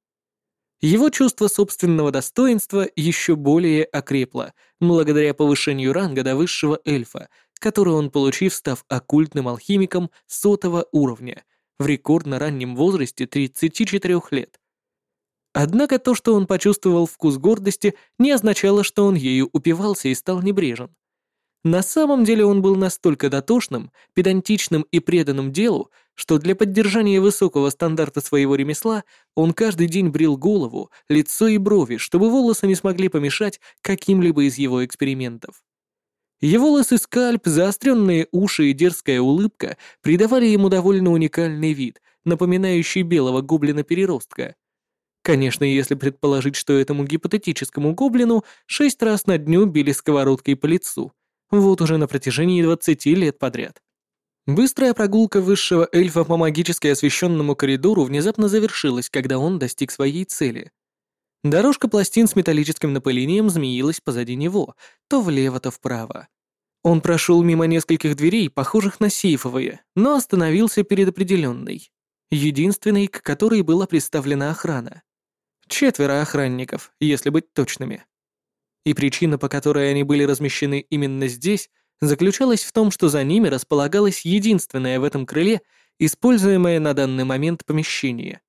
Его чувство собственного достоинства еще более окрепло, благодаря повышению ранга до высшего эльфа, который он получив, став оккультным алхимиком сотого уровня в рекордно раннем возрасте 34 лет. Однако то, что он почувствовал вкус гордости, не означало, что он ею упивался и стал небрежен. На самом деле он был настолько дотошным, педантичным и преданным делу, что для поддержания высокого стандарта своего ремесла он каждый день брил голову, лицо и брови, чтобы волосы не смогли помешать каким-либо из его экспериментов. Его лысый скальп, заостренные уши и дерзкая улыбка придавали ему довольно уникальный вид, напоминающий белого гоблина-переростка. Конечно, если предположить, что этому гипотетическому гоблину шесть раз на дню били сковородкой по лицу, вот уже на протяжении 20 лет подряд. Быстрая прогулка высшего эльфа по магически освещенному коридору внезапно завершилась, когда он достиг своей цели. Дорожка пластин с металлическим напылением змеилась позади него, то влево, то вправо. Он прошел мимо нескольких дверей, похожих на сейфовые, но остановился перед определенной, единственной, к которой была представлена охрана. Четверо охранников, если быть точными. И причина, по которой они были размещены именно здесь, заключалась в том, что за ними располагалось единственное в этом крыле используемое на данный момент помещение.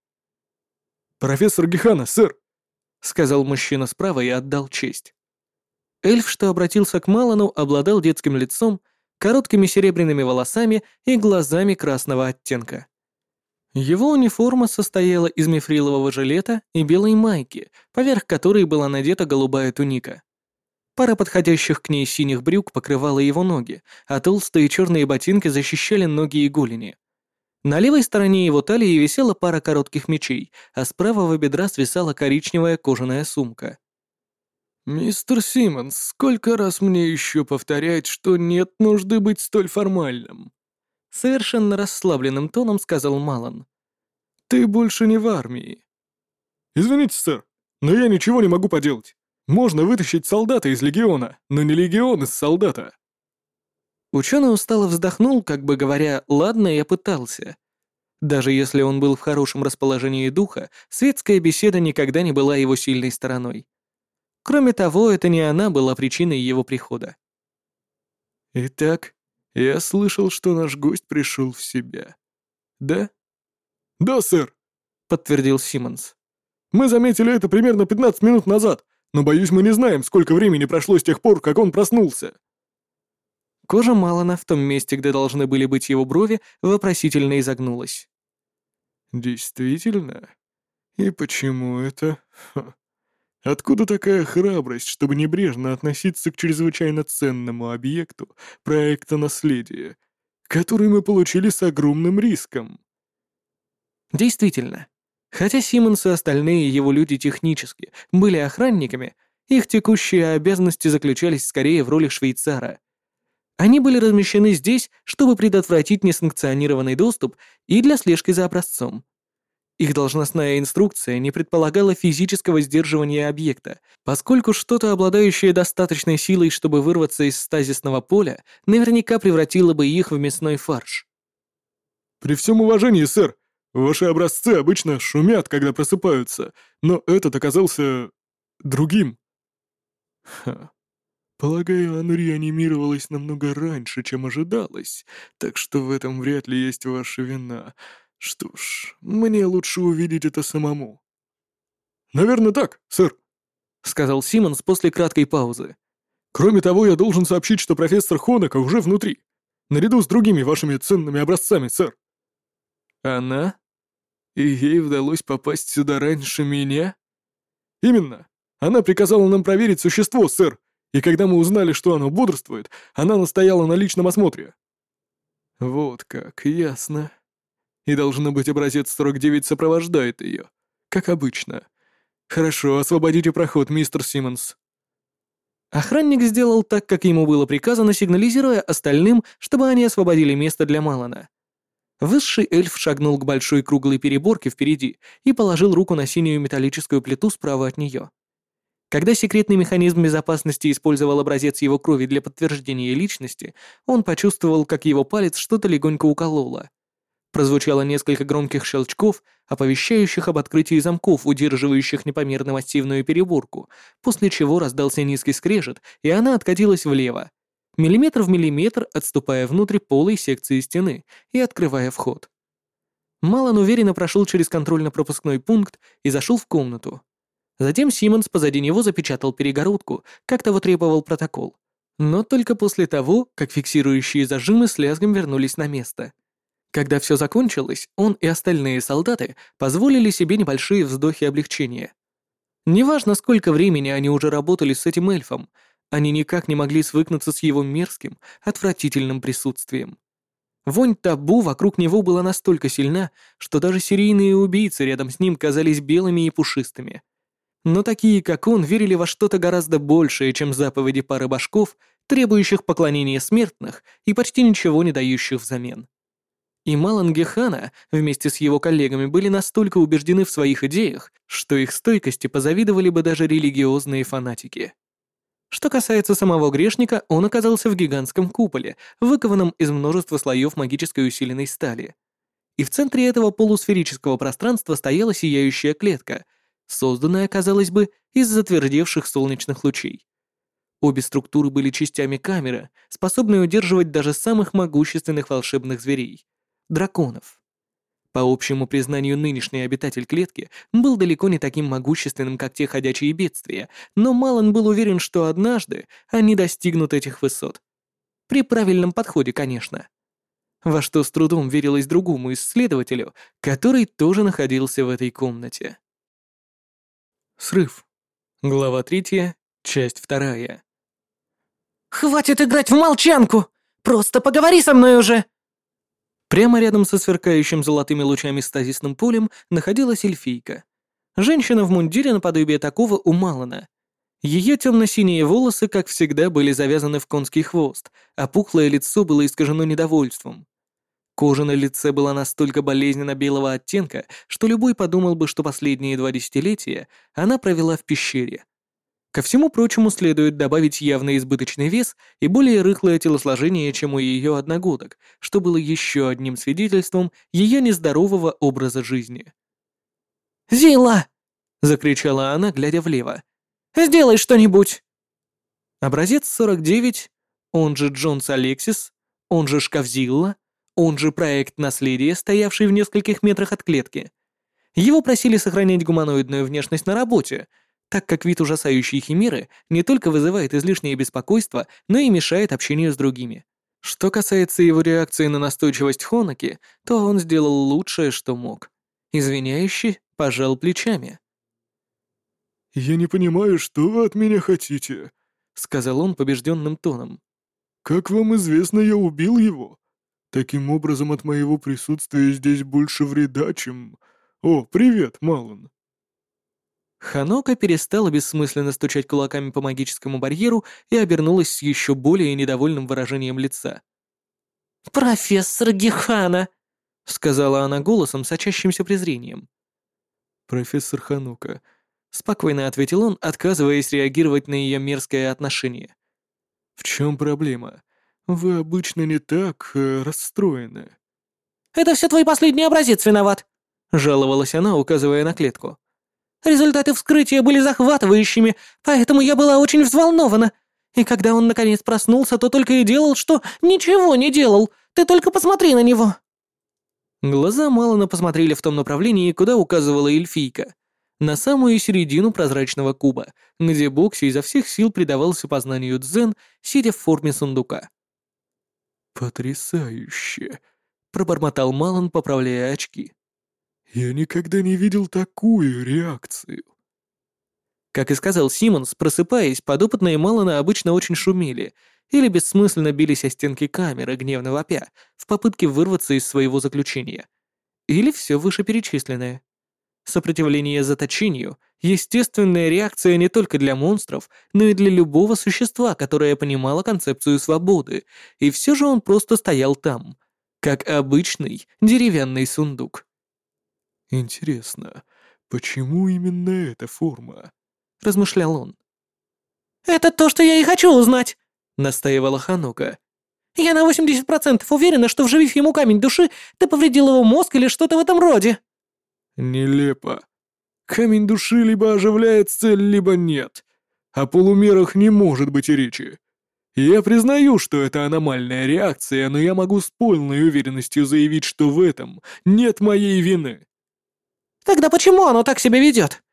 «Профессор Гехана, сэр!» — сказал мужчина справа и отдал честь. Эльф, что обратился к Малану, обладал детским лицом, короткими серебряными волосами и глазами красного оттенка. Его униформа состояла из мифрилового жилета и белой майки, поверх которой была надета голубая туника. Пара подходящих к ней синих брюк покрывала его ноги, а толстые черные ботинки защищали ноги и голени. На левой стороне его талии висела пара коротких мечей, а с правого бедра свисала коричневая кожаная сумка. «Мистер Симмонс, сколько раз мне еще повторять, что нет нужды быть столь формальным?» Совершенно расслабленным тоном сказал Малан. «Ты больше не в армии». «Извините, сэр, но я ничего не могу поделать. Можно вытащить солдата из легиона, но не легион из солдата». Ученый устало вздохнул, как бы говоря, «ладно, я пытался». Даже если он был в хорошем расположении духа, светская беседа никогда не была его сильной стороной. Кроме того, это не она была причиной его прихода. «Итак, я слышал, что наш гость пришел в себя. Да?» «Да, сэр», — подтвердил Симмонс. «Мы заметили это примерно 15 минут назад, но, боюсь, мы не знаем, сколько времени прошло с тех пор, как он проснулся». Кожа Малана в том месте, где должны были быть его брови, вопросительно изогнулась. «Действительно? И почему это? Ха. Откуда такая храбрость, чтобы небрежно относиться к чрезвычайно ценному объекту проекта наследия, который мы получили с огромным риском?» Действительно, Хотя Симмонс и остальные его люди технически были охранниками, их текущие обязанности заключались скорее в роли швейцара. Они были размещены здесь, чтобы предотвратить несанкционированный доступ и для слежки за образцом. Их должностная инструкция не предполагала физического сдерживания объекта, поскольку что-то, обладающее достаточной силой, чтобы вырваться из стазисного поля, наверняка превратило бы их в мясной фарш. «При всем уважении, сэр, Ваши образцы обычно шумят, когда просыпаются, но этот оказался... другим. Ха. Полагаю, оно реанимировалось намного раньше, чем ожидалось, так что в этом вряд ли есть ваша вина. Что ж, мне лучше увидеть это самому. Наверное, так, сэр, сказал Симмонс после краткой паузы. Кроме того, я должен сообщить, что профессор Хонака уже внутри, наряду с другими вашими ценными образцами, сэр. Она? И ей удалось попасть сюда раньше меня? Именно. Она приказала нам проверить существо, сэр. И когда мы узнали, что оно бодрствует, она настояла на личном осмотре. Вот как, ясно. И должно быть образец 49 сопровождает ее, как обычно. Хорошо, освободите проход, мистер Симмонс. Охранник сделал так, как ему было приказано, сигнализируя остальным, чтобы они освободили место для Малана. Высший эльф шагнул к большой круглой переборке впереди и положил руку на синюю металлическую плиту справа от нее. Когда секретный механизм безопасности использовал образец его крови для подтверждения личности, он почувствовал, как его палец что-то легонько укололо. Прозвучало несколько громких щелчков, оповещающих об открытии замков, удерживающих непомерно массивную переборку, после чего раздался низкий скрежет, и она откатилась влево, миллиметр в миллиметр отступая внутрь полой секции стены и открывая вход. Малон уверенно прошел через контрольно-пропускной пункт и зашел в комнату. Затем Симмонс позади него запечатал перегородку, как того требовал протокол. Но только после того, как фиксирующие зажимы с лязгом вернулись на место. Когда все закончилось, он и остальные солдаты позволили себе небольшие вздохи облегчения. Неважно, сколько времени они уже работали с этим эльфом, они никак не могли свыкнуться с его мерзким, отвратительным присутствием. Вонь табу вокруг него была настолько сильна, что даже серийные убийцы рядом с ним казались белыми и пушистыми. Но такие, как он, верили во что-то гораздо большее, чем заповеди пары башков, требующих поклонения смертных и почти ничего не дающих взамен. И Малангехана вместе с его коллегами были настолько убеждены в своих идеях, что их стойкости позавидовали бы даже религиозные фанатики. Что касается самого грешника, он оказался в гигантском куполе, выкованном из множества слоев магической усиленной стали. И в центре этого полусферического пространства стояла сияющая клетка, созданная, казалось бы, из затвердевших солнечных лучей. Обе структуры были частями камеры, способной удерживать даже самых могущественных волшебных зверей — драконов. По общему признанию, нынешний обитатель клетки был далеко не таким могущественным, как те ходячие бедствия, но Малон был уверен, что однажды они достигнут этих высот. При правильном подходе, конечно. Во что с трудом верилось другому исследователю, который тоже находился в этой комнате. Срыв. Глава третья, часть вторая. «Хватит играть в молчанку! Просто поговори со мной уже!» Прямо рядом со сверкающим золотыми лучами стазисным полем находилась эльфийка. Женщина в мундире наподобие такого у Малана. Ее темно-синие волосы, как всегда, были завязаны в конский хвост, а пухлое лицо было искажено недовольством. Кожа на лице была настолько болезненно белого оттенка, что любой подумал бы, что последние два десятилетия она провела в пещере. Ко всему прочему следует добавить явный избыточный вес и более рыхлое телосложение, чем у ее одногодок, что было еще одним свидетельством ее нездорового образа жизни. «Зила!» — закричала она, глядя влево. «Сделай что-нибудь!» Образец 49, он же Джонс Алексис, он же Шкафзилла, он же проект наследия, стоявший в нескольких метрах от клетки. Его просили сохранять гуманоидную внешность на работе — так как вид ужасающей химеры не только вызывает излишнее беспокойство, но и мешает общению с другими. Что касается его реакции на настойчивость Хонаки, то он сделал лучшее, что мог. Извиняющий пожал плечами. «Я не понимаю, что вы от меня хотите», — сказал он побежденным тоном. «Как вам известно, я убил его. Таким образом, от моего присутствия здесь больше вреда, чем... О, привет, Малон. Ханока перестала бессмысленно стучать кулаками по магическому барьеру и обернулась с еще более недовольным выражением лица. «Профессор Гехана!» — сказала она голосом, сочащимся презрением. «Профессор Ханока», — спокойно ответил он, отказываясь реагировать на ее мерзкое отношение. «В чем проблема? Вы обычно не так э, расстроены». «Это все твой последний образец виноват», — жаловалась она, указывая на клетку. Результаты вскрытия были захватывающими, поэтому я была очень взволнована. И когда он наконец проснулся, то только и делал, что ничего не делал. Ты только посмотри на него». Глаза Малона посмотрели в том направлении, куда указывала эльфийка. На самую середину прозрачного куба, где Бокси изо всех сил предавался познанию дзен, сидя в форме сундука. «Потрясающе!» — пробормотал Малон, поправляя очки. Я никогда не видел такую реакцию. Как и сказал Симмонс, просыпаясь, подопытные Малона обычно очень шумели или бессмысленно бились о стенки камеры, гневно вопя, в попытке вырваться из своего заключения. Или все вышеперечисленное. Сопротивление заточению — естественная реакция не только для монстров, но и для любого существа, которое понимало концепцию свободы, и все же он просто стоял там, как обычный деревянный сундук. «Интересно, почему именно эта форма?» — размышлял он. «Это то, что я и хочу узнать!» — настаивала Ханука. «Я на 80% уверена, что вживив ему камень души, ты повредил его мозг или что-то в этом роде». «Нелепо. Камень души либо оживляет цель, либо нет. О полумерах не может быть и речи. Я признаю, что это аномальная реакция, но я могу с полной уверенностью заявить, что в этом нет моей вины. Тогда почему оно так себя ведет?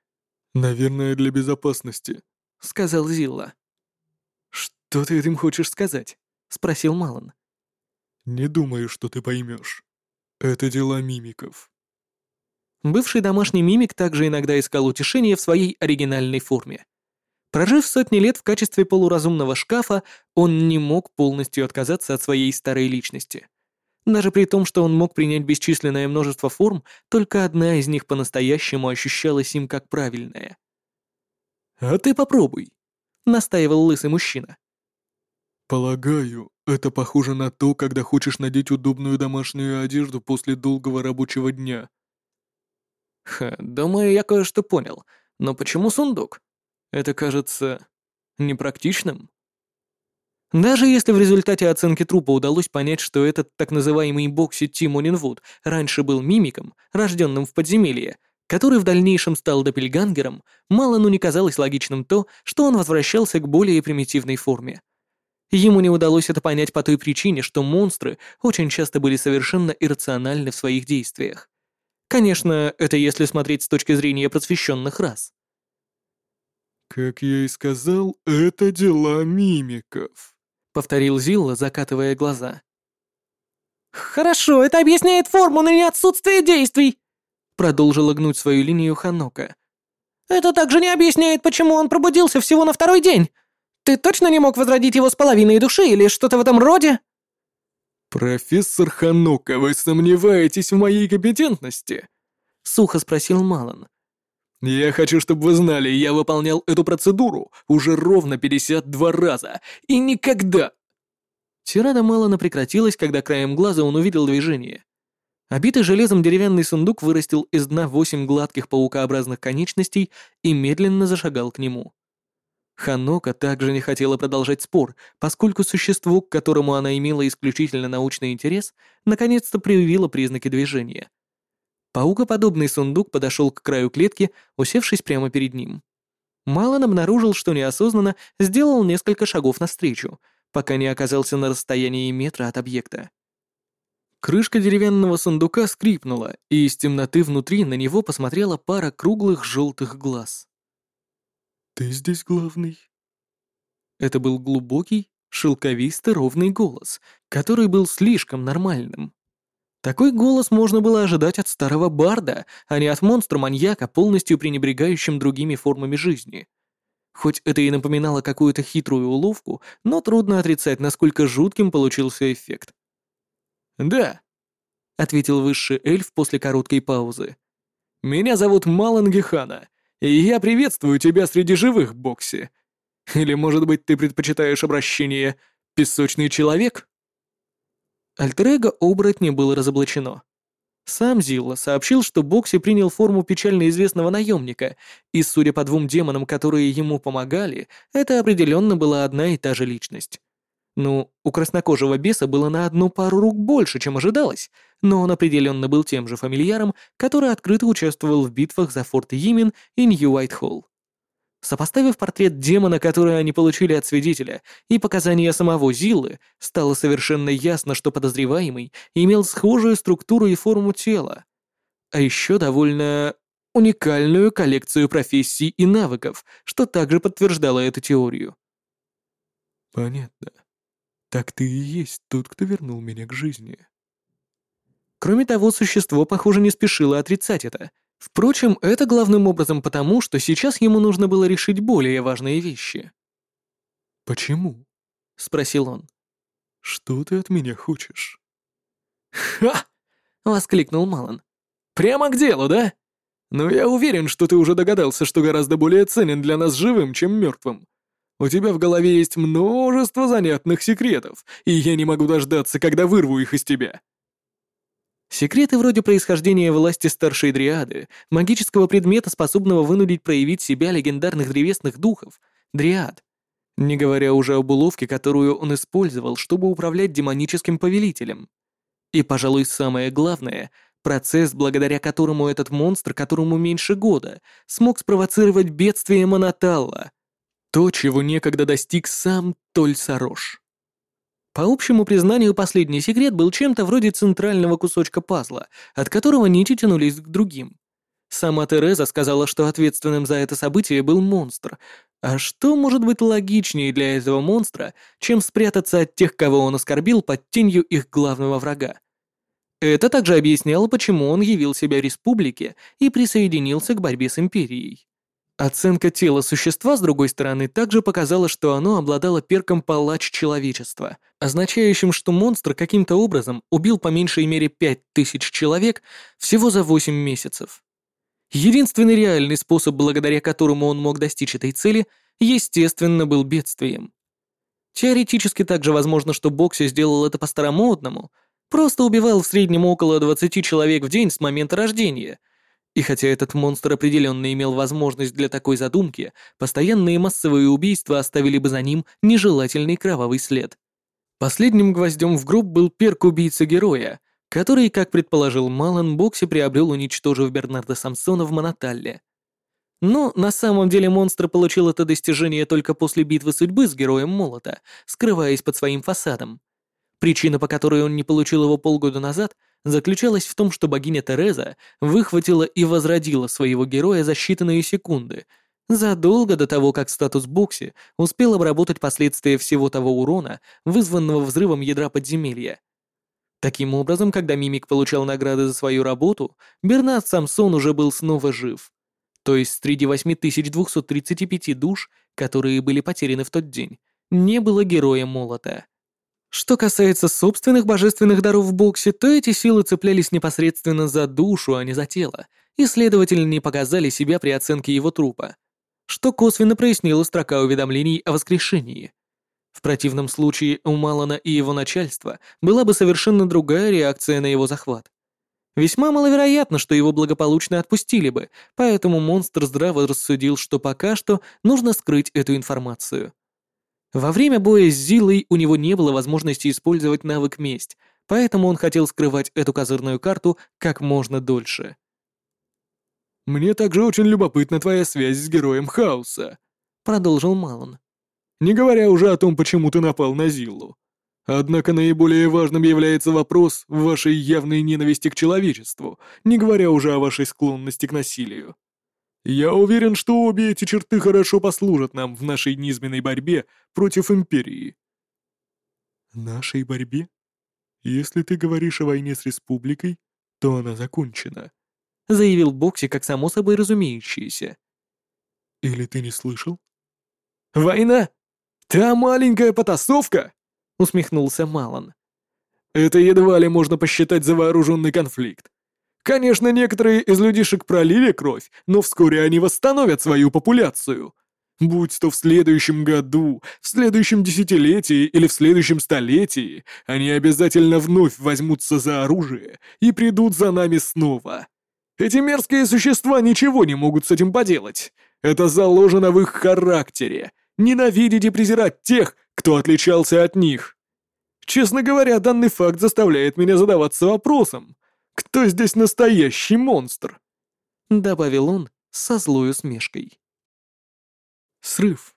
Наверное, для безопасности, сказал Зилла. Что ты этим хочешь сказать? спросил Малон. Не думаю, что ты поймешь. Это дела мимиков. Бывший домашний мимик также иногда искал утешение в своей оригинальной форме. Прожив сотни лет в качестве полуразумного шкафа, он не мог полностью отказаться от своей старой личности. Даже при том, что он мог принять бесчисленное множество форм, только одна из них по-настоящему ощущалась им как правильная. «А ты попробуй», — настаивал лысый мужчина. «Полагаю, это похоже на то, когда хочешь надеть удобную домашнюю одежду после долгого рабочего дня», Ха, думаю, я кое-что понял. Но почему сундук? Это кажется непрактичным. Даже если в результате оценки трупа удалось понять, что этот так называемый Бокси Тимонинвуд раньше был мимиком, рожденным в подземелье, который в дальнейшем стал допельгангером, мало но не казалось логичным то, что он возвращался к более примитивной форме. Ему не удалось это понять по той причине, что монстры очень часто были совершенно иррациональны в своих действиях. Конечно, это если смотреть с точки зрения просвещенных рас. «Как я и сказал, это дела мимиков», — повторил Зилла, закатывая глаза. «Хорошо, это объясняет форму, но не отсутствие действий», — продолжила гнуть свою линию Ханока. «Это также не объясняет, почему он пробудился всего на второй день. Ты точно не мог возродить его с половиной души или что-то в этом роде?» «Профессор Ханока, вы сомневаетесь в моей компетентности?» — сухо спросил Малан. «Я хочу, чтобы вы знали, я выполнял эту процедуру уже ровно 52 раза, и никогда...» Тирада Малана прекратилась, когда краем глаза он увидел движение. Обитый железом деревянный сундук вырастил из дна восемь гладких паукообразных конечностей и медленно зашагал к нему. Ханока также не хотела продолжать спор, поскольку существо, к которому она имела исключительно научный интерес, наконец-то проявило признаки движения. Паукоподобный сундук подошел к краю клетки, усевшись прямо перед ним. Малон обнаружил, что неосознанно сделал несколько шагов навстречу, пока не оказался на расстоянии метра от объекта. Крышка деревянного сундука скрипнула, и из темноты внутри на него посмотрела пара круглых желтых глаз. «Ты здесь главный?» Это был глубокий, шелковистый, ровный голос, который был слишком нормальным. Такой голос можно было ожидать от старого барда, а не от монстра-маньяка, полностью пренебрегающим другими формами жизни. Хоть это и напоминало какую-то хитрую уловку, но трудно отрицать, насколько жутким получился эффект. «Да», — ответил высший эльф после короткой паузы. «Меня зовут Малан Гехана, и я приветствую тебя среди живых, Бокси. Или, может быть, ты предпочитаешь обращение «песочный человек»?» Альтер-эго оборотня было разоблачено. Сам Зилла сообщил, что Бокси принял форму печально известного наемника, и, судя по двум демонам, которые ему помогали, это определенно была одна и та же личность. Ну, у краснокожего беса было на одну пару рук больше, чем ожидалось, но он определенно был тем же фамильяром, который открыто участвовал в битвах за форт Йимин и Нью-Уайтхолл. Сопоставив портрет демона, который они получили от свидетеля, и показания самого Зиллы, стало совершенно ясно, что подозреваемый имел схожую структуру и форму тела. А еще довольно уникальную коллекцию профессий и навыков, что также подтверждало эту теорию. «Понятно», так ты и есть тот, кто вернул меня к жизни. Кроме того, существо, похоже, не спешило отрицать это. Впрочем, это главным образом потому, что сейчас ему нужно было решить более важные вещи. «Почему?» — спросил он. «Что ты от меня хочешь?» «Ха!» — воскликнул Малон. «Прямо к делу, да? Но я уверен, что ты уже догадался, что гораздо более ценен для нас живым, чем мертвым. У тебя в голове есть множество занятных секретов, и я не могу дождаться, когда вырву их из тебя. Секреты вроде происхождения власти старшей дриады, магического предмета, способного вынудить проявить себя легендарных древесных духов, дриад. Не говоря уже об уловке, которую он использовал, чтобы управлять демоническим повелителем. И, пожалуй, самое главное — процесс, благодаря которому этот монстр, которому меньше года, смог спровоцировать бедствие Моноталла — То, чего некогда достиг сам Толь Сарош. По общему признанию, последний секрет был чем-то вроде центрального кусочка пазла, от которого нити тянулись к другим. Сама Тереза сказала, что ответственным за это событие был монстр. А что может быть логичнее для этого монстра, чем спрятаться от тех, кого он оскорбил, под тенью их главного врага? Это также объясняло, почему он явил себя республике и присоединился к борьбе с Империей. Оценка тела существа, с другой стороны, также показала, что оно обладало перком «палач человечества», означающим, что монстр каким-то образом убил по меньшей мере 5000 человек всего за 8 месяцев. Единственный реальный способ, благодаря которому он мог достичь этой цели, естественно, был бедствием. Теоретически также возможно, что Бокси сделал это по-старомодному, просто убивал в среднем около 20 человек в день с момента рождения. И хотя этот монстр определенно имел возможность для такой задумки, постоянные массовые убийства оставили бы за ним нежелательный кровавый след. Последним гвоздем в гроб был перк убийцы героя, который, как предположил Малан, Бокси приобрел, уничтожив Бернарда Самсона в Моноталле. Но на самом деле монстр получил это достижение только после битвы судьбы с героем Молота, скрываясь под своим фасадом. Причина, по которой он не получил его полгода назад, заключалась в том, что богиня Тереза выхватила и возродила своего героя за считанные секунды, задолго до того, как статус Бокси успел обработать последствия всего того урона, вызванного взрывом ядра подземелья. Таким образом, когда Мимик получал награды за свою работу, Бернард Самсон уже был снова жив. То есть среди 8235 душ, которые были потеряны в тот день, не было героя молота. Что касается собственных божественных даров в боксе, то эти силы цеплялись непосредственно за душу, а не за тело, и, следовательно, не показали себя при оценке его трупа, что косвенно прояснило строка уведомлений о воскрешении. В противном случае у Малана и его начальства была бы совершенно другая реакция на его захват. Весьма маловероятно, что его благополучно отпустили бы, поэтому монстр здраво рассудил, что пока что нужно скрыть эту информацию. Во время боя с Зилой у него не было возможности использовать навык месть, поэтому он хотел скрывать эту козырную карту как можно дольше. «Мне также очень любопытна твоя связь с героем Хаоса», — продолжил Малон не говоря уже о том, почему ты напал на Зиллу. Однако наиболее важным является вопрос вашей явной ненависти к человечеству, не говоря уже о вашей склонности к насилию. Я уверен, что обе эти черты хорошо послужат нам в нашей низменной борьбе против Империи. Нашей борьбе? Если ты говоришь о войне с Республикой, то она закончена, заявил Бокси как само собой разумеющееся. Или ты не слышал? Война? «Та маленькая потасовка?» — усмехнулся Малан. «Это едва ли можно посчитать за вооруженный конфликт. Конечно, некоторые из людишек пролили кровь, но вскоре они восстановят свою популяцию. Будь то в следующем году, в следующем десятилетии или в следующем столетии, они обязательно вновь возьмутся за оружие и придут за нами снова. Эти мерзкие существа ничего не могут с этим поделать. Это заложено в их характере, ненавидеть и презирать тех, кто отличался от них. Честно говоря, данный факт заставляет меня задаваться вопросом, кто здесь настоящий монстр? Добавил он со злой усмешкой. Срыв.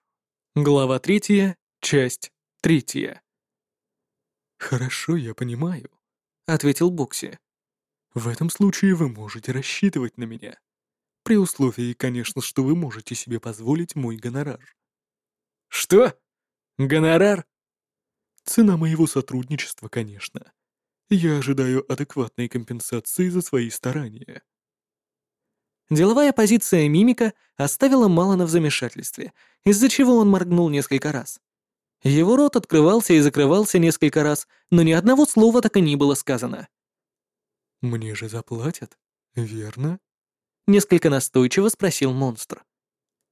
Глава третья, часть третья. «Хорошо, я понимаю», — ответил Бокси. «В этом случае вы можете рассчитывать на меня. При условии, конечно, что вы можете себе позволить мой гонорар. «Что? Гонорар?» «Цена моего сотрудничества, конечно. Я ожидаю адекватной компенсации за свои старания». Деловая позиция мимика оставила Малана в замешательстве, из-за чего он моргнул несколько раз. Его рот открывался и закрывался несколько раз, но ни одного слова так и не было сказано. «Мне же заплатят, верно?» Несколько настойчиво спросил монстр.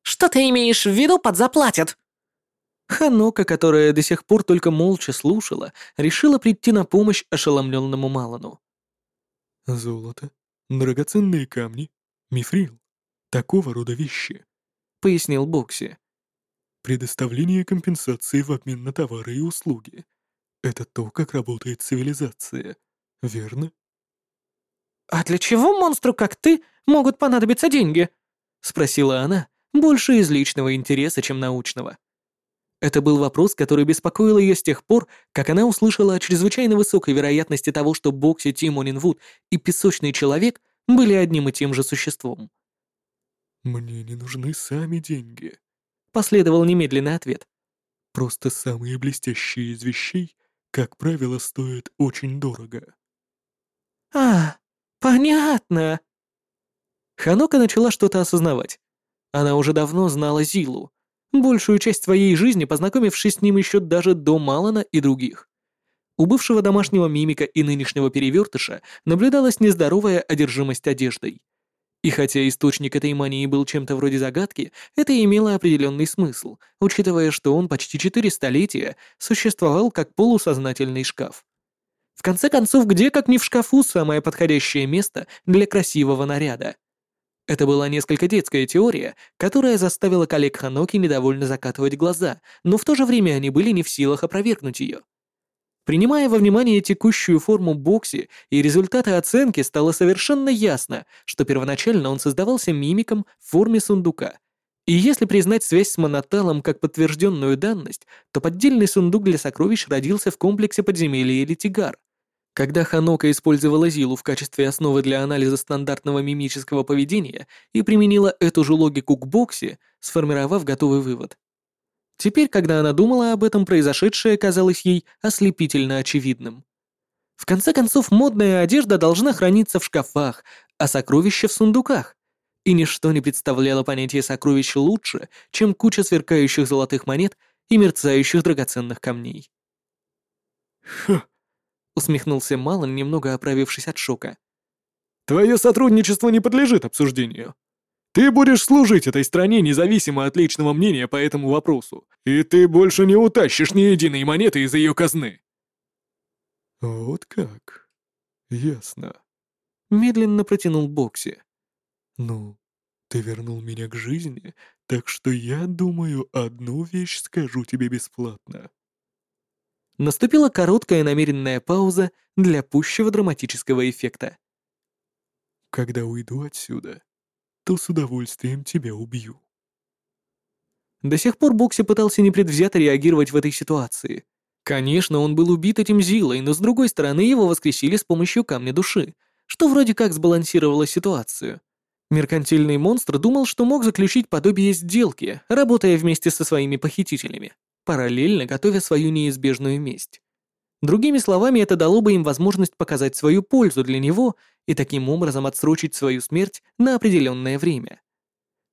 «Что ты имеешь в виду под заплатят?» Ханока, которая до сих пор только молча слушала, решила прийти на помощь ошеломленному Малану. «Золото, драгоценные камни, мифрил, такого рода вещи», — пояснил Бокси. «Предоставление компенсации в обмен на товары и услуги. Это то, как работает цивилизация, верно?» «А для чего монстру, как ты, могут понадобиться деньги?» — спросила она, больше из личного интереса, чем научного. Это был вопрос, который беспокоил ее с тех пор, как она услышала о чрезвычайно высокой вероятности того, что Бокси Тимонинвуд и Песочный Человек были одним и тем же существом. «Мне не нужны сами деньги», — последовал немедленный ответ. «Просто самые блестящие из вещей, как правило, стоят очень дорого». «А, понятно». Ханока начала что-то осознавать. Она уже давно знала Зилу, большую часть своей жизни познакомившись с ним еще даже до Малана и других. У бывшего домашнего мимика и нынешнего перевертыша наблюдалась нездоровая одержимость одеждой. И хотя источник этой мании был чем-то вроде загадки, это имело определенный смысл, учитывая, что он почти четыре столетия существовал как полусознательный шкаф. В конце концов, где, как ни в шкафу, самое подходящее место для красивого наряда? Это была несколько детская теория, которая заставила коллег Ханоки недовольно закатывать глаза, но в то же время они были не в силах опровергнуть ее. Принимая во внимание текущую форму Бокси и результаты оценки, стало совершенно ясно, что первоначально он создавался мимиком в форме сундука. И если признать связь с моноталом как подтвержденную данность, то поддельный сундук для сокровищ родился в комплексе подземелья Элитигар — когда Ханока использовала Зилу в качестве основы для анализа стандартного мимического поведения и применила эту же логику к Боксе, сформировав готовый вывод. Теперь, когда она думала об этом, произошедшее казалось ей ослепительно очевидным. В конце концов, модная одежда должна храниться в шкафах, а сокровища в сундуках. И ничто не представляло понятие сокровищ лучше, чем куча сверкающих золотых монет и мерцающих драгоценных камней. «Ха, усмехнулся Малон, немного оправившись от шока. «Твое сотрудничество не подлежит обсуждению. Ты будешь служить этой стране независимо от личного мнения по этому вопросу, и ты больше не утащишь ни единой монеты из ее казны». «Вот как? Ясно», — медленно протянул Бокси. «Ну, ты вернул меня к жизни, так что я думаю, одну вещь скажу тебе бесплатно. Наступила короткая намеренная пауза для пущего драматического эффекта. «Когда уйду отсюда, то с удовольствием тебя убью». До сих пор Бокси пытался непредвзято реагировать в этой ситуации. Конечно, он был убит этим Зилой, но с другой стороны его воскресили с помощью камня души, что вроде как сбалансировало ситуацию. Меркантильный монстр думал, что мог заключить подобие сделки, работая вместе со своими похитителями параллельно готовя свою неизбежную месть. Другими словами, это дало бы им возможность показать свою пользу для него и таким образом отсрочить свою смерть на определенное время.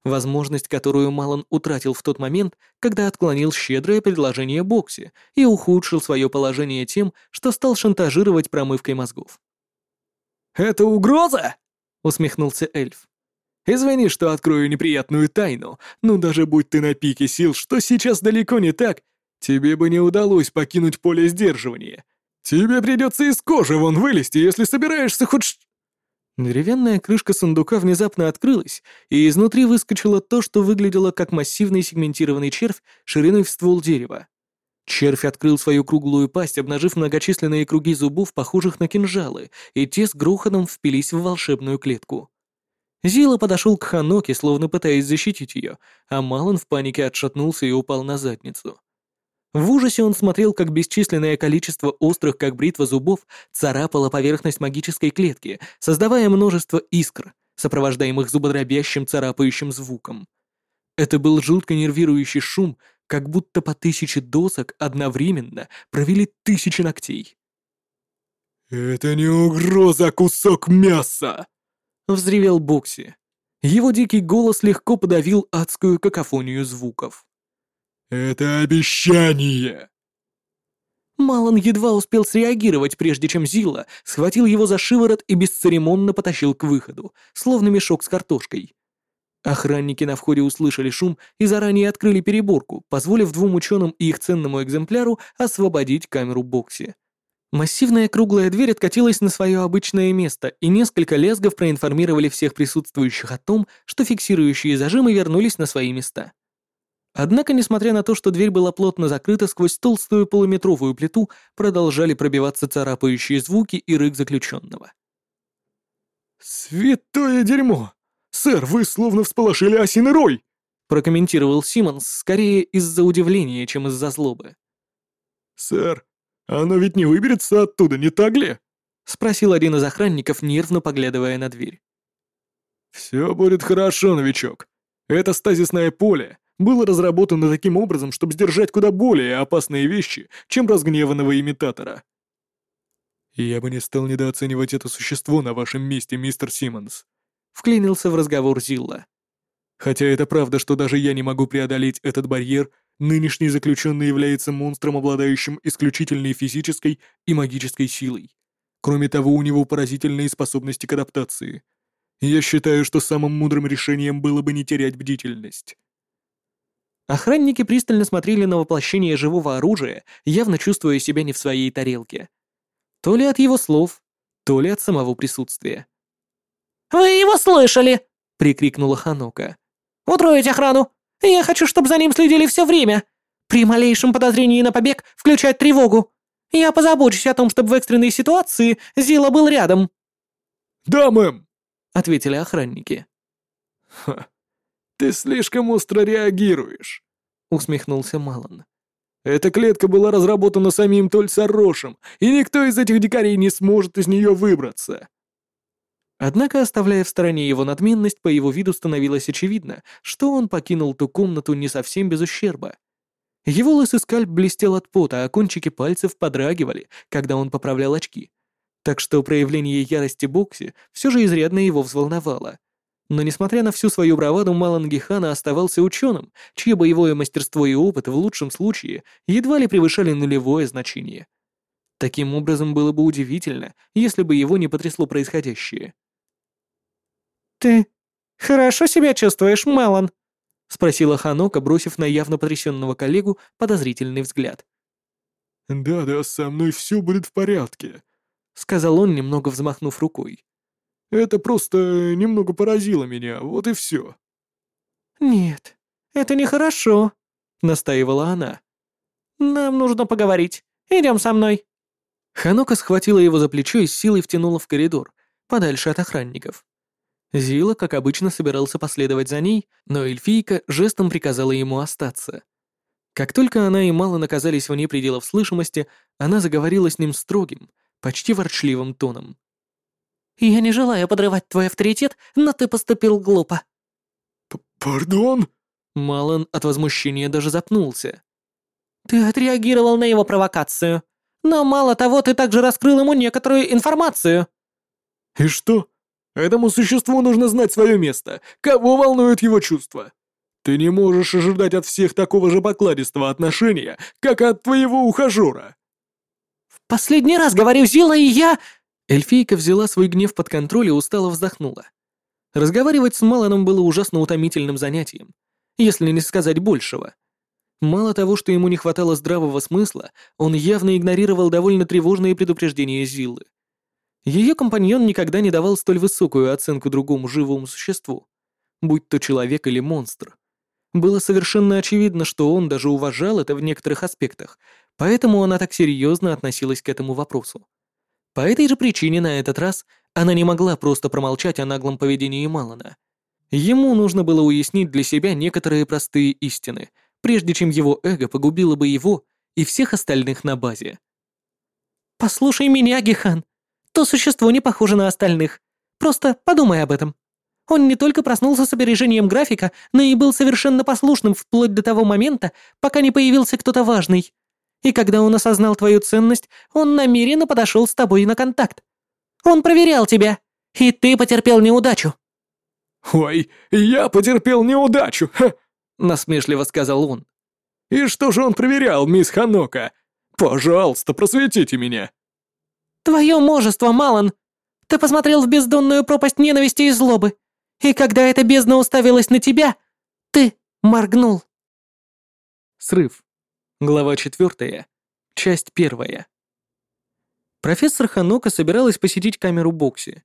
Возможность, которую Малон утратил в тот момент, когда отклонил щедрое предложение Бокси и ухудшил свое положение тем, что стал шантажировать промывкой мозгов. «Это угроза?» — усмехнулся эльф. Извини, что открою неприятную тайну, но даже будь ты на пике сил, что сейчас далеко не так, тебе бы не удалось покинуть поле сдерживания. Тебе придется из кожи вон вылезти, если собираешься хоть... Деревянная крышка сундука внезапно открылась, и изнутри выскочило то, что выглядело как массивный сегментированный червь шириной в ствол дерева. Червь открыл свою круглую пасть, обнажив многочисленные круги зубов, похожих на кинжалы, и те с грохотом впились в волшебную клетку. Зила подошел к Ханоке, словно пытаясь защитить ее, а Малон в панике отшатнулся и упал на задницу. В ужасе он смотрел, как бесчисленное количество острых, как бритва зубов, царапало поверхность магической клетки, создавая множество искр, сопровождаемых зубодробящим царапающим звуком. Это был жутко нервирующий шум, как будто по тысяче досок одновременно провели тысячи ногтей. «Это не угроза, кусок мяса!» Взревел Бокси. Его дикий голос легко подавил адскую какофонию звуков. «Это обещание!» Малон едва успел среагировать, прежде чем Зила схватил его за шиворот и бесцеремонно потащил к выходу, словно мешок с картошкой. Охранники на входе услышали шум и заранее открыли переборку, позволив двум ученым и их ценному экземпляру освободить камеру Бокси. Массивная круглая дверь откатилась на свое обычное место, и несколько лезгов проинформировали всех присутствующих о том, что фиксирующие зажимы вернулись на свои места. Однако, несмотря на то, что дверь была плотно закрыта, сквозь толстую полуметровую плиту продолжали пробиваться царапающие звуки и рык заключенного. «Святое дерьмо! Сэр, вы словно всполошили осиный рой!» прокомментировал Симмонс скорее из-за удивления, чем из-за злобы. «Сэр, оно ведь не выберется оттуда, не так ли?» — спросил один из охранников, нервно поглядывая на дверь. «Все будет хорошо, новичок. Это стазисное поле было разработано таким образом, чтобы сдержать куда более опасные вещи, чем разгневанного имитатора. «Я бы не стал недооценивать это существо на вашем месте, мистер Симмонс», — вклинился в разговор Зилла. «Хотя это правда, что даже я не могу преодолеть этот барьер, нынешний заключенный является монстром, обладающим исключительной физической и магической силой. Кроме того, у него поразительные способности к адаптации. Я считаю, что самым мудрым решением было бы не терять бдительность». Охранники пристально смотрели на воплощение живого оружия, явно чувствуя себя не в своей тарелке. То ли от его слов, то ли от самого присутствия. «Вы его слышали!» — прикрикнула Ханока. «Утроить охрану! Я хочу, чтобы за ним следили все время! При малейшем подозрении на побег включать тревогу! Я позабочусь о том, чтобы в экстренной ситуации Зила был рядом!» «Да, мэм!» — ответили охранники. «Ха, «Ты слишком остро реагируешь», — усмехнулся Малон. «Эта клетка была разработана самим Тольсарошем, и никто из этих дикарей не сможет из нее выбраться». Однако, оставляя в стороне его надменность, по его виду становилось очевидно, что он покинул ту комнату не совсем без ущерба. Его лысый скальп блестел от пота, а кончики пальцев подрагивали, когда он поправлял очки. Так что проявление ярости Бокси все же изрядно его взволновало. Но несмотря на всю свою браваду, Малан Гехана оставался ученым, чье боевое мастерство и опыт в лучшем случае едва ли превышали нулевое значение. Таким образом, было бы удивительно, если бы его не потрясло происходящее. «Ты хорошо себя чувствуешь, Малан?» — спросила Ханока, бросив на явно потрясенного коллегу подозрительный взгляд. «Да-да, со мной все будет в порядке», — сказал он, немного взмахнув рукой. Это просто немного поразило меня, вот и все. «Нет, это нехорошо», — настаивала она. «Нам нужно поговорить. Идем со мной». Ханока схватила его за плечо и с силой втянула в коридор, подальше от охранников. Зила, как обычно, собирался последовать за ней, но эльфийка жестом приказала ему остаться. Как только она и Мало наказались вне пределов слышимости, она заговорила с ним строгим, почти ворчливым тоном. «Я не желаю подрывать твой авторитет, но ты поступил глупо». «Пардон?» Малон от возмущения даже запнулся. «Ты отреагировал на его провокацию. Но мало того, ты также раскрыл ему некоторую информацию». «И что? Этому существу нужно знать свое место. Кого волнуют его чувства? Ты не можешь ожидать от всех такого же покладистого отношения, как от твоего ухажера». «В последний раз говорю Зила, и я...» Эльфийка взяла свой гнев под контроль и устало вздохнула. Разговаривать с Маланом было ужасно утомительным занятием, если не сказать большего. Мало того, что ему не хватало здравого смысла, он явно игнорировал довольно тревожные предупреждения Зиллы. Ее компаньон никогда не давал столь высокую оценку другому живому существу, будь то человек или монстр. Было совершенно очевидно, что он даже уважал это в некоторых аспектах, поэтому она так серьезно относилась к этому вопросу. По этой же причине на этот раз она не могла просто промолчать о наглом поведении Малана. Ему нужно было уяснить для себя некоторые простые истины, прежде чем его эго погубило бы его и всех остальных на базе. «Послушай меня, Гихан. То существо не похоже на остальных. Просто подумай об этом. Он не только проснулся с опережением графика, но и был совершенно послушным вплоть до того момента, пока не появился кто-то важный. И когда он осознал твою ценность, он намеренно подошел с тобой на контакт. Он проверял тебя, и ты потерпел неудачу». «Ой, я потерпел неудачу!» Ха — насмешливо сказал он. «И что же он проверял, мисс Ханока? Пожалуйста, просветите меня!» «Твое мужество, Малан! Ты посмотрел в бездонную пропасть ненависти и злобы, и когда эта бездна уставилась на тебя, ты моргнул». Срыв. Глава 4. Часть 1. Профессор Ханока собиралась посетить камеру Бокси.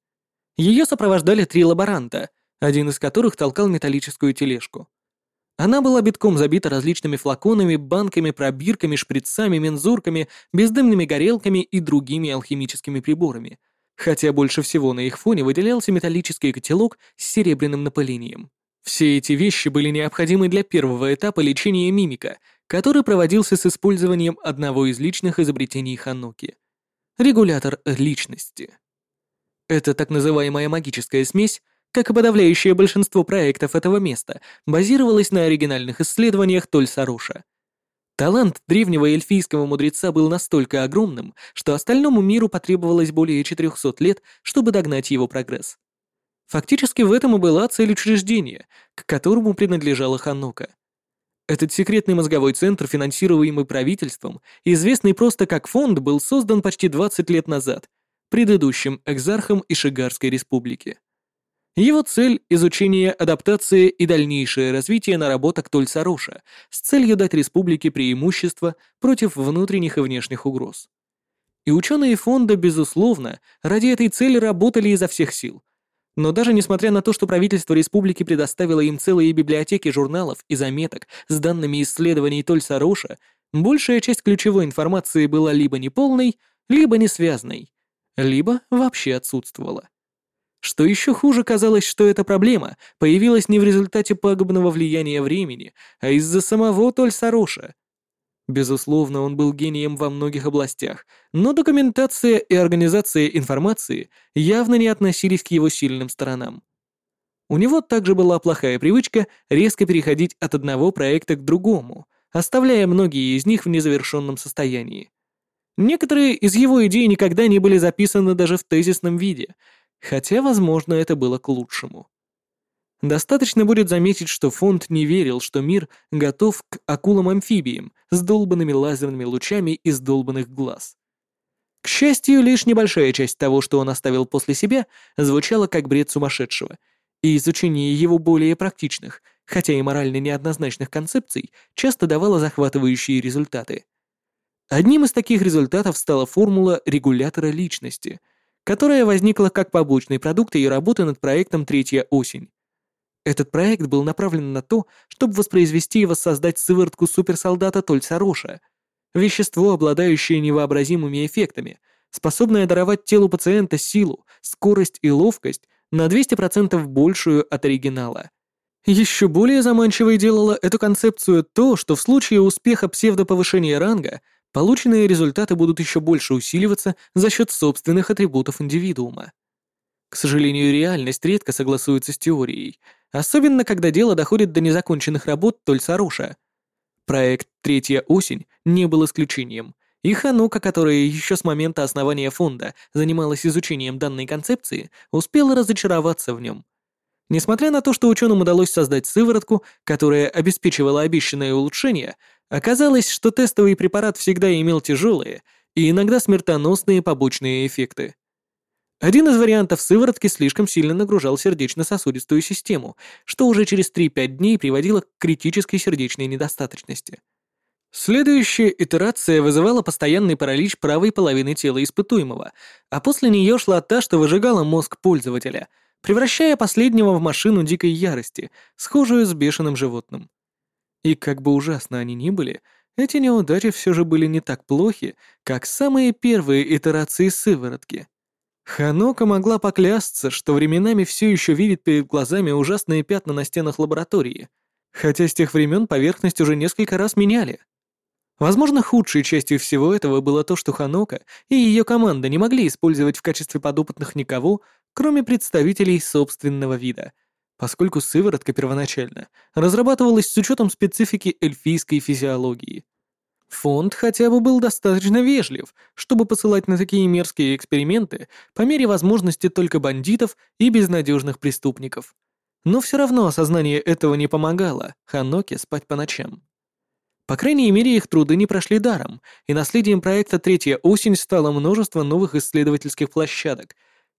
Ее сопровождали три лаборанта, один из которых толкал металлическую тележку. Она была битком забита различными флаконами, банками, пробирками, шприцами, мензурками, бездымными горелками и другими алхимическими приборами, хотя больше всего на их фоне выделялся металлический котелок с серебряным напылением. Все эти вещи были необходимы для первого этапа лечения мимика, который проводился с использованием одного из личных изобретений Ханоки — регулятор личности. Это так называемая магическая смесь, как и подавляющее большинство проектов этого места, базировалась на оригинальных исследованиях Тольса Роша. Талант древнего эльфийского мудреца был настолько огромным, что остальному миру потребовалось более 400 лет, чтобы догнать его прогресс. Фактически в этом и была цель учреждения, к которому принадлежала Ханука. Этот секретный мозговой центр, финансируемый правительством, известный просто как фонд, был создан почти 20 лет назад, предыдущим экзархом Ишигарской республики. Его цель — изучение адаптации и дальнейшее развитие наработок Тольсароша с целью дать республике преимущество против внутренних и внешних угроз. И ученые фонда, безусловно, ради этой цели работали изо всех сил. Но даже несмотря на то, что правительство республики предоставило им целые библиотеки журналов и заметок с данными исследований Тольсароша, большая часть ключевой информации была либо неполной, либо несвязной, либо вообще отсутствовала. Что еще хуже, казалось, что эта проблема появилась не в результате пагубного влияния времени, а из-за самого Тольсароша. Безусловно, он был гением во многих областях, но документация и организация информации явно не относились к его сильным сторонам. У него также была плохая привычка резко переходить от одного проекта к другому, оставляя многие из них в незавершенном состоянии. Некоторые из его идей никогда не были записаны даже в тезисном виде, Хотя, возможно, это было к лучшему. Достаточно будет заметить, что фонд не верил, что мир готов к акулам-амфибиям с долбанными лазерными лучами из долбанных глаз. К счастью, лишь небольшая часть того, что он оставил после себя, звучала как бред сумасшедшего, и изучение его более практичных, хотя и морально неоднозначных концепций, часто давало захватывающие результаты. Одним из таких результатов стала формула регулятора личности — которая возникла как побочный продукт ее работы над проектом «Третья осень». Этот проект был направлен на то, чтобы воспроизвести и воссоздать сыворотку суперсолдата Тольца Роша, вещество, обладающее невообразимыми эффектами, способное даровать телу пациента силу, скорость и ловкость на 200% большую от оригинала. Еще более заманчивой делало эту концепцию то, что в случае успеха псевдоповышения ранга полученные результаты будут еще больше усиливаться за счет собственных атрибутов индивидуума. К сожалению, реальность редко согласуется с теорией, особенно когда дело доходит до незаконченных работ Тольсаруша. Проект «Третья осень» не был исключением, и Ханука, которая еще с момента основания фонда занималась изучением данной концепции, успела разочароваться в нем. Несмотря на то, что ученым удалось создать сыворотку, которая обеспечивала обещанное улучшение, Оказалось, что тестовый препарат всегда имел тяжелые и иногда смертоносные побочные эффекты. Один из вариантов сыворотки слишком сильно нагружал сердечно-сосудистую систему, что уже через 3-5 дней приводило к критической сердечной недостаточности. Следующая итерация вызывала постоянный паралич правой половины тела испытуемого, а после нее шла та, что выжигала мозг пользователя, превращая последнего в машину дикой ярости, схожую с бешеным животным. И как бы ужасно они ни были, эти неудачи все же были не так плохи, как самые первые итерации сыворотки. Ханока могла поклясться, что временами все еще видит перед глазами ужасные пятна на стенах лаборатории, хотя с тех времен поверхность уже несколько раз меняли. Возможно, худшей частью всего этого было то, что Ханока и ее команда не могли использовать в качестве подопытных никого, кроме представителей собственного вида — поскольку сыворотка первоначально разрабатывалась с учетом специфики эльфийской физиологии. Фонд хотя бы был достаточно вежлив, чтобы посылать на такие мерзкие эксперименты по мере возможности только бандитов и безнадежных преступников. Но все равно осознание этого не помогало Ханоке спать по ночам. По крайней мере, их труды не прошли даром, и наследием проекта «Третья осень» стало множество новых исследовательских площадок,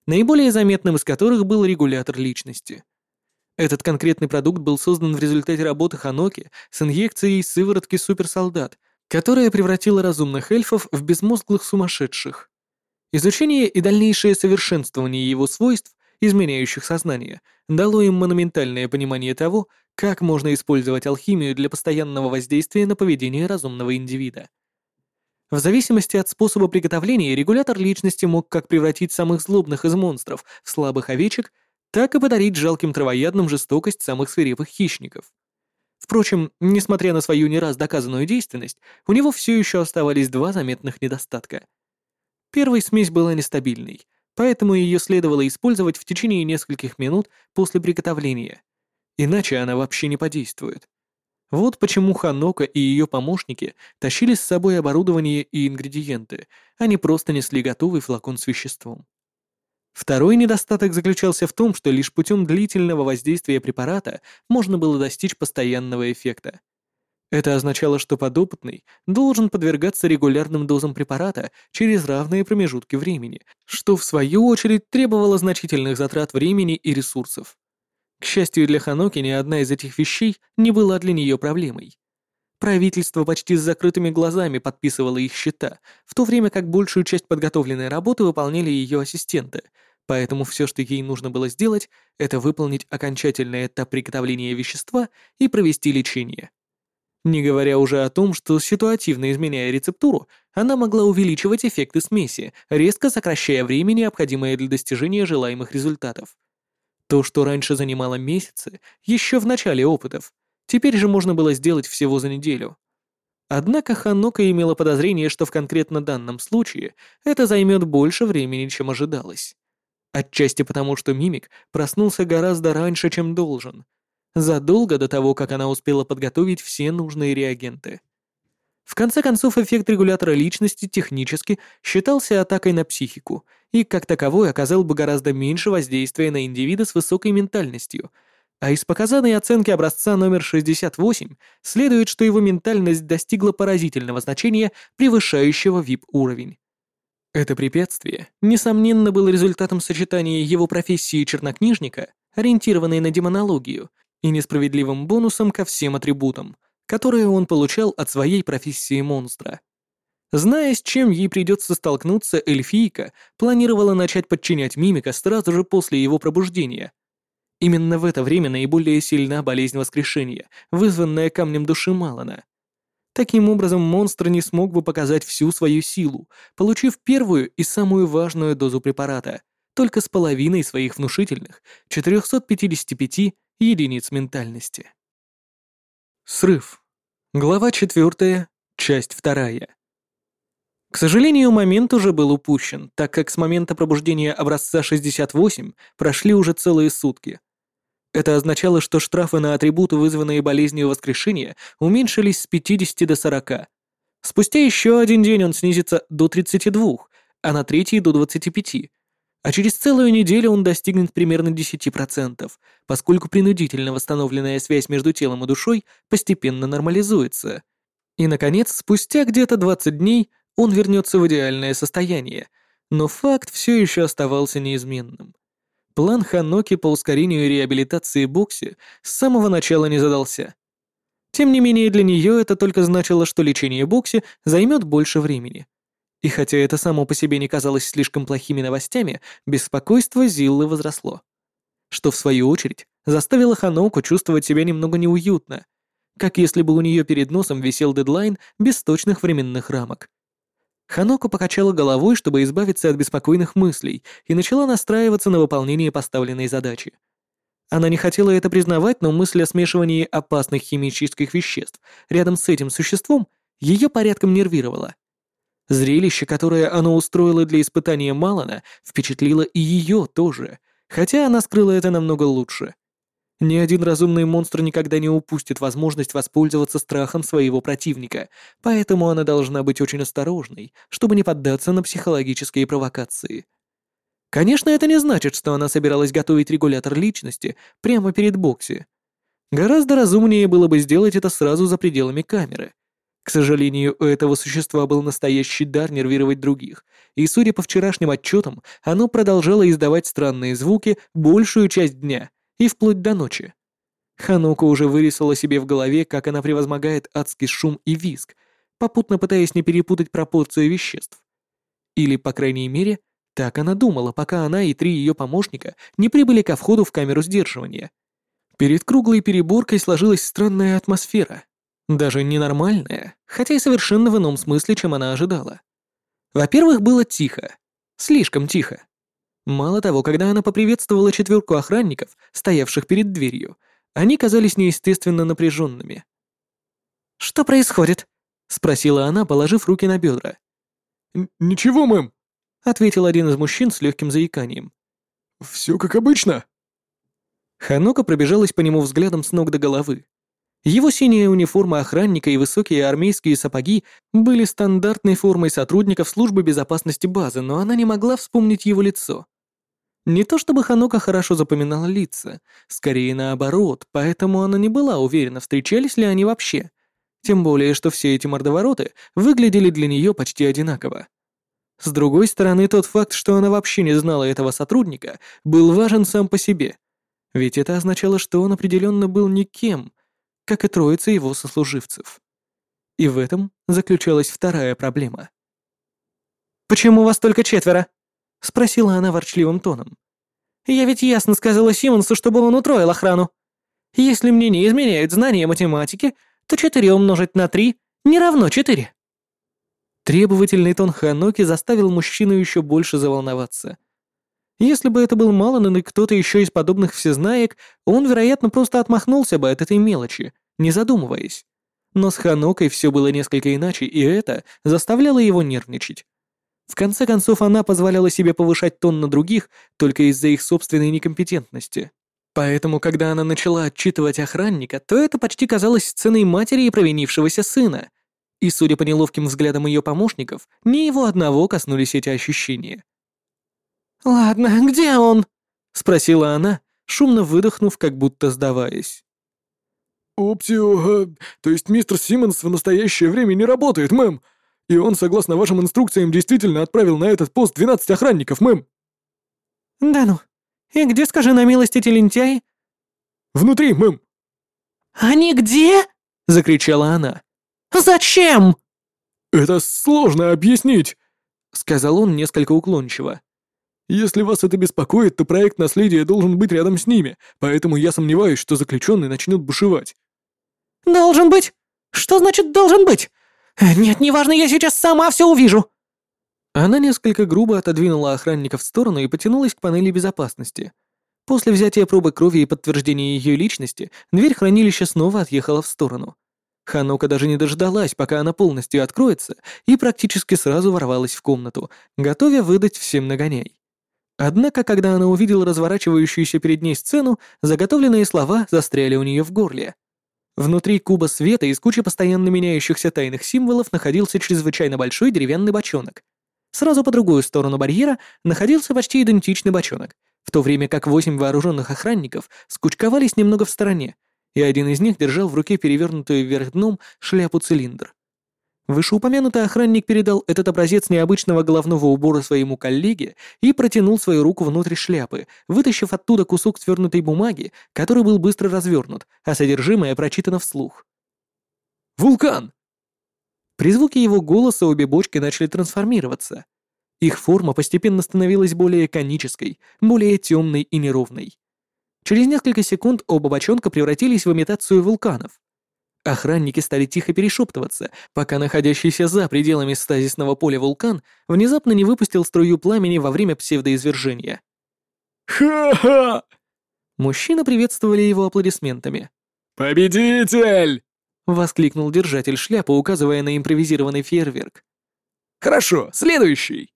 наиболее заметным из которых был регулятор личности — этот конкретный продукт был создан в результате работы Ханоки с инъекцией сыворотки суперсолдат, которая превратила разумных эльфов в безмозглых сумасшедших. Изучение и дальнейшее совершенствование его свойств, изменяющих сознание, дало им монументальное понимание того, как можно использовать алхимию для постоянного воздействия на поведение разумного индивида. В зависимости от способа приготовления регулятор личности мог как превратить самых злобных из монстров в слабых овечек, так и подарить жалким травоядным жестокость самых свирепых хищников. Впрочем, несмотря на свою не раз доказанную действенность, у него все еще оставались два заметных недостатка. Первая смесь была нестабильной, поэтому ее следовало использовать в течение нескольких минут после приготовления, иначе она вообще не подействует. Вот почему Ханока и ее помощники тащили с собой оборудование и ингредиенты, а не просто несли готовый флакон с веществом. Второй недостаток заключался в том, что лишь путем длительного воздействия препарата можно было достичь постоянного эффекта. Это означало, что подопытный должен подвергаться регулярным дозам препарата через равные промежутки времени, что в свою очередь требовало значительных затрат времени и ресурсов. К счастью для Ханоки, ни одна из этих вещей не была для нее проблемой. Правительство почти с закрытыми глазами подписывало их счета, в то время как большую часть подготовленной работы выполняли ее ассистенты, поэтому все, что ей нужно было сделать, это выполнить окончательный этап приготовления вещества и провести лечение. Не говоря уже о том, что ситуативно изменяя рецептуру, она могла увеличивать эффекты смеси, резко сокращая время, необходимое для достижения желаемых результатов. То, что раньше занимало месяцы, еще в начале опытов, теперь же можно было сделать всего за неделю. Однако Ханока имела подозрение, что в конкретно данном случае это займет больше времени, чем ожидалось. Отчасти потому, что мимик проснулся гораздо раньше, чем должен, задолго до того, как она успела подготовить все нужные реагенты. В конце концов, эффект регулятора личности технически считался атакой на психику и, как таковой, оказал бы гораздо меньше воздействия на индивида с высокой ментальностью, а из показанной оценки образца номер 68 следует, что его ментальность достигла поразительного значения, превышающего VIP-уровень. Это препятствие, несомненно, было результатом сочетания его профессии чернокнижника, ориентированной на демонологию, и несправедливым бонусом ко всем атрибутам, которые он получал от своей профессии монстра. Зная, с чем ей придется столкнуться, эльфийка планировала начать подчинять мимика сразу же после его пробуждения. Именно в это время наиболее сильна болезнь воскрешения, вызванная камнем души Малана. Таким образом, монстр не смог бы показать всю свою силу, получив первую и самую важную дозу препарата, только с половиной своих внушительных 455 единиц ментальности. Срыв. Глава 4, часть 2. К сожалению, момент уже был упущен, так как с момента пробуждения образца 68 прошли уже целые сутки. Это означало, что штрафы на атрибуты, вызванные болезнью воскрешения, уменьшились с 50 до 40. Спустя еще один день он снизится до 32, а на третий до 25, а через целую неделю он достигнет примерно 10%, поскольку принудительно восстановленная связь между телом и душой постепенно нормализуется. И, наконец, спустя где-то 20 дней он вернется в идеальное состояние, но факт все еще оставался неизменным. План Ханоки по ускорению реабилитации Бокси с самого начала не задался. Тем не менее, для нее это только значило, что лечение Бокси займет больше времени. И хотя это само по себе не казалось слишком плохими новостями, беспокойство Зиллы возросло. Что, в свою очередь, заставило Ханоку чувствовать себя немного неуютно, как если бы у нее перед носом висел дедлайн без точных временных рамок. Ханоку покачала головой, чтобы избавиться от беспокойных мыслей, и начала настраиваться на выполнение поставленной задачи. Она не хотела это признавать, но мысль о смешивании опасных химических веществ рядом с этим существом ее порядком нервировала. Зрелище, которое оно устроило для испытания Малана, впечатлило и ее тоже, хотя она скрыла это намного лучше. Ни один разумный монстр никогда не упустит возможность воспользоваться страхом своего противника, поэтому она должна быть очень осторожной, чтобы не поддаться на психологические провокации. Конечно, это не значит, что она собиралась готовить регулятор личности прямо перед Бокси. Гораздо разумнее было бы сделать это сразу за пределами камеры — к сожалению, у этого существа был настоящий дар нервировать других, и, судя по вчерашним отчетам, оно продолжало издавать странные звуки большую часть дня и вплоть до ночи. Ханука уже вырисовала себе в голове, как она превозмогает адский шум и визг, попутно пытаясь не перепутать пропорцию веществ. Или, по крайней мере, так она думала, пока она и три ее помощника не прибыли ко входу в камеру сдерживания. Перед круглой переборкой сложилась странная атмосфера, даже ненормальная, хотя и совершенно в ином смысле, чем она ожидала. Во-первых, было тихо. Слишком тихо. Мало того, когда она поприветствовала четверку охранников, стоявших перед дверью, они казались неестественно напряженными. «Что происходит?» — спросила она, положив руки на бедра. «Ничего, мэм», — ответил один из мужчин с легким заиканием. «Все как обычно». Ханока пробежалась по нему взглядом с ног до головы. Его синяя униформа охранника и высокие армейские сапоги были стандартной формой сотрудников службы безопасности базы, но она не могла вспомнить его лицо. Не то чтобы Ханока хорошо запоминала лица, скорее наоборот, поэтому она не была уверена, встречались ли они вообще. Тем более, что все эти мордовороты выглядели для нее почти одинаково. С другой стороны, тот факт, что она вообще не знала этого сотрудника, был важен сам по себе. Ведь это означало, что он определенно был никем, как и троица его сослуживцев. И в этом заключалась вторая проблема. «Почему вас только четверо?» — спросила она ворчливым тоном. «Я ведь ясно сказала Симонсу, чтобы он утроил охрану. Если мне не изменяют знания математики, то 4 умножить на 3 не равно 4. Требовательный тон Ханоки заставил мужчину еще больше заволноваться. Если бы это был Маланен и кто-то еще из подобных всезнаек, он, вероятно, просто отмахнулся бы от этой мелочи, не задумываясь. Но с Ханокой все было несколько иначе, и это заставляло его нервничать. В конце концов, она позволяла себе повышать тон на других только из-за их собственной некомпетентности. Поэтому, когда она начала отчитывать охранника, то это почти казалось сценой матери и провинившегося сына. И, судя по неловким взглядам ее помощников, ни его одного коснулись эти ощущения. «Ладно, где он?» — спросила она, шумно выдохнув, как будто сдаваясь. «Оптио... Э, то есть мистер Симмонс в настоящее время не работает, мэм. И он, согласно вашим инструкциям, действительно отправил на этот пост 12 охранников, мэм». «Да ну, «И где, скажи на милость, эти лентяи?» «Внутри, мэм». «Они где?» — закричала она. «Зачем?» «Это сложно объяснить», — сказал он несколько уклончиво. «Если вас это беспокоит, то проект наследия должен быть рядом с ними, поэтому я сомневаюсь, что заключенный начнет бушевать». «Должен быть? Что значит «должен быть»? Нет, неважно, я сейчас сама все увижу». Она несколько грубо отодвинула охранника в сторону и потянулась к панели безопасности. После взятия пробы крови и подтверждения ее личности, дверь хранилища снова отъехала в сторону. Ханока даже не дождалась, пока она полностью откроется, и практически сразу ворвалась в комнату, готовя выдать всем нагоняй. Однако, когда она увидела разворачивающуюся перед ней сцену, заготовленные слова застряли у нее в горле. Внутри куба света из кучи постоянно меняющихся тайных символов находился чрезвычайно большой деревянный бочонок, Сразу по другую сторону барьера находился почти идентичный бочонок, в то время как восемь вооруженных охранников скучковались немного в стороне, и один из них держал в руке перевернутую вверх дном шляпу-цилиндр. Вышеупомянутый охранник передал этот образец необычного головного убора своему коллеге и протянул свою руку внутрь шляпы, вытащив оттуда кусок свернутой бумаги, который был быстро развернут, а содержимое прочитано вслух. «Вулкан! При звуке его голоса обе бочки начали трансформироваться. Их форма постепенно становилась более конической, более темной и неровной. Через несколько секунд оба бочонка превратились в имитацию вулканов. Охранники стали тихо перешептываться, пока находящийся за пределами стазисного поля вулкан внезапно не выпустил струю пламени во время псевдоизвержения. «Ха-ха!» Мужчины приветствовали его аплодисментами. «Победитель!» — воскликнул держатель шляпы, указывая на импровизированный фейерверк. «Хорошо, следующий!»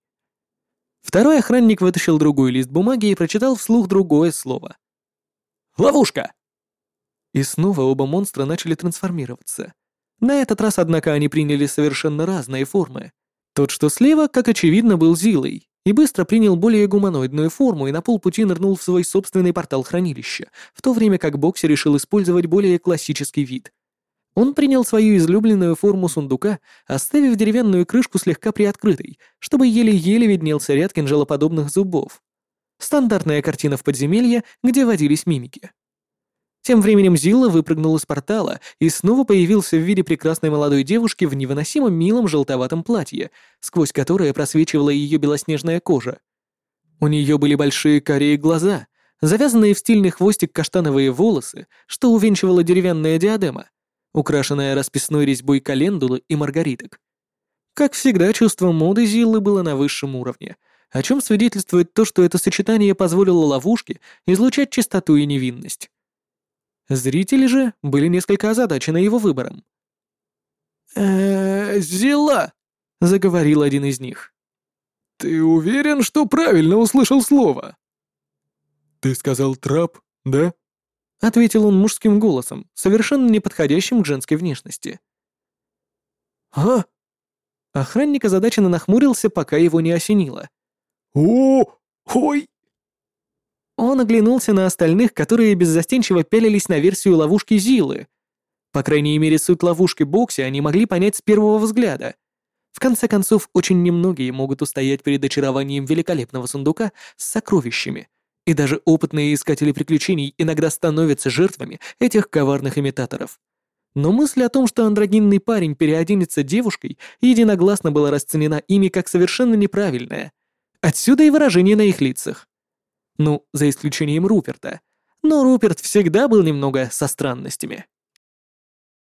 Второй охранник вытащил другой лист бумаги и прочитал вслух другое слово. «Ловушка!» И снова оба монстра начали трансформироваться. На этот раз, однако, они приняли совершенно разные формы. Тот, что слева, как очевидно, был Зилой, и быстро принял более гуманоидную форму и на полпути нырнул в свой собственный портал хранилища, в то время как Бокси решил использовать более классический вид. Он принял свою излюбленную форму сундука, оставив деревянную крышку слегка приоткрытой, чтобы еле-еле виднелся ряд кинжалоподобных зубов. Стандартная картина в подземелье, где водились мимики. Тем временем Зилла выпрыгнул из портала и снова появился в виде прекрасной молодой девушки в невыносимо милом желтоватом платье, сквозь которое просвечивала ее белоснежная кожа. У нее были большие карие глаза, завязанные в стильный хвостик каштановые волосы, что увенчивала деревянная диадема, украшенная расписной резьбой календулы и маргариток. Как всегда, чувство моды Зиллы было на высшем уровне, о чем свидетельствует то, что это сочетание позволило ловушке излучать чистоту и невинность. Зрители же были несколько озадачены его выбором. э Зела!» — заговорил один из них. «Ты уверен, что правильно услышал слово?» «Ты сказал трап, да?» — ответил он мужским голосом, совершенно неподходящим к женской внешности. «А?» Охранник озадаченно нахмурился, пока его не осенило. «О, ой!» Он оглянулся на остальных, которые беззастенчиво пялились на версию ловушки Зилы. По крайней мере, суть ловушки Бокси они могли понять с первого взгляда. В конце концов, очень немногие могут устоять перед очарованием великолепного сундука с сокровищами, и даже опытные искатели приключений иногда становятся жертвами этих коварных имитаторов. Но мысль о том, что андрогинный парень переоденется девушкой, единогласно была расценена ими как совершенно неправильная. Отсюда и выражение на их лицах. Ну, за исключением Руперта. Но Руперт всегда был немного со странностями.